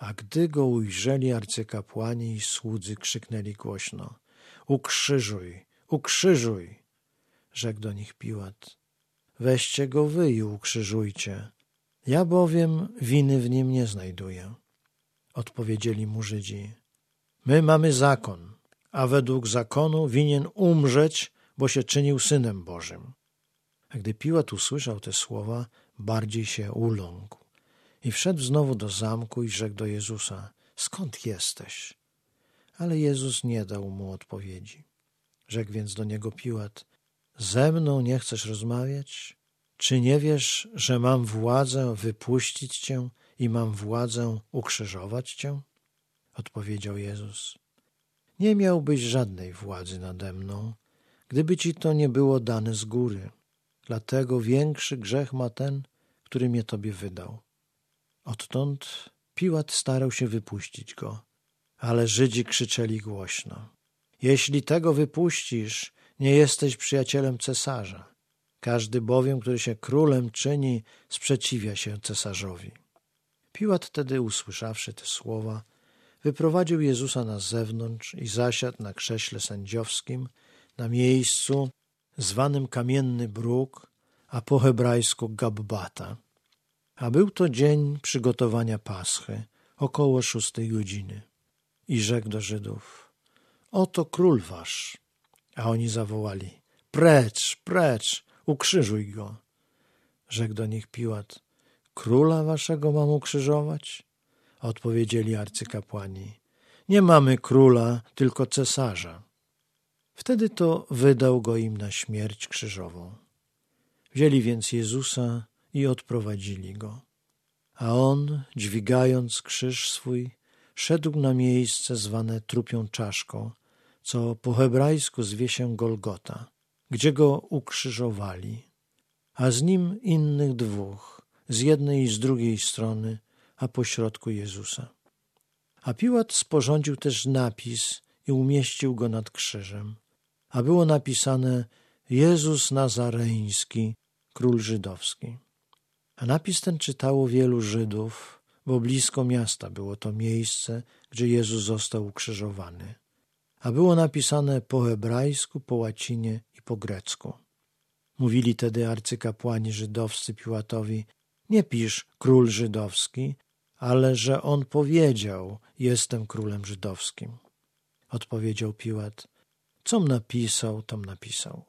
A gdy go ujrzeli arcykapłani i słudzy krzyknęli głośno, ukrzyżuj, ukrzyżuj. Rzekł do nich Piłat, weźcie go wy i ukrzyżujcie. Ja bowiem winy w nim nie znajduję. Odpowiedzieli mu Żydzi, my mamy zakon, a według zakonu winien umrzeć, bo się czynił Synem Bożym. A gdy Piłat usłyszał te słowa, bardziej się uląkł i wszedł znowu do zamku i rzekł do Jezusa, skąd jesteś? Ale Jezus nie dał mu odpowiedzi. Rzekł więc do niego Piłat, ze mną nie chcesz rozmawiać? Czy nie wiesz, że mam władzę wypuścić cię i mam władzę ukrzyżować cię? Odpowiedział Jezus. Nie miałbyś żadnej władzy nade mną, gdyby ci to nie było dane z góry. Dlatego większy grzech ma ten, który mnie tobie wydał. Odtąd Piłat starał się wypuścić go, ale Żydzi krzyczeli głośno. Jeśli tego wypuścisz, nie jesteś przyjacielem cesarza. Każdy bowiem, który się królem czyni, sprzeciwia się cesarzowi. Piłat wtedy, usłyszawszy te słowa, wyprowadził Jezusa na zewnątrz i zasiadł na krześle sędziowskim, na miejscu zwanym Kamienny Bruk, a po hebrajsku Gabbata. A był to dzień przygotowania Paschy, około szóstej godziny. I rzekł do Żydów, oto król wasz. A oni zawołali, precz, precz, ukrzyżuj go. Rzekł do nich Piłat, króla waszego mam ukrzyżować? Odpowiedzieli arcykapłani, nie mamy króla, tylko cesarza. Wtedy to wydał go im na śmierć krzyżową. Wzięli więc Jezusa i odprowadzili go. A on, dźwigając krzyż swój, szedł na miejsce zwane trupią czaszką, co po hebrajsku zwie się Golgota, gdzie go ukrzyżowali, a z nim innych dwóch, z jednej i z drugiej strony, a pośrodku Jezusa. A Piłat sporządził też napis i umieścił go nad krzyżem, a było napisane Jezus Nazareński, król żydowski. A napis ten czytało wielu Żydów, bo blisko miasta było to miejsce, gdzie Jezus został ukrzyżowany a było napisane po hebrajsku, po łacinie i po grecku. Mówili tedy arcykapłani żydowscy Piłatowi, nie pisz król żydowski, ale że on powiedział, jestem królem żydowskim. Odpowiedział Piłat, com napisał, tom napisał.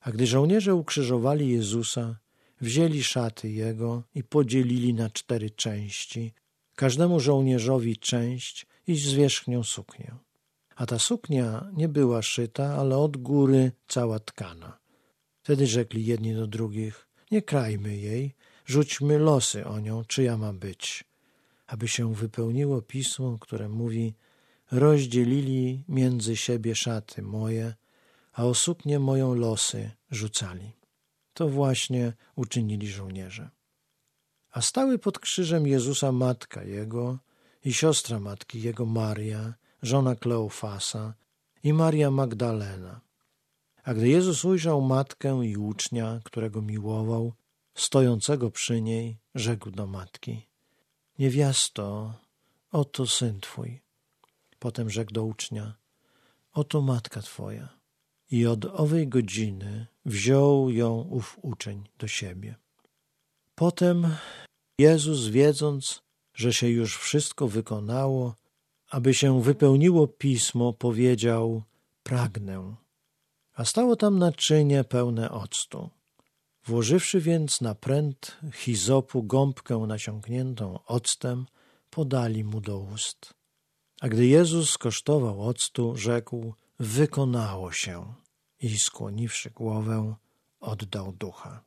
A gdy żołnierze ukrzyżowali Jezusa, wzięli szaty jego i podzielili na cztery części, każdemu żołnierzowi część i zwierzchnią suknię a ta suknia nie była szyta, ale od góry cała tkana. Wtedy rzekli jedni do drugich, nie krajmy jej, rzućmy losy o nią, czyja ma być, aby się wypełniło pismo, które mówi, rozdzielili między siebie szaty moje, a o suknię moją losy rzucali. To właśnie uczynili żołnierze. A stały pod krzyżem Jezusa matka jego i siostra matki jego Maria żona Kleofasa i Maria Magdalena. A gdy Jezus ujrzał matkę i ucznia, którego miłował, stojącego przy niej, rzekł do matki: Niewiasto, oto syn twój. Potem rzekł do ucznia: Oto matka twoja. I od owej godziny wziął ją ów uczeń do siebie. Potem Jezus, wiedząc, że się już wszystko wykonało, aby się wypełniło pismo, powiedział: Pragnę. A stało tam naczynie pełne octu. Włożywszy więc na pręt hizopu gąbkę nasiąkniętą octem, podali mu do ust. A gdy Jezus skosztował octu, rzekł: Wykonało się. I skłoniwszy głowę, oddał ducha.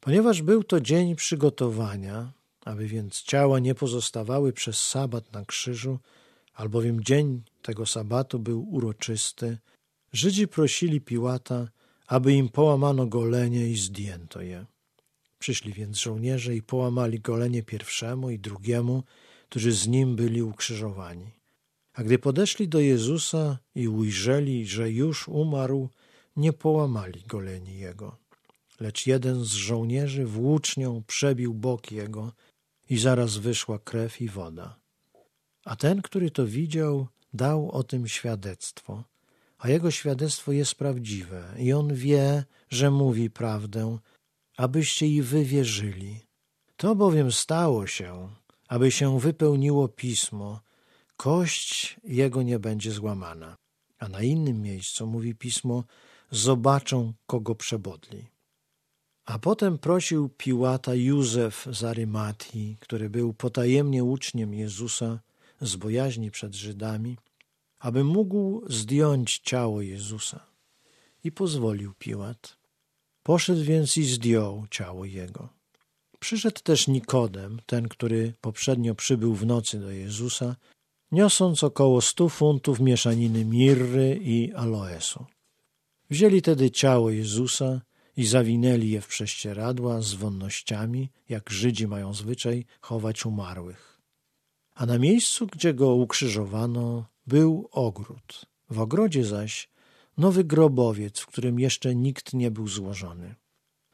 Ponieważ był to dzień przygotowania, aby więc ciała nie pozostawały przez sabat na krzyżu, albowiem dzień tego sabatu był uroczysty, Żydzi prosili Piłata, aby im połamano golenie i zdjęto je. Przyszli więc żołnierze i połamali golenie pierwszemu i drugiemu, którzy z nim byli ukrzyżowani. A gdy podeszli do Jezusa i ujrzeli, że już umarł, nie połamali goleni jego. Lecz jeden z żołnierzy włócznią przebił bok jego i zaraz wyszła krew i woda. A ten, który to widział, dał o tym świadectwo, a jego świadectwo jest prawdziwe i on wie, że mówi prawdę, abyście i wy wierzyli. To bowiem stało się, aby się wypełniło pismo, kość jego nie będzie złamana. A na innym miejscu mówi pismo, zobaczą, kogo przebodli. A potem prosił Piłata Józef z Arymatii, który był potajemnie uczniem Jezusa z bojaźni przed Żydami, aby mógł zdjąć ciało Jezusa. I pozwolił Piłat. Poszedł więc i zdjął ciało jego. Przyszedł też Nikodem, ten, który poprzednio przybył w nocy do Jezusa, niosąc około stu funtów mieszaniny mirry i aloesu. Wzięli tedy ciało Jezusa i zawinęli je w prześcieradła z wonnościami, jak Żydzi mają zwyczaj chować umarłych. A na miejscu, gdzie go ukrzyżowano, był ogród. W ogrodzie zaś nowy grobowiec, w którym jeszcze nikt nie był złożony.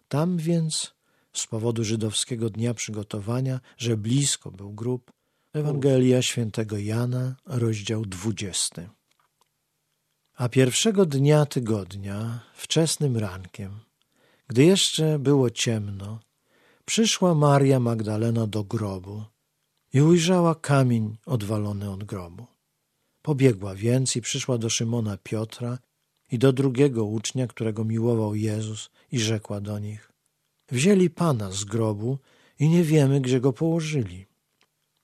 Tam więc, z powodu żydowskiego dnia przygotowania, że blisko był grób, Ewangelia świętego Jana, rozdział dwudziesty. A pierwszego dnia tygodnia, wczesnym rankiem, gdy jeszcze było ciemno, przyszła Maria Magdalena do grobu i ujrzała kamień odwalony od grobu. Pobiegła więc i przyszła do Szymona Piotra i do drugiego ucznia, którego miłował Jezus, i rzekła do nich: Wzięli pana z grobu i nie wiemy, gdzie go położyli.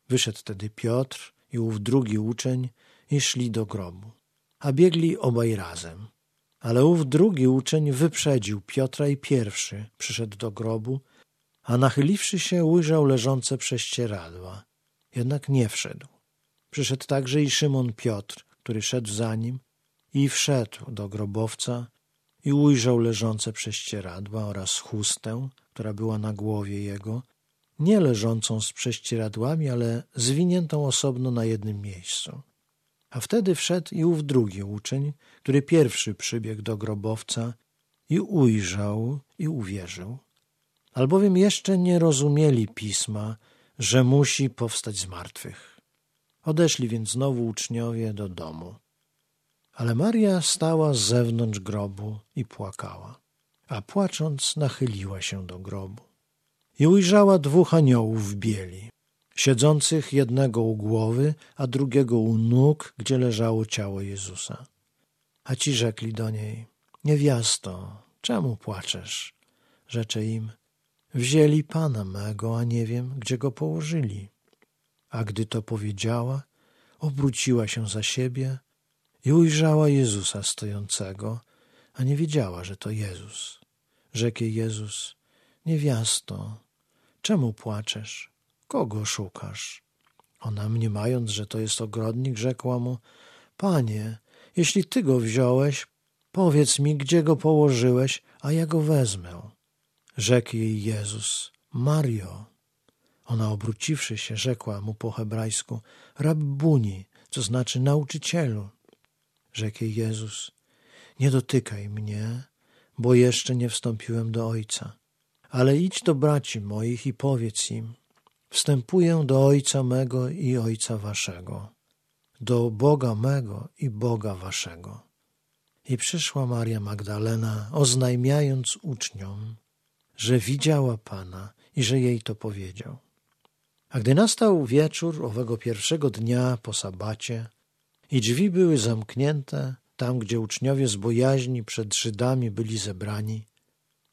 Wyszedł tedy Piotr i ów drugi uczeń i szli do grobu, a biegli obaj razem. Ale ów drugi uczeń wyprzedził Piotra i pierwszy przyszedł do grobu, a nachyliwszy się ujrzał leżące prześcieradła, jednak nie wszedł. Przyszedł także i Szymon Piotr, który szedł za nim i wszedł do grobowca i ujrzał leżące prześcieradła oraz chustę, która była na głowie jego, nie leżącą z prześcieradłami, ale zwiniętą osobno na jednym miejscu. A wtedy wszedł i ów drugi uczeń, który pierwszy przybiegł do grobowca i ujrzał i uwierzył. Albowiem jeszcze nie rozumieli pisma, że musi powstać z martwych. Odeszli więc znowu uczniowie do domu. Ale Maria stała z zewnątrz grobu i płakała, a płacząc nachyliła się do grobu. I ujrzała dwóch aniołów w bieli, siedzących jednego u głowy, a drugiego u nóg, gdzie leżało ciało Jezusa. A ci rzekli do niej, niewiasto, czemu płaczesz? Rzecze im, wzięli Pana mego, a nie wiem, gdzie go położyli. A gdy to powiedziała, obróciła się za siebie i ujrzała Jezusa stojącego, a nie wiedziała, że to Jezus. Rzekł Jezus, niewiasto, czemu płaczesz? Kogo szukasz? Ona, mniemając, że to jest ogrodnik, rzekła mu, Panie, jeśli ty go wziąłeś, powiedz mi, gdzie go położyłeś, a ja go wezmę. Rzekł jej Jezus, Mario. Ona obróciwszy się, rzekła mu po hebrajsku, Rabbuni, co znaczy nauczycielu. Rzekł jej Jezus, nie dotykaj mnie, bo jeszcze nie wstąpiłem do Ojca. Ale idź do braci moich i powiedz im, wstępuję do Ojca mego i Ojca waszego, do Boga mego i Boga waszego. I przyszła Maria Magdalena, oznajmiając uczniom, że widziała Pana i że jej to powiedział. A gdy nastał wieczór owego pierwszego dnia po sabacie i drzwi były zamknięte, tam gdzie uczniowie z bojaźni przed Żydami byli zebrani,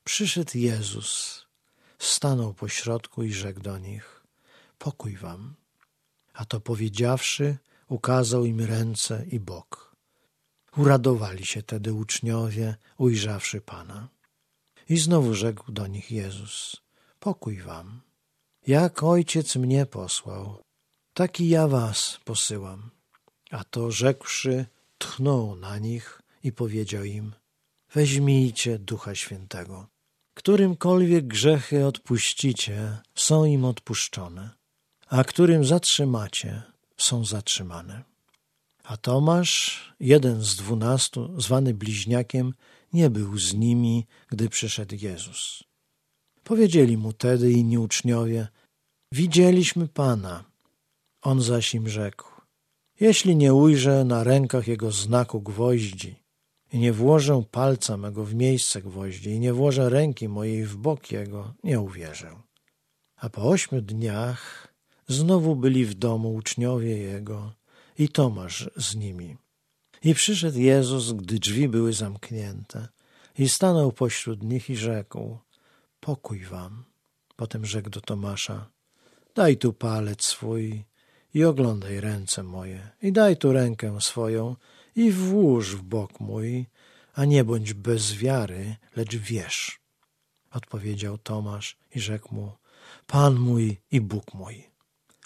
Przyszedł Jezus, stanął pośrodku i rzekł do nich: Pokój wam. A to powiedziawszy, ukazał im ręce i bok. Uradowali się tedy uczniowie, ujrzawszy Pana. I znowu rzekł do nich Jezus: Pokój wam. Jak ojciec mnie posłał, tak i ja was posyłam. A to rzekłszy, tchnął na nich i powiedział im: Weźmijcie Ducha Świętego. Którymkolwiek grzechy odpuścicie, są im odpuszczone, a którym zatrzymacie, są zatrzymane. A Tomasz, jeden z dwunastu, zwany bliźniakiem, nie był z nimi, gdy przyszedł Jezus. Powiedzieli mu tedy inni uczniowie: Widzieliśmy Pana. On zaś im rzekł: Jeśli nie ujrzę na rękach jego znaku gwoździ i nie włożę palca mego w miejsce gwoździ i nie włożę ręki mojej w bok jego, nie uwierzę. A po ośmiu dniach znowu byli w domu uczniowie jego i Tomasz z nimi. I przyszedł Jezus, gdy drzwi były zamknięte, i stanął pośród nich i rzekł: Pokój wam. Potem rzekł do Tomasza: Daj tu palec swój i oglądaj ręce moje, i daj tu rękę swoją i włóż w bok mój, a nie bądź bez wiary, lecz wierz. Odpowiedział Tomasz i rzekł mu: Pan mój i Bóg mój.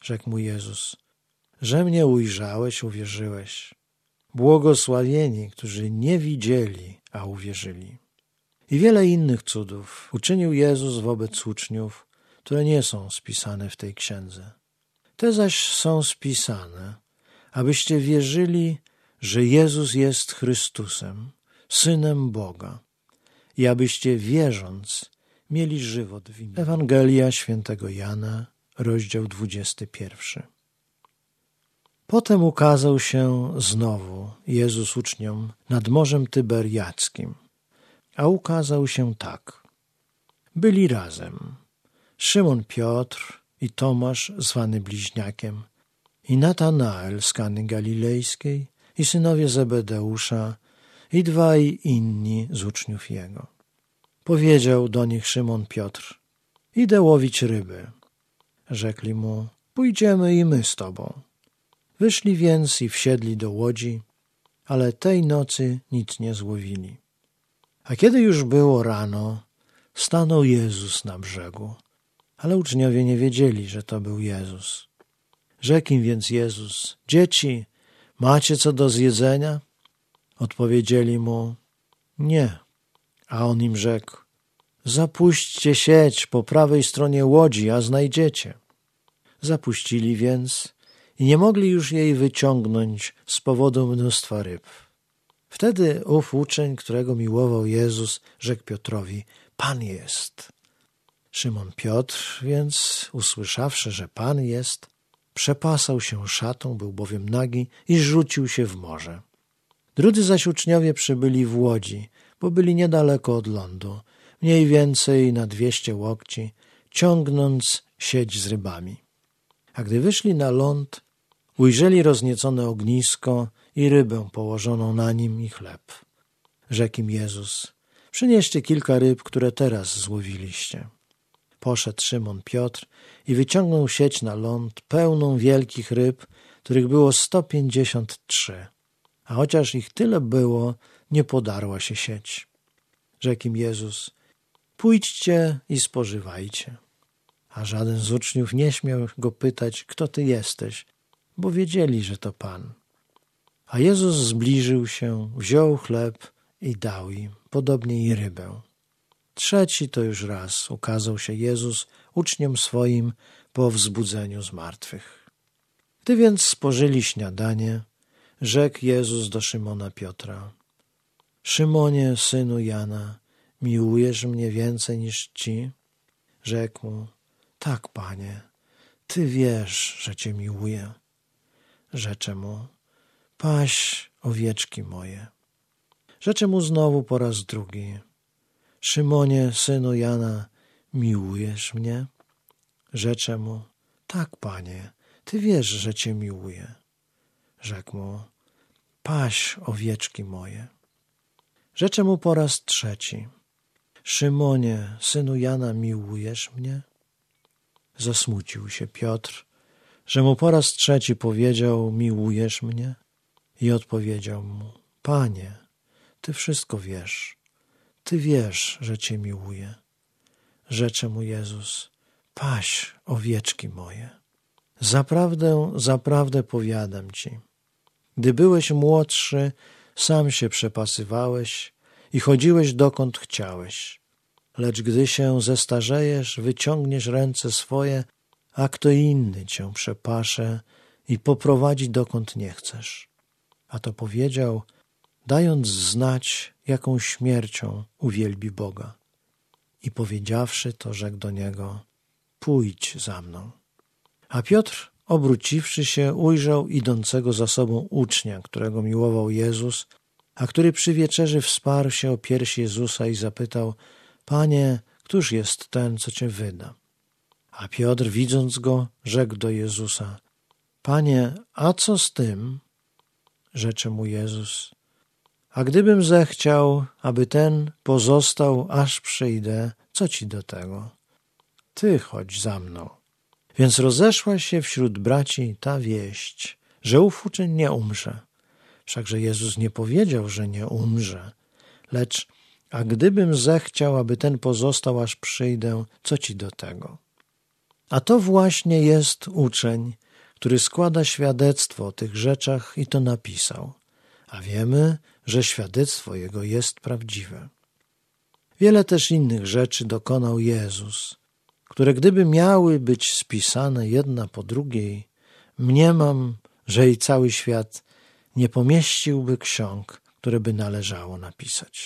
Rzekł mu Jezus: Że mnie ujrzałeś, uwierzyłeś. Błogosławieni, którzy nie widzieli, a uwierzyli. I wiele innych cudów uczynił Jezus wobec uczniów, które nie są spisane w tej księdze. Te zaś są spisane, abyście wierzyli, że Jezus jest Chrystusem, Synem Boga, i abyście wierząc mieli żywot w imię. Ewangelia świętego Jana, rozdział 21. Potem ukazał się znowu Jezus uczniom nad Morzem Tyberiackim, a ukazał się tak. Byli razem Szymon Piotr i Tomasz zwany Bliźniakiem i Natanael z Kany Galilejskiej i synowie Zebedeusza i dwaj inni z uczniów jego. Powiedział do nich Szymon Piotr, idę łowić ryby. Rzekli mu, pójdziemy i my z tobą. Wyszli więc i wsiedli do łodzi, ale tej nocy nic nie złowili. A kiedy już było rano, stanął Jezus na brzegu, ale uczniowie nie wiedzieli, że to był Jezus. Rzekł im więc Jezus, dzieci, macie co do zjedzenia? Odpowiedzieli mu, nie. A on im rzekł, zapuśćcie sieć po prawej stronie łodzi, a znajdziecie. Zapuścili więc i nie mogli już jej wyciągnąć z powodu mnóstwa ryb. Wtedy ów uczeń, którego miłował Jezus, rzekł Piotrowi, Pan jest. Szymon Piotr więc, usłyszawszy, że Pan jest, przepasał się szatą, był bowiem nagi i rzucił się w morze. Drudzy zaś uczniowie przybyli w łodzi, bo byli niedaleko od lądu, mniej więcej na dwieście łokci, ciągnąc sieć z rybami. A gdy wyszli na ląd, ujrzeli rozniecone ognisko i rybę położoną na nim i chleb. Rzekł im Jezus, przynieście kilka ryb, które teraz złowiliście. Poszedł Szymon Piotr i wyciągnął sieć na ląd pełną wielkich ryb, których było sto pięćdziesiąt trzy. A chociaż ich tyle było, nie podarła się sieć. Rzekł im Jezus, pójdźcie i spożywajcie. A żaden z uczniów nie śmiał go pytać, kto ty jesteś, bo wiedzieli, że to Pan. A Jezus zbliżył się, wziął chleb i dał im, podobnie i rybę. Trzeci to już raz ukazał się Jezus uczniom swoim po wzbudzeniu z martwych. Gdy więc spożyli śniadanie, rzekł Jezus do Szymona Piotra: Szymonie, synu Jana, miłujesz mnie więcej niż ci? Rzekł mu: Tak, panie, ty wiesz, że cię miłuję. Rzecze mu: Paś owieczki moje. Rzecze mu znowu po raz drugi: Szymonie, synu Jana, miłujesz mnie? Rzecze mu: Tak, panie, ty wiesz, że cię miłuję. Rzekł mu: Paś owieczki moje. Rzecze mu po raz trzeci: Szymonie, synu Jana, miłujesz mnie? Zasmucił się Piotr, że mu po raz trzeci powiedział: Miłujesz mnie? I odpowiedział mu: Panie, ty wszystko wiesz. Ty wiesz, że cię miłuję. Rzecze mu Jezus: Paś owieczki moje. Zaprawdę, zaprawdę powiadam ci, gdy byłeś młodszy, sam się przepasywałeś i chodziłeś dokąd chciałeś. Lecz gdy się zestarzejesz, wyciągniesz ręce swoje, a kto inny cię przepasze i poprowadzi dokąd nie chcesz. A to powiedział, dając znać, jaką śmiercią uwielbi Boga. I powiedziawszy to, rzekł do niego, pójdź za mną. A Piotr, obróciwszy się, ujrzał idącego za sobą ucznia, którego miłował Jezus, a który przy wieczerzy wsparł się o piersi Jezusa i zapytał, Panie, któż jest ten, co Cię wyda? A Piotr, widząc go, rzekł do Jezusa, Panie, a co z tym? Rzecze mu Jezus, a gdybym zechciał, aby ten pozostał, aż przyjdę, co ci do tego? Ty chodź za mną. Więc rozeszła się wśród braci ta wieść, że uczeń nie umrze. Wszakże Jezus nie powiedział, że nie umrze, lecz a gdybym zechciał, aby ten pozostał, aż przyjdę, co ci do tego? A to właśnie jest uczeń, który składa świadectwo o tych rzeczach i to napisał, a wiemy, że świadectwo jego jest prawdziwe. Wiele też innych rzeczy dokonał Jezus, które gdyby miały być spisane jedna po drugiej, mniemam, że i cały świat nie pomieściłby ksiąg, które by należało napisać.